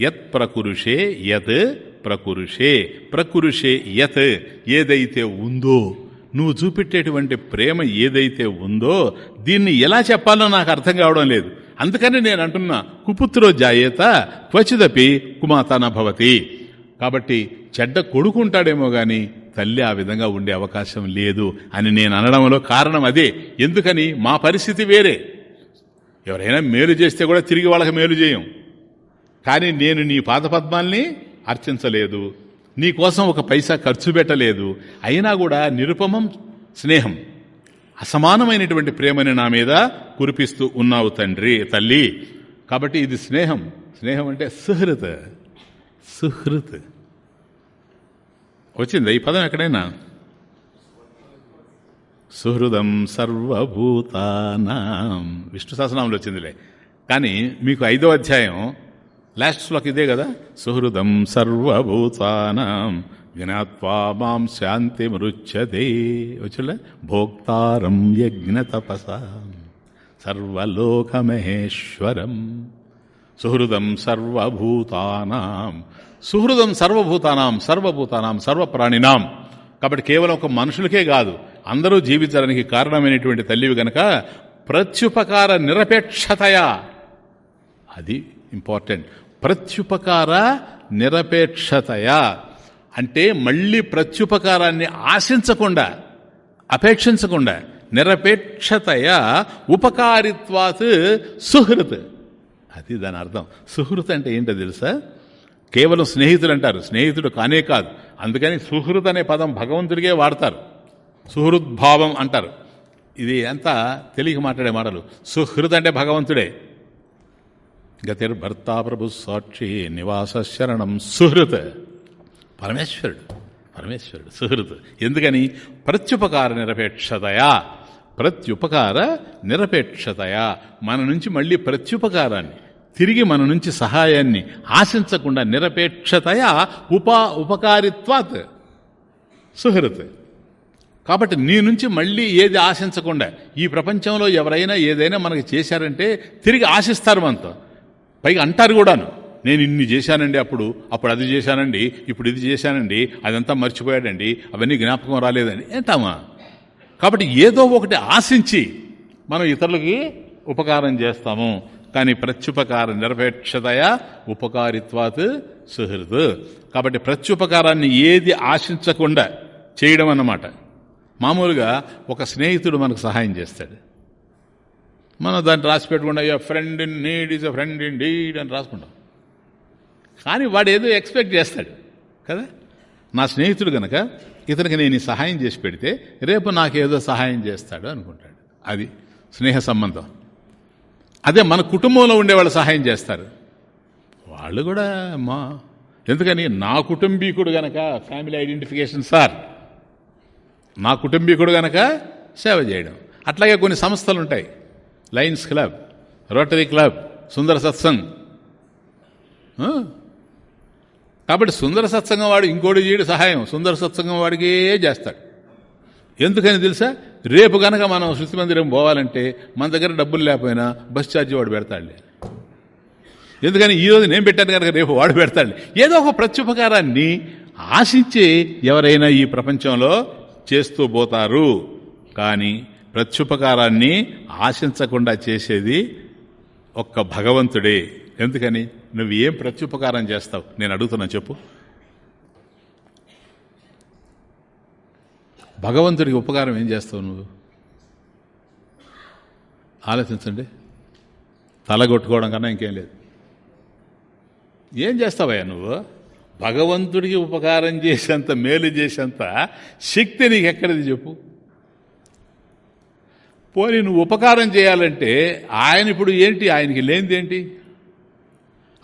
యత్ ప్రకురుషే యత్ ప్రకురుషే. ప్రకురుషే యత్ ఏదైతే ఉందో నువ్వు చూపెట్టేటువంటి ప్రేమ ఏదైతే ఉందో దీన్ని ఎలా చెప్పాలో నాకు అర్థం కావడం లేదు. అందుకని నేను అంటున్నా కుపుత్రో జాయేత క్వచిదపి కుమాతాన భవతి. కాబట్టి చెడ్డ కొడుకుంటాడేమో గాని తల్లి ఆ విధంగా ఉండే అవకాశం లేదు అని నేను అనడంలో కారణం అదే. ఎందుకని? మా పరిస్థితి వేరే. ఎవరైనా మేలు చేస్తే కూడా తిరిగి వాళ్ళకి మేలు చేయం. కానీ నేను నీ పాదపద్మాల్ని అర్చించలేదు. నీకోసం ఒక పైసా ఖర్చు పెట్టలేదు. అయినా కూడా నిరుపమం స్నేహం అసమానమైనటువంటి ప్రేమని నా మీద కురిపిస్తూ ఉన్నావు తండ్రి తల్లి. కాబట్టి ఇది స్నేహం. స్నేహం అంటే సుహృత్. సుహృత్. వచ్చింది ఈ పదం ఎక్కడైనా? సుహృదం సర్వభూతానాం. విష్ణు సహస్రనామంలో వచ్చిందిలే. కానీ మీకు ఐదో అధ్యాయం లాస్ట్ శ్లోక్ ఇదే కదా? సుహృదం సర్వభూతానాం జ్ఞాత్వా మాం శాంతి మృచ్చతే వచ్చులే? భోక్తారం యజ్ఞ తపస. సర్వలోకమహేశ్వరం. సుహృదం సర్వభూతానాం. సుహృదం సర్వభూతానాం సర్వభూతానాం సర్వప్రాణినాం. కాబట్టి కేవలం ఒక మనుషులకే కాదు అందరూ జీవించడానికి కారణమైనటువంటి తల్లివి గనక ప్రత్యుపకార నిరపేక్షతయా. అది ఇంపార్టెంట్ ప్రత్యుపకార నిరపేక్షతయా? అంటే మళ్ళీ ప్రత్యుపకారాన్ని ఆశించకుండా అపేక్షించకుండా నిరపేక్షతయ ఉపకారిత్వాత్ సుహృత్. అది దాని అర్థం. సుహృత్ అంటే ఏంటో తెలుసా? కేవలం స్నేహితులు అంటారు. స్నేహితుడు కానే కాదు. అందుకని సుహృత్ అనే పదం భగవంతుడికే వాడతారు. సుహృద్భావం అంటారు. ఇది అంతా తెలియక మాట్లాడే మాటలు. సుహృద్ అంటే భగవంతుడే. గతిర్భర్తా ప్రభు సాక్షి నివాస శరణం సుహృత్. పరమేశ్వరుడు పరమేశ్వరుడు సుహృత్. ఎందుకని? ప్రత్యుపకార నిరపేక్షతయా. ప్రత్యుపకార నిరపేక్షతయా. మన నుంచి మళ్ళీ ప్రత్యుపకారాన్ని తిరిగి మన నుంచి సహాయాన్ని ఆశించకుండా నిరపేక్షతయా ఉపా ఉపకారిత్వాత్. సుహృత్. కాబట్టి నీ నుంచి మళ్ళీ ఏది ఆశించకుండా ఈ ప్రపంచంలో ఎవరైనా ఏదైనా మనకి చేశారంటే తిరిగి ఆశిస్తారు మనతో. పైగా అంటారు కూడాను నేను ఇన్ని చేశానండి అప్పుడు అప్పుడు అది చేశానండి ఇప్పుడు ఇది చేశానండి అదంతా మర్చిపోయాడండి అవన్నీ జ్ఞాపకం రాలేదండి ఏంటామా కాబట్టి ఏదో ఒకటి ఆశించి మనం ఇతరులకి ఉపకారం చేస్తాము. కానీ ప్రత్యుపకార నిరపేక్షతయ ఉపకారిత్వాత్ సుహృద్ కాబట్టి ప్రత్యుపకారాన్ని ఏది ఆశించకుండా చేయడం అన్నమాట. మామూలుగా ఒక స్నేహితుడు మనకు సహాయం చేస్తాడు. మనం దాన్ని రాసి పెట్టుకుంటా friend in need is a friend in deed అని రాసుకుంటాం. కానీ వాడు ఏదో ఎక్స్పెక్ట్ చేస్తాడు కదా? నా స్నేహితుడు గనక ఇతనికి నేను సహాయం చేసి పెడితే రేపు నాకేదో సహాయం చేస్తాడు అనుకుంటాడు. అది స్నేహ సంబంధం. అదే మన కుటుంబంలో ఉండేవాళ్ళు సహాయం చేస్తారు. వాళ్ళు కూడా మా ఎందుకని? నా కుటుంబీకుడు గనక ఫ్యామిలీ ఐడెంటిఫికేషన్ సార్ నా కుటుంబీకుడు గనక సేవ చేయడం. అట్లాగే కొన్ని సంస్థలు ఉంటాయి. Lions club rotary club Sundara Satsang కాబట్టి సుందర సత్సంగం వాడు ఇంకోటి చేయడు సహాయం. సుందర సత్సంగం వాడికే చేస్తాడు. ఎందుకని తెలుసా? రేపు కనుక మనం శృతి మందిరం పోవాలంటే మన దగ్గర డబ్బులు లేకపోయినా బస్ ఛార్జీ వాడు పెడతాడులే. ఎందుకని ఈ రోజు నేను పెట్టాను కనుక రేపు వాడు పెడతాడు ఏదో ఒక ప్రత్యుపకారాన్ని ఆశించి ఎవరైనా ఈ ప్రపంచంలో చేస్తూ పోతారు. కానీ ప్రత్యుపకారాన్ని ఆశించకుండా చేసేది ఒక్క భగవంతుడే. ఎందుకని? నువ్వు ఏం ప్రత్యుపకారం చేస్తావు? నేను అడుగుతున్నా చెప్పు. భగవంతుడికి ఉపకారం ఏం చేస్తావు నువ్వు? ఆలోచించండి. తలగొట్టుకోవడం కన్నా ఇంకేం లేదు. ఏం చేస్తావయ్యా నువ్వు? భగవంతుడికి ఉపకారం చేసేంత మేలు చేసేంత శక్తి నీకు ఎక్కడిది చెప్పు. పోనీ నువ్వు ఉపకారం చేయాలంటే ఆయన ఇప్పుడు ఏంటి? ఆయనకి లేనిదేంటి?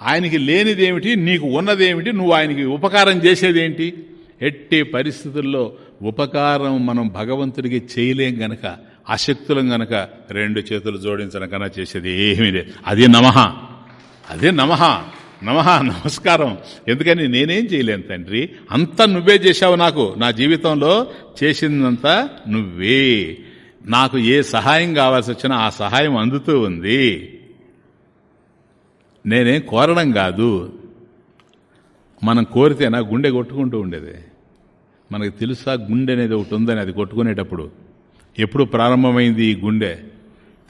ఆయనకి లేనిదేమిటి? నీకు ఉన్నదేమిటి? నువ్వు ఆయనకి ఉపకారం చేసేదేంటి? ఎట్టి పరిస్థితుల్లో ఉపకారం మనం భగవంతుడికి చేయలేం గనక అశక్తులం గనక రెండు చేతులు జోడించడం కన్నా చేసేది ఏమీ లేదు. అదే నమహ అదే నమః. నమహ నమస్కారం. ఎందుకని నేనేం చేయలేను తండ్రి? అంతా నువ్వే చేశావు నాకు. నా జీవితంలో చేసిందంతా నువ్వే. నాకు ఏ సహాయం కావాల్సి వచ్చినా ఆ సహాయం అందుతూ ఉంది. నేనేం కోరడం కాదు. మనం కోరితే నా గుండె కొట్టుకుంటూ ఉండేది. మనకు తెలుసా గుండె అనేది ఒకటి ఉందని అది కొట్టుకునేటప్పుడు. ఎప్పుడు ప్రారంభమైంది ఈ గుండె?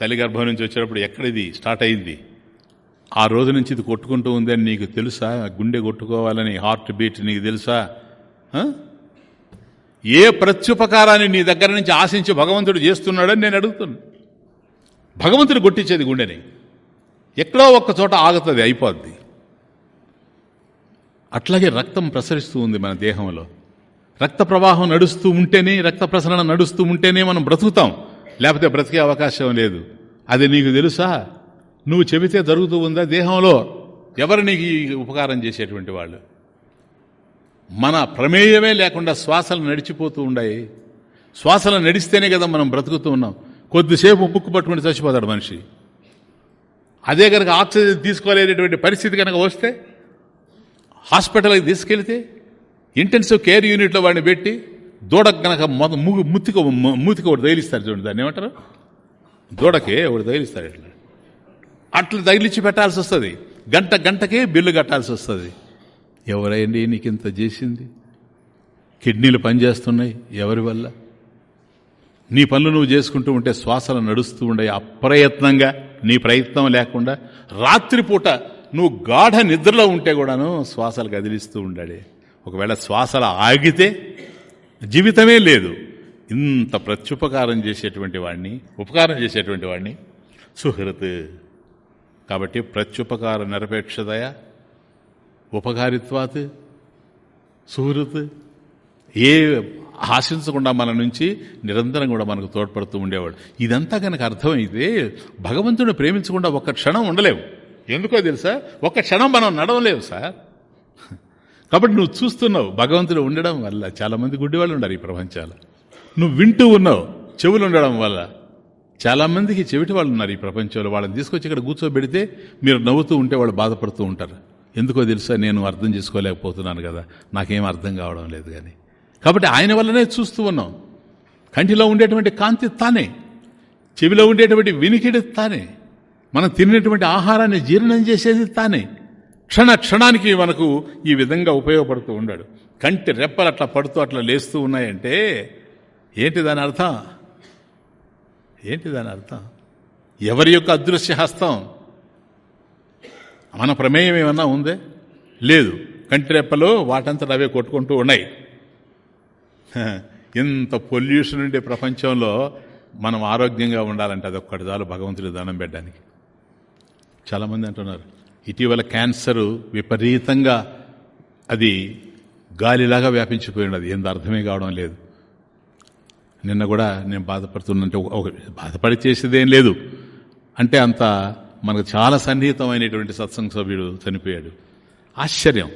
తల్లి గర్భం నుంచి వచ్చేటప్పుడు ఎక్కడిది? స్టార్ట్ అయింది. ఆ రోజు నుంచి ఇది కొట్టుకుంటూ ఉంది అని నీకు తెలుసా? గుండె కొట్టుకోవాలని హార్ట్ బీట్ నీకు తెలుసా? ఏ ప్రత్యుపకారాన్ని నీ దగ్గర నుంచి ఆశించి భగవంతుడు చేస్తున్నాడని నేను అడుగుతున్నా. భగవంతుడు కొట్టించేది గుండెని. ఎక్కడో ఒక్క చోట ఆగుతుంది అయిపోద్ది. అట్లాగే రక్తం ప్రసరిస్తూ ఉంది మన దేహంలో. రక్త ప్రవాహం నడుస్తూ ఉంటేనే రక్త ప్రసరణ నడుస్తూ ఉంటేనే మనం బ్రతుకుతాం. లేకపోతే బ్రతికే అవకాశం లేదు. అది నీకు తెలుసా? నువ్వు చెబితే జరుగుతూ ఉందా దేహంలో? ఎవరు నీకు ఉపకారం చేసేటువంటి వాళ్ళు? మన ప్రమేయమే లేకుండా శ్వాసలు నడిచిపోతూ ఉన్నాయి శ్వాసలు నడిస్తేనే కదా మనం బ్రతుకుతూ ఉన్నాం. కొద్దిసేపు ముక్కు పట్టుకుని చచ్చిపోతాడు మనిషి. అదే కనుక ఆక్సిజన్ తీసుకోలేనటువంటి పరిస్థితి కనుక వస్తే హాస్పిటల్కి తీసుకెళ్తే ఇంటెన్సివ్ కేర్ యూనిట్లో వాడిని పెట్టి దూడ కనుక మొద ముగు ముత్తిక మూతికి ఒకటి తగిలిస్తారు చూడండి దాన్ని ఏమంటారు? దూడకి ఒకటి తగిలిస్తారు ఇట్లా. అట్లా తగిలిచ్చి పెట్టాల్సి వస్తుంది. గంట గంటకే బిల్లు కట్టాల్సి వస్తుంది. ఎవరైంది నీకు ఇంత చేసింది? కిడ్నీలు పనిచేస్తున్నాయి ఎవరి వల్ల? నీ పనులు నువ్వు చేసుకుంటూ ఉంటే శ్వాసలు నడుస్తూ ఉండే అప్రయత్నంగా నీ ప్రయత్నం లేకుండా రాత్రిపూట నువ్వు గాఢ నిద్రలో ఉంటే కూడాను శ్వాసలు కదిలిస్తూ ఉండాడే ఒకవేళ శ్వాసలు ఆగితే జీవితమే లేదు. ఇంత ప్రత్యుపకారం చేసేటువంటి వాడిని ఉపకారం చేసేటువంటి వాడిని సుహృత్. కాబట్టి ప్రత్యుపకార నిరపేక్షదయ ఉపకారిత్వాత్ సుహృత్ ఏ ఆశించకుండా మన నుంచి నిరంతరం కూడా మనకు తోడ్పడుతూ ఉండేవాడు. ఇదంతా కనుక అర్థమైతే భగవంతుని ప్రేమించకుండా ఒక్క క్షణం ఉండలేవు. ఎందుకో తెలుసా? ఒక్క క్షణం మనం నడవలేవు సార్. కాబట్టి నువ్వు చూస్తున్నావు భగవంతుడు ఉండడం వల్ల చాలామంది గుడ్డివాళ్ళు ఉన్నారు ఈ ప్రపంచాలు. నువ్వు వింటూ ఉన్నావు చెవులు ఉండడం వల్ల. చాలామందికి చెవిటి వాళ్ళు ఉన్నారు ఈ ప్రపంచంలో. వాళ్ళని తీసుకొచ్చి ఇక్కడ కూర్చోబెడితే మీరు నవ్వుతూ ఉంటే వాళ్ళు బాధపడుతూ ఉంటారు. ఎందుకో తెలుసా నేను అర్థం చేసుకోలేకపోతున్నాను కదా. నాకేం అర్థం కావడం లేదు కానీ. కాబట్టి ఆయన వల్లనే చూస్తూ ఉన్నాం. కంటిలో ఉండేటువంటి కాంతి తానే. చెవిలో ఉండేటువంటి వినికిడి తానే. మనం తినేటువంటి ఆహారాన్ని జీర్ణం చేసేది తానే. క్షణ క్షణానికి మనకు ఈ విధంగా ఉపయోగపడుతూ ఉన్నాడు. కంటి రెప్పలు అట్లా పడుతూ అట్లా లేస్తూ ఉన్నాయంటే ఏంటి దాని అర్థం? ఏంటి దాని అర్థం? ఎవరి యొక్క అదృశ్య హస్తం? మన ప్రమేయం ఏమన్నా ఉందే? లేదు. కంటిరెప్పలు వాటంతట అవే కొట్టుకుంటూ ఉన్నాయి. ఇంత పొల్యూషన్ ఉండే ప్రపంచంలో మనం ఆరోగ్యంగా ఉండాలంటే అదొక్కటి చాలు భగవంతుడి దానం పెట్టడానికి. చాలామంది అంటున్నారు ఇటీవల క్యాన్సరు విపరీతంగా అది గాలిలాగా వ్యాపించిపోయి ఉన్నది. ఎంత అర్థమే కావడం లేదు. నిన్న కూడా నేను బాధపడుతున్నంటే ఒక- ఒక బాధపడి చేసేదేం లేదు. అంటే అంత మనకు చాలా సన్నిహితమైనటువంటి సత్సంగ సభ్యుడు చనిపోయాడు. ఆశ్చర్యం.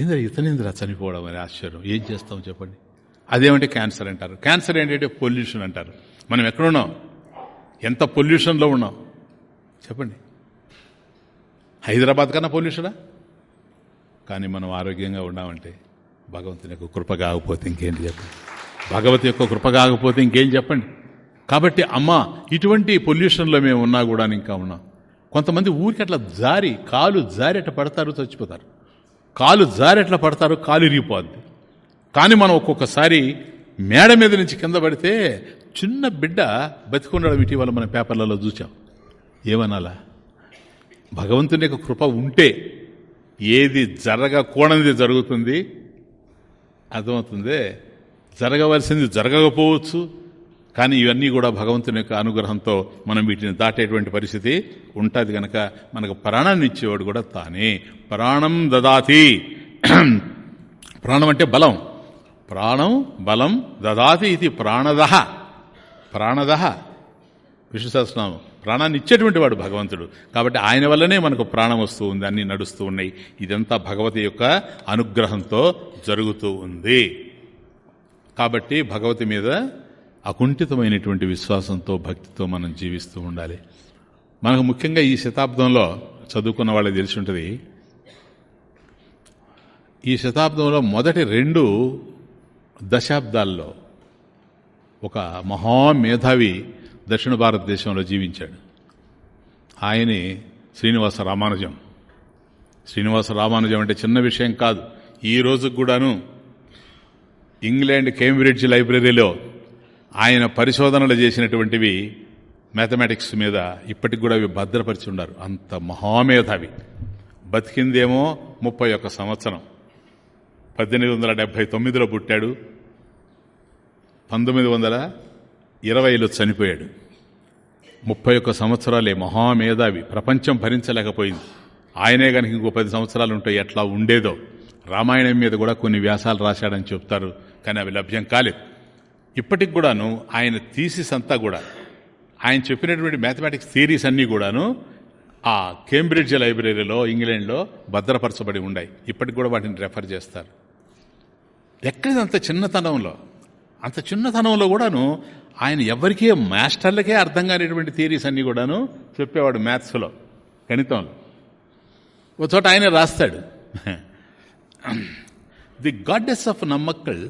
ఏంద్ర ఇతనేంద్ర చనిపోవడం అని ఆశ్చర్యం. ఏం చేస్తాం చెప్పండి? అదేమంటే క్యాన్సర్ అంటారు. క్యాన్సర్ ఏంటంటే పొల్యూషన్ అంటారు. మనం ఎక్కడున్నాం? ఎంత పొల్యూషన్లో ఉన్నాం? చెప్పండి. హైదరాబాద్ కన్నా పొల్యూషనా? కానీ మనం ఆరోగ్యంగా ఉన్నామంటే భగవంతుని యొక్క కృప కాకపోతే ఇంకేంటి చెప్పండి? భగవతి యొక్క కృప కాకపోతే ఇంకేం చెప్పండి? కాబట్టి అమ్మ ఇటువంటి పొల్యూషన్లో మేము ఉన్నా కూడా ఇంకా ఉన్నాం. కొంతమంది ఊరికి అట్లా జారి కాలు జారి అట్లా పడతారు చచ్చిపోతారు. కాలు జారి అట్లా పడతారు కాలు ఇరిగిపోద్ది. కానీ మనం ఒక్కొక్కసారి మేడ మీద నుంచి కింద పడితే చిన్న బిడ్డ బతికుండడం ఇటీవల మన పేపర్లలో చూసాం ఏమనాలా? భగవంతుని యొక్క కృప ఉంటే ఏది జరగకూడనిది జరుగుతుంది. అర్థమవుతుంది? జరగవలసింది జరగకపోవచ్చు. కానీ ఇవన్నీ కూడా భగవంతుని యొక్క అనుగ్రహంతో మనం వీటిని దాటేటువంటి పరిస్థితి ఉంటుంది కనుక మనకు ప్రాణాన్ని ఇచ్చేవాడు కూడా తానే. ప్రాణం దదాతి. ప్రాణం అంటే బలం. ప్రాణం బలం దదాతి ఇది ప్రాణదహ. ప్రాణదహ. విష్ణు ప్రాణాన్ని ఇచ్చేటువంటి వాడు భగవంతుడు. కాబట్టి ఆయన వల్లనే మనకు ప్రాణం వస్తూ ఉంది అన్నీ నడుస్తూ ఉన్నాయి. ఇదంతా భగవతి యొక్క అనుగ్రహంతో జరుగుతూ ఉంది. కాబట్టి భగవతి మీద అకుంఠితమైనటువంటి విశ్వాసంతో భక్తితో మనం జీవిస్తూ ఉండాలి. మనకు ముఖ్యంగా ఈ శతాబ్దంలో చదువుకున్న వాళ్ళకి తెలిసి ఉంటుంది ఈ శతాబ్దంలో మొదటి రెండు దశాబ్దాల్లో ఒక మహామేధావి దక్షిణ భారతదేశంలో జీవించాడు. ఆయనే శ్రీనివాస రామానుజం. శ్రీనివాస రామానుజం అంటే చిన్న విషయం కాదు. ఈ రోజుకు కూడాను ఇంగ్లాండ్ కేంబ్రిడ్జ్ లైబ్రరీలో ఆయన పరిశోధనలు చేసినటువంటివి మ్యాథమెటిక్స్ మీద ఇప్పటికి కూడా అవి భద్రపరిచి ఉన్నారు. అంత మహామేధావి. బతికిందేమో ముప్పై ఒక్క సంవత్సరం. పద్దెనిమిది వందల డెబ్భై తొమ్మిదిలో పుట్టాడు. పంతొమ్మిది వందల ఇరవైలో చనిపోయాడు. ముప్పై ఒక్క సంవత్సరాలే మహామేధావి. ప్రపంచం భరించలేకపోయింది. ఆయనే కనుక ఇంకో పది సంవత్సరాలు ఉంటాయి ఎట్లా ఉండేదో. రామాయణం మీద కూడా కొన్ని వ్యాసాలు రాశాడని చెప్తారు కానీ అవి లభ్యం కాలేదు. ఇప్పటికి కూడాను ఆయన థీసిస్ అంతా కూడా ఆయన చెప్పినటువంటి మ్యాథమెటిక్స్ థియరీస్ అన్నీ కూడాను ఆ కేంబ్రిడ్జ్ లైబ్రరీలో ఇంగ్లాండ్లో భద్రపరచబడి ఉన్నాయి ఇప్పటికి కూడా వాటిని రెఫర్ చేస్తారు. ఎక్కడిది అంత చిన్నతనంలో? అంత చిన్నతనంలో కూడాను ఆయన ఎవరికీ మాస్టర్లకే అర్థం కానిటువంటి థియరీస్ అన్నీ కూడాను చెప్పేవాడు మ్యాథ్స్లో గణితంలో. ఒక చోట ఆయన రాస్తాడు. The goddess of Namakkal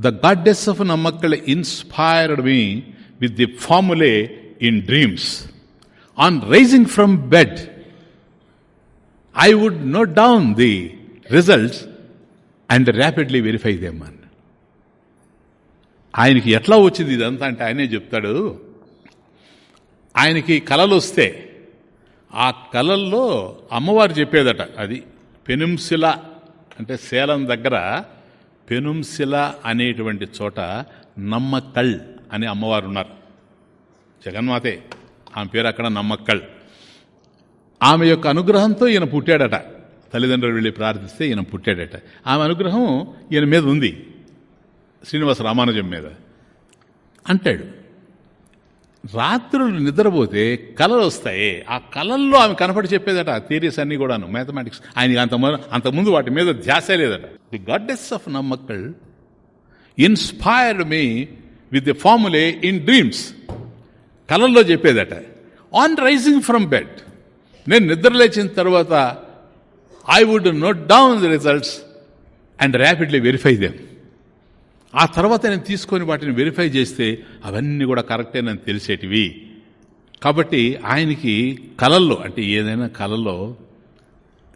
the goddess of Namakkal inspired me with the formulae in dreams on rising from bed I would note down the results and rapidly verify them అన్ ఆయనకి ఎట్లా వచ్చింది ఇదంతా అంటే ఆయనే చెప్తాడు. ఆయనకి కళలు వస్తే ఆ కళల్లో అమ్మవారు చెప్పేదట అది పెనుంశిల అంటే సేలం దగ్గర పెనుంశిల అనేటువంటి చోట నమ్మకళ్ అనే అమ్మవారు ఉన్నారు. జగన్మాతే ఆమె పేరు అక్కడ నమ్మక్కళ్. ఆమె యొక్క అనుగ్రహంతో ఈయన పుట్టాడట. తల్లిదండ్రులు వెళ్ళి ప్రార్థిస్తే ఈయన పుట్టాడట. ఆమె అనుగ్రహం ఈయన మీద ఉంది. శ్రీనివాస రామానుజం మీద. అంటాడు రాత్రులు నిద్రపోతే కళలు వస్తాయి. ఆ కళల్లో ఆమె కనపడి చెప్పేదట థియరీస్ అన్ని కూడాను మ్యాథమెటిక్స్ ఆయన అంత అంతకుముందు వాటి మీద ధ్యాస లేదట. The goddess of Namakkal inspired me with the formulae in dreams కళల్లో చెప్పేదట. ఆన్ రైజింగ్ ఫ్రమ్ బెడ్ నేను నిద్ర లేచిన తర్వాత I would note down the results and rapidly verify them ఆ తర్వాత నేను తీసుకొని వాటిని వెరిఫై చేస్తే అవన్నీ కూడా కరెక్టేనని తెలిసేటివి. కాబట్టి ఆయనకి కళల్లో అంటే ఏదైనా కళలో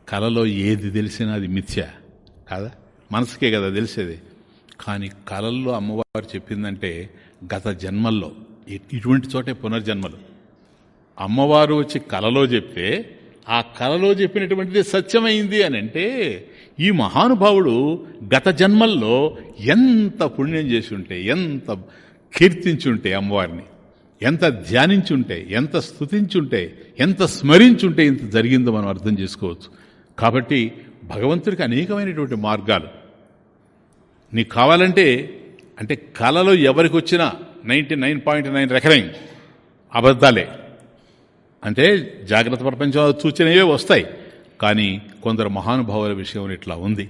కళలో ఏది తెలిసినా అది మిథ్య కాదా? మనసుకే కదా తెలిసేది. కానీ కళల్లో అమ్మవారు చెప్పిందంటే గత జన్మల్లో ఇటువంటి చోటే పునర్జన్మలు. అమ్మవారు వచ్చి కలలో చెప్తే ఆ కలలో చెప్పినటువంటిది సత్యమైంది అని అంటే ఈ మహానుభావుడు గత జన్మల్లో ఎంత పుణ్యం చేసి ఉంటే ఎంత కీర్తించుంటే అమ్మవారిని ఎంత ధ్యానించుంటే ఎంత స్థుతించుంటే ఎంత స్మరించుంటే ఇంత జరిగిందో మనం అర్థం చేసుకోవచ్చు. కాబట్టి భగవంతుడికి అనేకమైనటువంటి మార్గాలు. నీకు కావాలంటే అంటే కళలో ఎవరికి వచ్చినా ninety nine point nine recurring అబద్ధాలే. అంటే జాగ్రత్త ప్రపంచంలో సూచనవే వస్తాయి. కానీ కొందరు మహానుభావుల విషయం ఇట్లా ఉంది.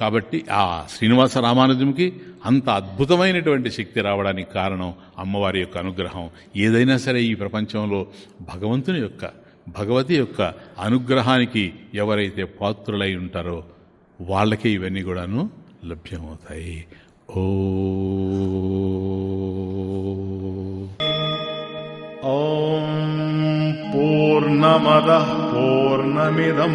కాబట్టి ఆ శ్రీనివాస రామానుజంకి అంత అద్భుతమైనటువంటి శక్తి రావడానికి కారణం అమ్మవారి యొక్క అనుగ్రహం. ఏదైనా సరే ఈ ప్రపంచంలో భగవంతుని యొక్క భగవతి యొక్క అనుగ్రహానికి ఎవరైతే పాత్రులై ఉంటారో వాళ్ళకే ఇవన్నీ కూడాను లభ్యమవుతాయి. ఓ ఓం పూర్ణమద పూర్ణమిదం